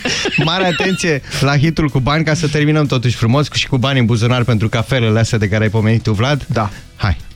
Mare atenție la hitul cu bani ca să terminăm totuși frumos și cu bani în buzunar pentru cafelele astea de care ai pomenit tu, Vlad. Da. Hai.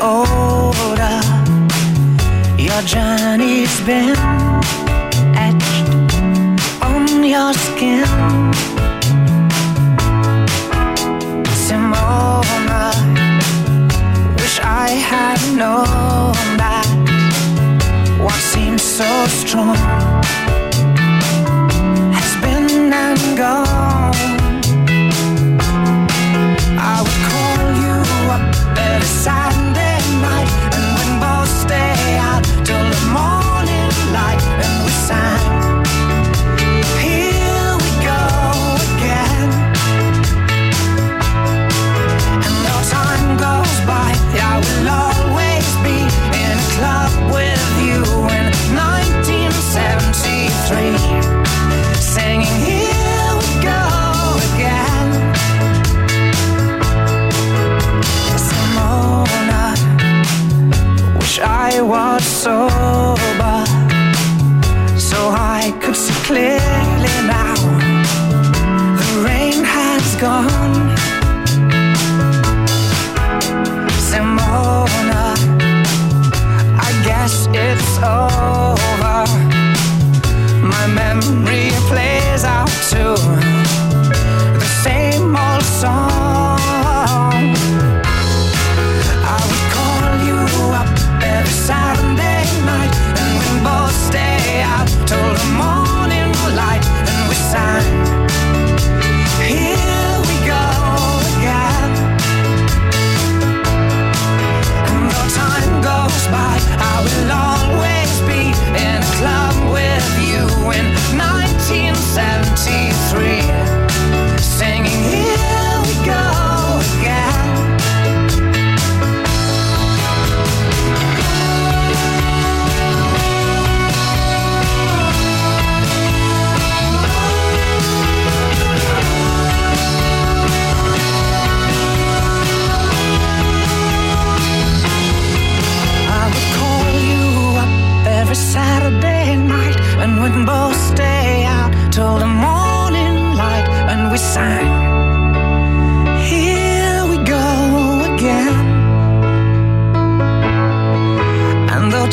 Older. Your journey's been etched on your skin. Simona, wish I had known that what seems so strong has been and gone.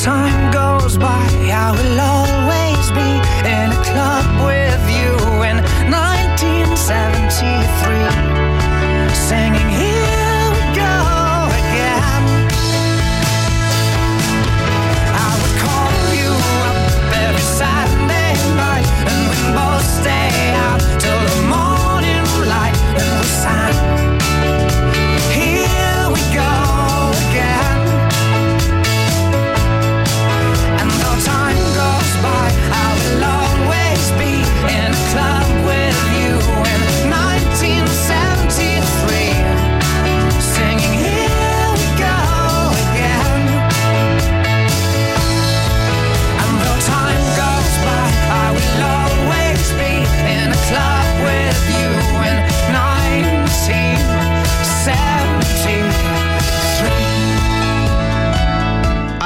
time.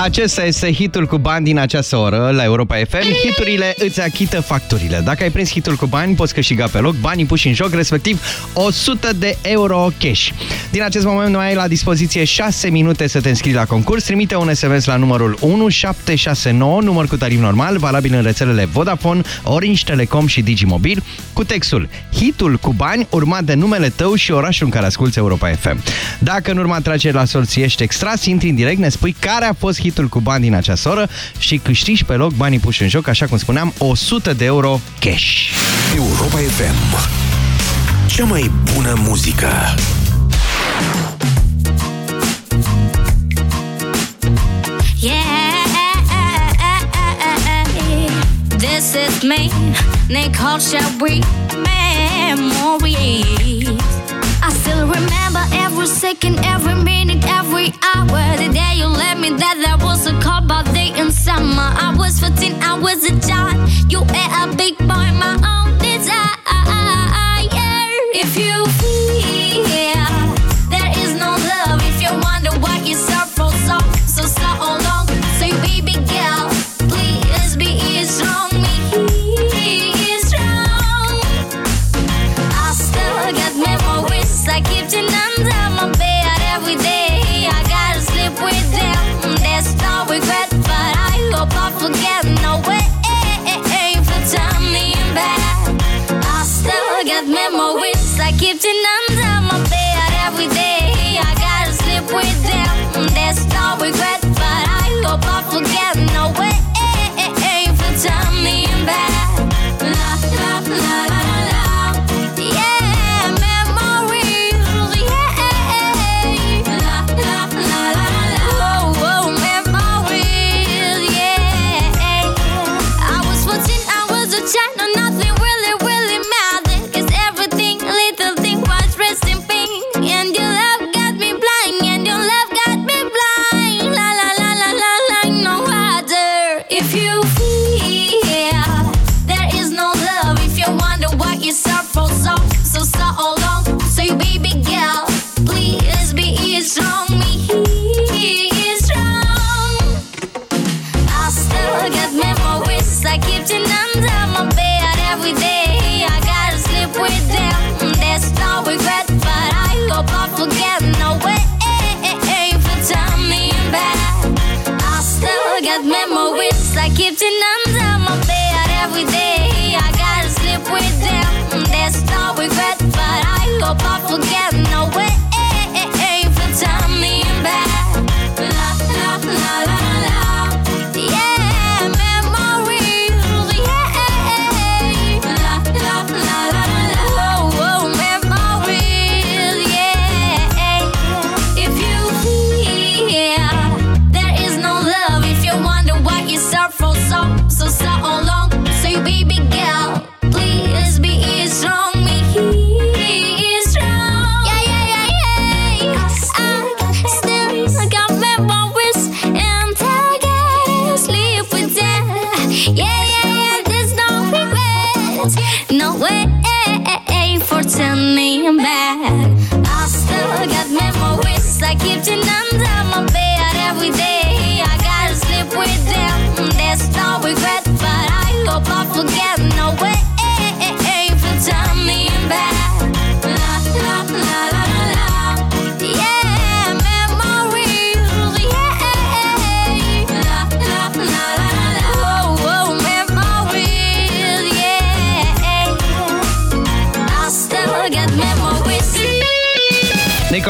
Acesta este hitul cu bani din această oră la Europa FM. Hiturile îți achită facturile. Dacă ai prins hitul cu bani, poți câștiga pe loc banii puși în joc, respectiv 100 de euro cash. Din acest moment nu ai la dispoziție 6 minute să te înscrii la concurs. Trimite un SMS la numărul 1769, număr cu tarif normal, valabil în rețelele Vodafone, Orange, Telecom și Digimobil, cu textul Hitul cu bani, urmat de numele tău și orașul în care asculti Europa FM. Dacă în urma trecerii la sorți ești extras, intri în direct, ne spui care a fost hitul cu bani din această oră și câștigi pe loc banii puși în joc, așa cum spuneam, 100 de euro cash. Europa FM. Cea mai bună muzică. kisses me, they called we memories. I still remember every second, every minute, every hour. The day you left me, that there was a cold body in summer. I was 14, I was a child. You were a big boy, my own. tonight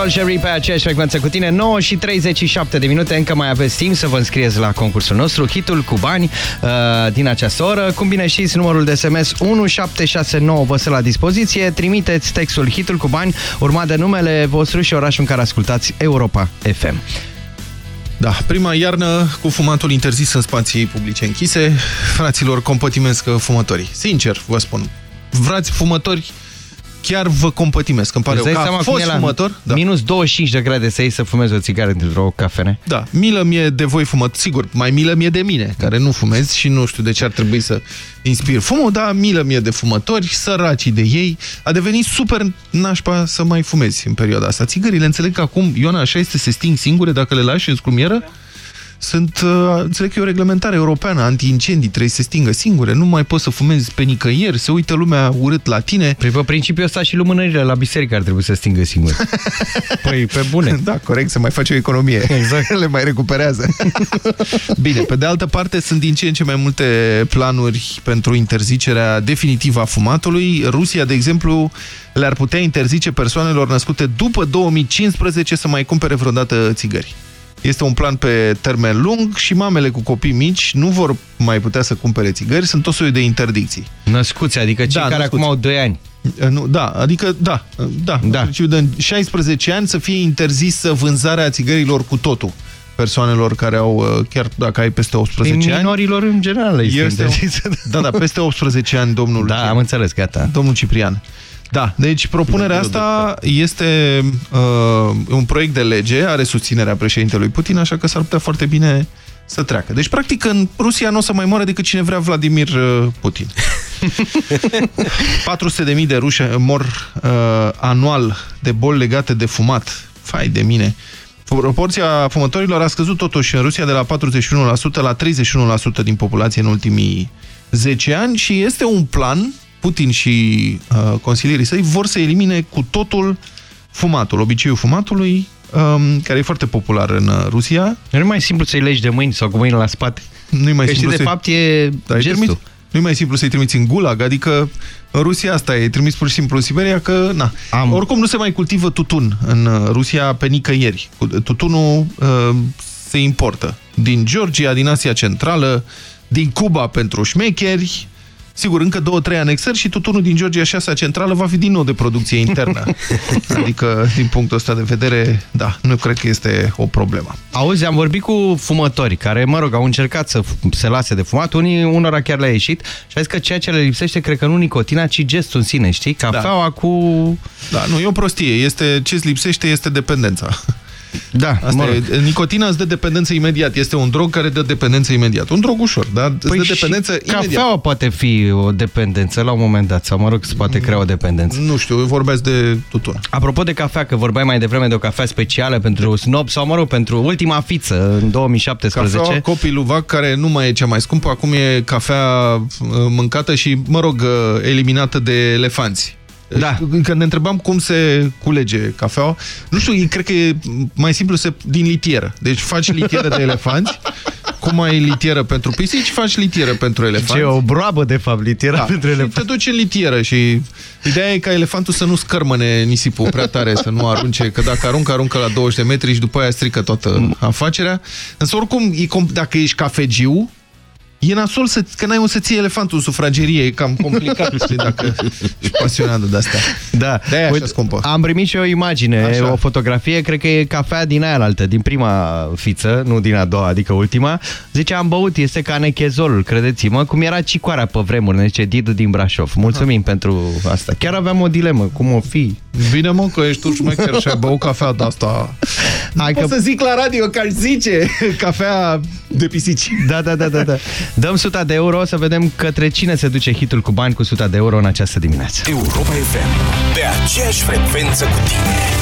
Nicole Sherry pe aceeași frecvență cu tine 9 și 37 de minute Încă mai aveți timp să vă înscrieți la concursul nostru Hitul cu bani uh, din această oră Cum bine știți, numărul de SMS 1769 vă stă la dispoziție Trimiteți textul Hitul cu bani Urmat de numele vostru și orașul în care ascultați Europa FM Da, prima iarnă cu fumatul interzis în spații publice închise. Fraților, compătimesc fumătorii. Sincer, vă spun. Vrați fumători, chiar vă compătimesc. Îmi pare Îți rău dai că seama a cum fost e la fumător. Da. Minus 25 de grade să iei să fumezi o țigară dintr-o cafene Da, milă mie de voi fumat, sigur, mai milă mie de mine, care nu fumez și nu știu de ce ar trebui să inspir fumul, dar milă mie de fumători, săracii de ei, a devenit super nașpa să mai fumezi în perioada asta. Țigările, înțeleg că acum, Iona, așa este, se sting singure dacă le lași în scrumieră? Sunt, uh, înțeleg că e o reglementare europeană, anti-incendii, trebuie să se stingă singure, nu mai poți să fumezi pe nicăieri, se uită lumea urât la tine. Păi pe principiul ăsta și lumânările la biserică ar trebui să stingă singure. Păi, pe bune. Da, corect, să mai face o economie. Exact. Le mai recuperează. Bine, pe de altă parte, sunt din ce în ce mai multe planuri pentru interzicerea definitivă a fumatului. Rusia, de exemplu, le-ar putea interzice persoanelor născute după 2015 să mai cumpere vreodată țigări. Este un plan pe termen lung și mamele cu copii mici nu vor mai putea să cumpere țigări, sunt tot soiul de interdicții. Născuți, adică cei care acum au 2 ani. Nu, da, adică da, da, da. de 16 ani să fie interzisă vânzarea țigărilor cu totul persoanelor care au, uh, chiar dacă ai peste 18 ani. Minorilor în general este, este interzisă. Da, da, peste 18 ani, domnul Da, am înțeles, gata. Domnul Ciprian. Da, deci propunerea asta este uh, un proiect de lege, are susținerea președintelui Putin, așa că s-ar putea foarte bine să treacă. Deci, practic, în Rusia nu o să mai moară decât cine vrea Vladimir uh, Putin. 400.000 de ruși mor uh, anual de boli legate de fumat. Fai de mine. Proporția fumătorilor a scăzut totuși în Rusia de la 41% la 31% din populație în ultimii 10 ani și este un plan, Putin și uh, consilierii săi vor să elimine cu totul fumatul, obiceiul fumatului, um, care e foarte popular în uh, Rusia. Nu e mai simplu să-i legi de mâini sau cu mâini la spate. Nu-i mai Că simplu știi, de să-i- fapt, e Da, îi gestul. trimiți- Nu-i mai simplu să-i trimiți în gulag, adică în Rusia asta e, trimis pur și simplu în Siberia, că na. Am. Oricum nu se mai cultivă tutun în uh, Rusia pe nicăieri. Cu- Tutunul uh, se importă din Georgia, din Asia Centrală, din Cuba pentru șmecheri, Sigur, încă două, trei anexări și tutunul din Georgia și Asia Centrală va fi din nou de producție internă. adică, din punctul ăsta de vedere, da, nu cred că este o problemă. Auzi, am vorbit cu fumători care, mă rog, au încercat să f- se lase de fumat, unii, unora chiar le-a ieșit și a zis că ceea ce le lipsește, cred că nu nicotina, ci gestul în sine, știi? Cafeaua cu... Da, nu, e o prostie. Este, ce-ți lipsește este dependența. Da, Asta mă rog. e, nicotina îți dă dependență imediat. Este un drog care dă dependență imediat. Un drog ușor, dar îți Păi dă și dependență imediat. cafeaua poate fi o dependență la un moment dat, sau mă rog, se poate crea o dependență. Nu știu, vorbeați de tutun. Apropo de cafea, că vorbeai mai devreme de o cafea specială pentru snob, sau mă rog, pentru ultima fiță în 2017. Cafeaua Copii Luvac, care nu mai e cea mai scumpă, acum e cafea uh, mâncată și, mă rog, uh, eliminată de elefanți. Da. Când ne întrebam cum se culege cafeaua, nu știu, cred că e mai simplu să, din litieră. Deci faci litieră de elefanți, cum ai litieră pentru pisici, faci litieră pentru elefanți. Ce o broabă, de fapt, litiera Da, pentru și elefanți. te duci în litieră și ideea e ca elefantul să nu scărmăne nisipul prea tare, să nu arunce, că dacă aruncă, aruncă la 20 de metri și după aia strică toată afacerea. Însă oricum, e com- dacă ești cafegiu, E nasol să, că n-ai unde să ții elefantul în sufragerie, e cam complicat, știi, dacă ești pasionat de astea. Da. De-aia așa Uite, scumpă. Am primit și o imagine, Așa. o fotografie, cred că e cafea din aia altă, din prima fiță, nu din a doua, adică ultima. Zice, am băut, este ca nechezolul, credeți-mă, cum era cicoarea pe vremuri, ne zice Didu din Brașov. Mulțumim pentru asta. Chiar aveam o dilemă, cum o fi? Bine mă, că ești tu șmecher și ai băut cafea de asta. Hai Pot să zic la radio că aș zice cafea de pisici. Da, da, da, da, da. Dăm 100 de euro să vedem către cine se duce hitul cu bani cu 100 de euro în această dimineață. Europa FM. Pe aceeași frecvență cu tine.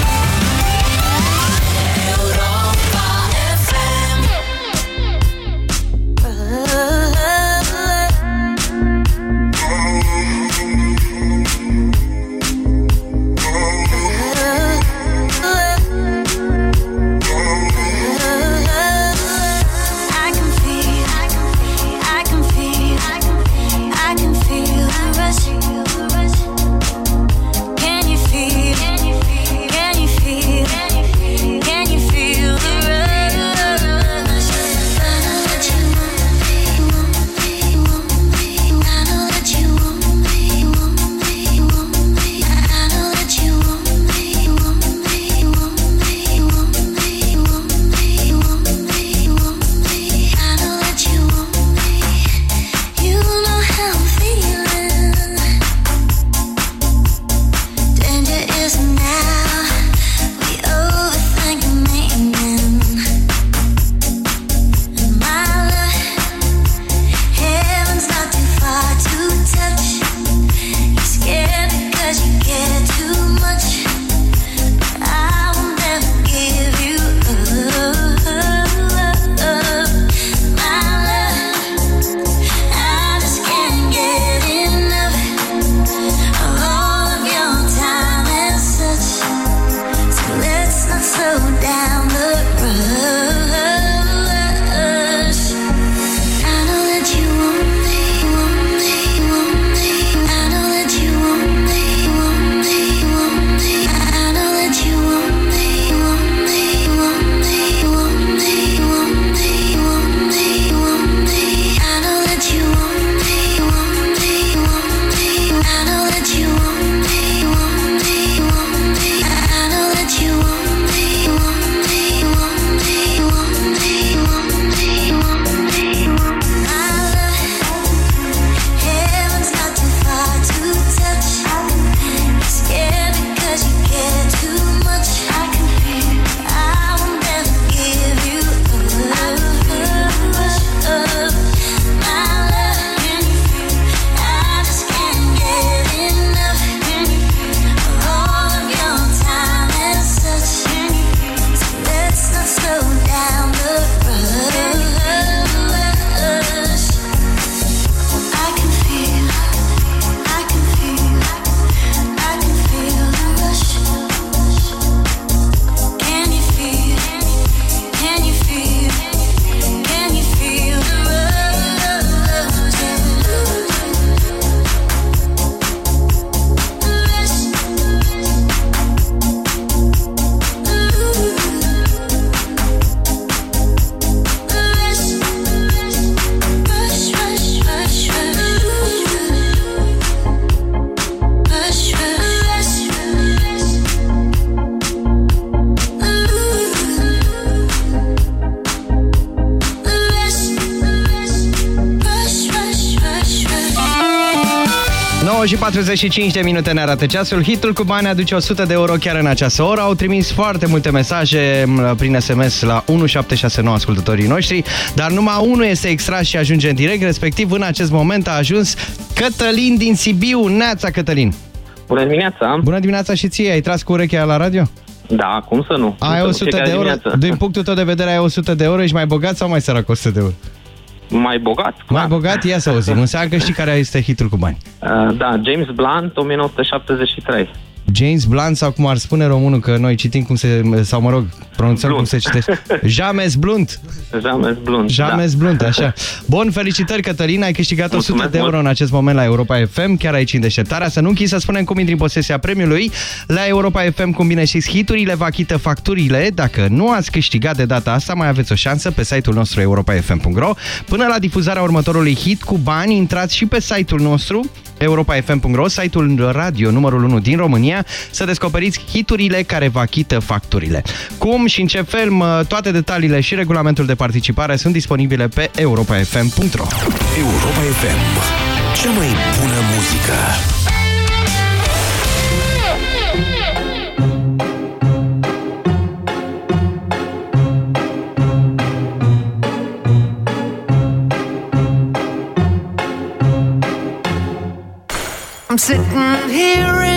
9 și 45 de minute ne arată ceasul. Hitul cu bani aduce 100 de euro chiar în această oră. Au trimis foarte multe mesaje m, prin SMS la 1769 ascultătorii noștri, dar numai unul este extras și ajunge în direct, respectiv în acest moment a ajuns Cătălin din Sibiu. Neața, Cătălin! Bună dimineața! Bună dimineața și ție! Ai tras cu urechea la radio? Da, cum să nu? Cum Ai să nu? 100 de Fiecare euro? dimineață. Din punctul tău de vedere ai 100 de euro, ești mai bogat sau mai sărac cu 100 de euro? Mai bogat? Mai bogat? Ia să auzim. Înseamnă că știi care este hitul cu bani. Uh, da, James Blunt, 1973. James Blunt sau cum ar spune românul, că noi citim cum se, sau mă rog, pronunțăm cum se citește. James Blunt. James Blunt, James da. Blunt, așa. Bun, felicitări, Cătălina, ai câștigat 100 Mulțumesc de euro mult. în acest moment la Europa FM, chiar aici în deșteptarea. Să nu închizi să spunem cum intri în posesia premiului. La Europa FM, cum bine știți, hiturile vă achită facturile. Dacă nu ați câștigat de data asta, mai aveți o șansă pe site-ul nostru europafm.ro. Până la difuzarea următorului hit cu bani, intrați și pe site-ul nostru europafm.ro, site-ul radio numărul 1 din România, să descoperiți hiturile care vă achită facturile. Cum și în ce fel, mă, toate detaliile și regulamentul de participare sunt disponibile pe europafm.ro. Europa FM. Cea mai bună muzică. I'm sitting here in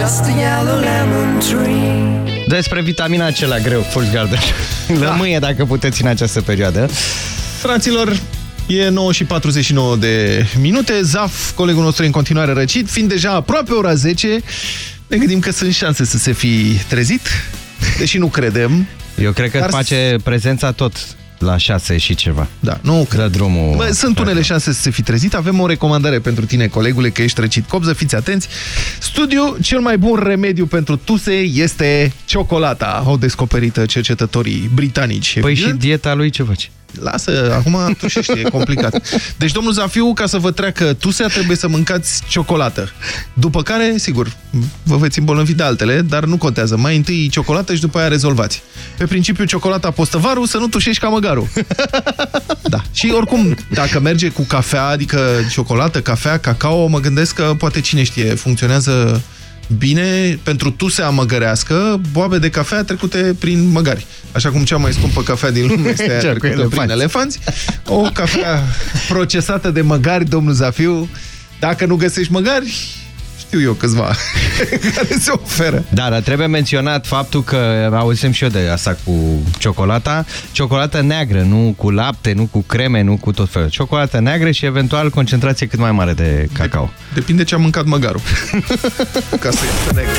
just a yellow lemon tree. Despre vitamina C la greu, Fulgi Garden. Lămâie dacă puteți în această perioadă. Fraților, e 9 și 49 de minute. Zaf, colegul nostru e în continuare răcit, fiind deja aproape ora 10, ne gândim că sunt șanse să se fi trezit, deși nu credem. Eu cred că Dar face prezența tot la 6 și ceva. Da, nu cred. drumul... Bă, sunt unele șanse să se fi trezit. Avem o recomandare pentru tine, colegule, că ești răcit copză, fiți atenți. Studiu, cel mai bun remediu pentru tuse este ciocolata. Au descoperit cercetătorii britanici. Păi evident. și dieta lui ce face? Lasă, acum tușește, e complicat. Deci, domnul Zafiu, ca să vă treacă tusea, trebuie să mâncați ciocolată. După care, sigur, vă veți îmbolnăvi de altele, dar nu contează. Mai întâi ciocolată și după aia rezolvați. Pe principiu, ciocolata postăvaru, să nu tușești ca măgarul. Da. Și oricum, dacă merge cu cafea, adică ciocolată, cafea, cacao, mă gândesc că poate cine știe, funcționează bine pentru tusea măgărească, boabe de cafea trecute prin măgari. Așa cum cea mai scumpă cafea din lume este aia Cea cu trecută prin elefanți. elefanți. O cafea procesată de măgari, domnul Zafiu. Dacă nu găsești măgari, știu eu câțiva care se oferă. Da, dar trebuie menționat faptul că auzim și eu de asta cu ciocolata. Ciocolată neagră, nu cu lapte, nu cu creme, nu cu tot felul. Ciocolată neagră și eventual concentrație cât mai mare de cacao. Depinde ce a mâncat măgarul. Ca să iasă negru.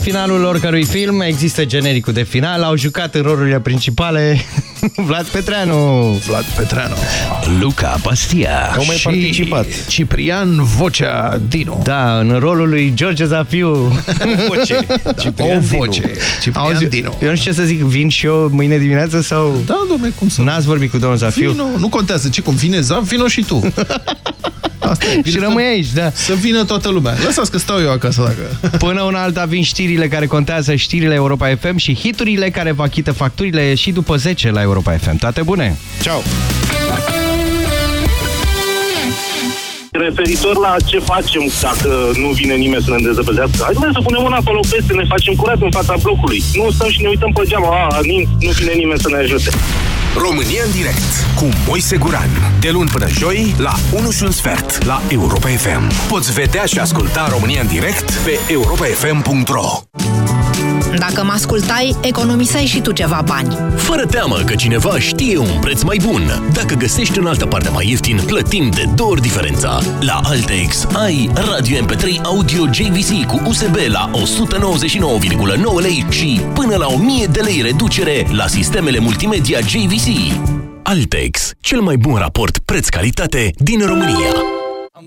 Finalul oricărui film, există genericul de final. Au jucat în rolurile principale Vlad Petreanu. Vlad Petreanu. Luca Pastia. Au mai și participat. Ciprian Vocea Dinu. Da, în rolul lui George Zafiu. Voce. o voce. Ciprian Auzi, Dinu. eu nu știu ce să zic, vin și eu mâine dimineață sau... Da, domnule, cum să... N-ați vorbit cu domnul Zafiu? Vino, nu contează ce cum vine Zav, vino și tu. Asta e, Și rămâi aici, da. Să vină toată lumea. Lăsați că stau eu acasă dacă... Până una alta vin știrile care contează, știrile Europa FM și hiturile care vă achită facturile și după 10 la Europa FM. Toate bune! Ciao. Referitor la ce facem dacă nu vine nimeni să ne dezăpăzească, hai să punem una acolo peste, ne facem curat în fața blocului. Nu stăm și ne uităm pe geamă, a, nin- nu vine nimeni să ne ajute. România în direct cu Moise Guran. De luni până joi la 1 și un sfert la Europa FM. Poți vedea și asculta România în direct pe europafm.ro Dacă mă ascultai, economiseai și tu ceva bani. Fără teamă că cineva știe un preț mai bun. Dacă găsești în altă parte mai ieftin, plătim de două ori diferența. La Altex ai radio MP3 audio JVC cu USB la 199,9 lei și până la 1000 de lei reducere la sistemele multimedia JVC. Altex, cel mai bun raport preț-calitate din România.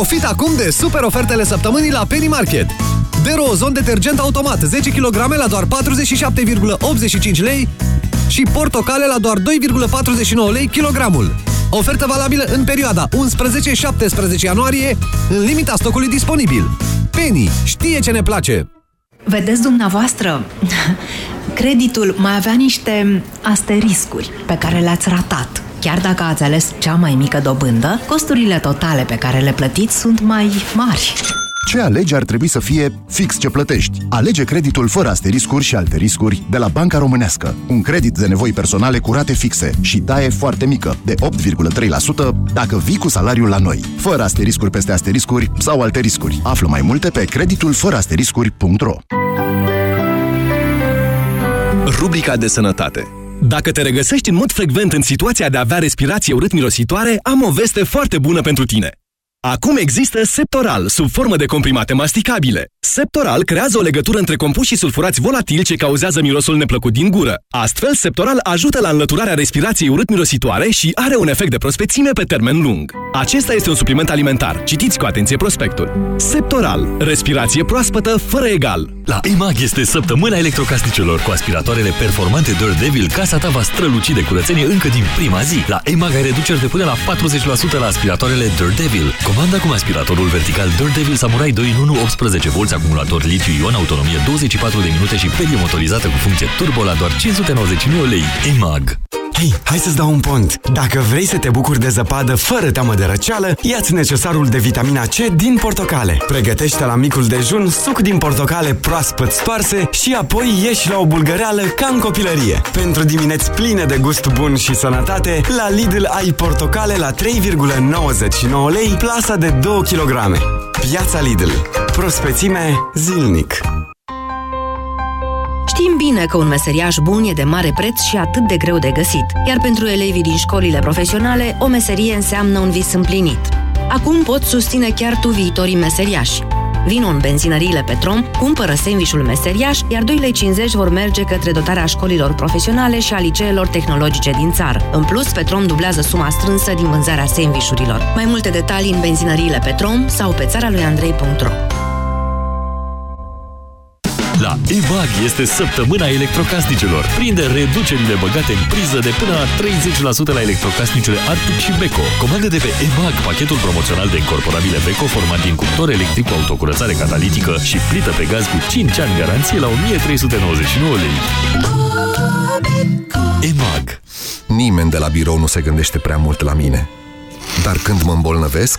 Profit acum de super ofertele săptămânii la Penny Market. Derozon detergent automat 10 kg la doar 47,85 lei și portocale la doar 2,49 lei kilogramul. Ofertă valabilă în perioada 11-17 ianuarie, în limita stocului disponibil. Penny știe ce ne place! Vedeți dumneavoastră, creditul mai avea niște asteriscuri pe care le-ați ratat. Chiar dacă ați ales cea mai mică dobândă, costurile totale pe care le plătiți sunt mai mari. Ce alegi ar trebui să fie fix ce plătești. Alege creditul fără asteriscuri și alte riscuri de la Banca Românească. Un credit de nevoi personale cu rate fixe și taie foarte mică, de 8,3% dacă vii cu salariul la noi. Fără asteriscuri peste asteriscuri sau alte riscuri. Află mai multe pe creditul fără asteriscuri.ro Rubrica de sănătate Dacă te regăsești în mod frecvent în situația de a avea respirație urât-mirositoare, am o veste foarte bună pentru tine. Acum există Septoral, sub formă de comprimate masticabile. Septoral creează o legătură între compuși sulfurați volatili ce cauzează mirosul neplăcut din gură. Astfel, Septoral ajută la înlăturarea respirației urât-mirositoare și are un efect de prospețime pe termen lung. Acesta este un supliment alimentar. Citiți cu atenție prospectul. Septoral. Respirație proaspătă fără egal. La EMAG este săptămâna electrocasnicelor cu aspiratoarele performante Dirt Devil. Casa ta va străluci de curățenie încă din prima zi. La EMAG ai reduceri de până la 40% la aspiratoarele Dirt Devil. Comanda cu aspiratorul vertical Dirt Devil Samurai 2 în 1 18 V acumulator litiu-ion, autonomie 24 de minute și perie motorizată cu funcție turbo la doar 599 lei. EMAG. Hei, hai să-ți dau un pont. Dacă vrei să te bucuri de zăpadă fără teamă de răceală, ia-ți necesarul de vitamina C din portocale. Pregătește la micul dejun suc din portocale proaspăt stoarse și apoi ieși la o bulgăreală ca în copilărie. Pentru dimineți pline de gust bun și sănătate, la Lidl ai portocale la 3,99 lei, plasa de 2 kg. Piața Lidl. Prospețime zilnic. Știm bine că un meseriaș bun e de mare preț și atât de greu de găsit, iar pentru elevii din școlile profesionale, o meserie înseamnă un vis împlinit. Acum poți susține chiar tu viitorii meseriași. Vino în benzinăriile Petrom, cumpără sandvișul meseriaș, iar 2,50 lei vor merge către dotarea școlilor profesionale și a liceelor tehnologice din țară. În plus, Petrom dublează suma strânsă din vânzarea sandvișurilor. Mai multe detalii în benzinăriile Petrom sau pe țara lui Andrei.ro La EMAG este săptămâna electrocasnicelor. Prinde reducerile băgate în priză de până la 30% la electrocasnicele Arctic și Beko. Comandă de pe EMAG pachetul promoțional de incorporabile Beko format din cuptor electric cu autocurățare catalitică și plită pe gaz cu 5 ani garanție la 1399 lei. EMAG Nimeni de la birou nu se gândește prea mult la mine. Dar când mă îmbolnăvesc,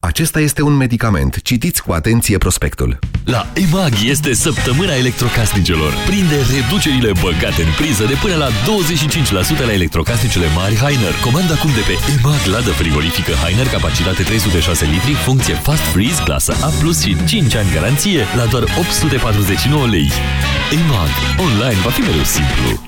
Acesta este un medicament. Citiți cu atenție prospectul. La EMAG este săptămâna electrocasnicelor. Prinde reducerile băgate în priză de până la 25% la electrocasnicele mari Heiner. Comanda acum de pe EMAG ladă frigorifică Heiner, capacitate 306 litri, funcție Fast Freeze, clasă A+, și 5 ani garanție la doar 849 lei. EMAG. Online va fi mereu simplu.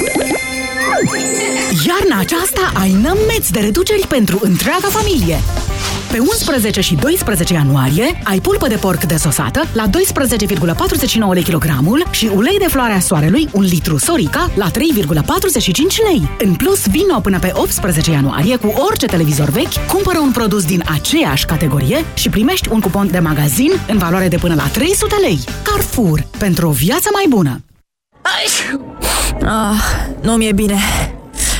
Iarna aceasta ai nămeți de reduceri pentru întreaga familie. Pe 11 și 12 ianuarie ai pulpă de porc desosată la 12,49 lei kilogramul și ulei de floarea soarelui 1 litru Sorica la 3,45 lei. În plus, vino până pe 18 ianuarie cu orice televizor vechi, cumpără un produs din aceeași categorie și primești un cupon de magazin în valoare de până la 300 lei. Carrefour. Pentru o viață mai bună. Ah, nu mi-e bine.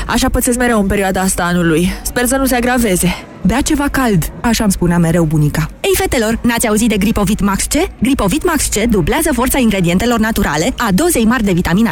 Așa pățesc mereu în perioada asta anului. Sper să nu se agraveze. Bea ceva cald, așa îmi spunea mereu bunica. Ei, fetelor, n-ați auzit de Gripovit Max C? Gripovit Max C dublează forța ingredientelor naturale, a dozei mari de vitamina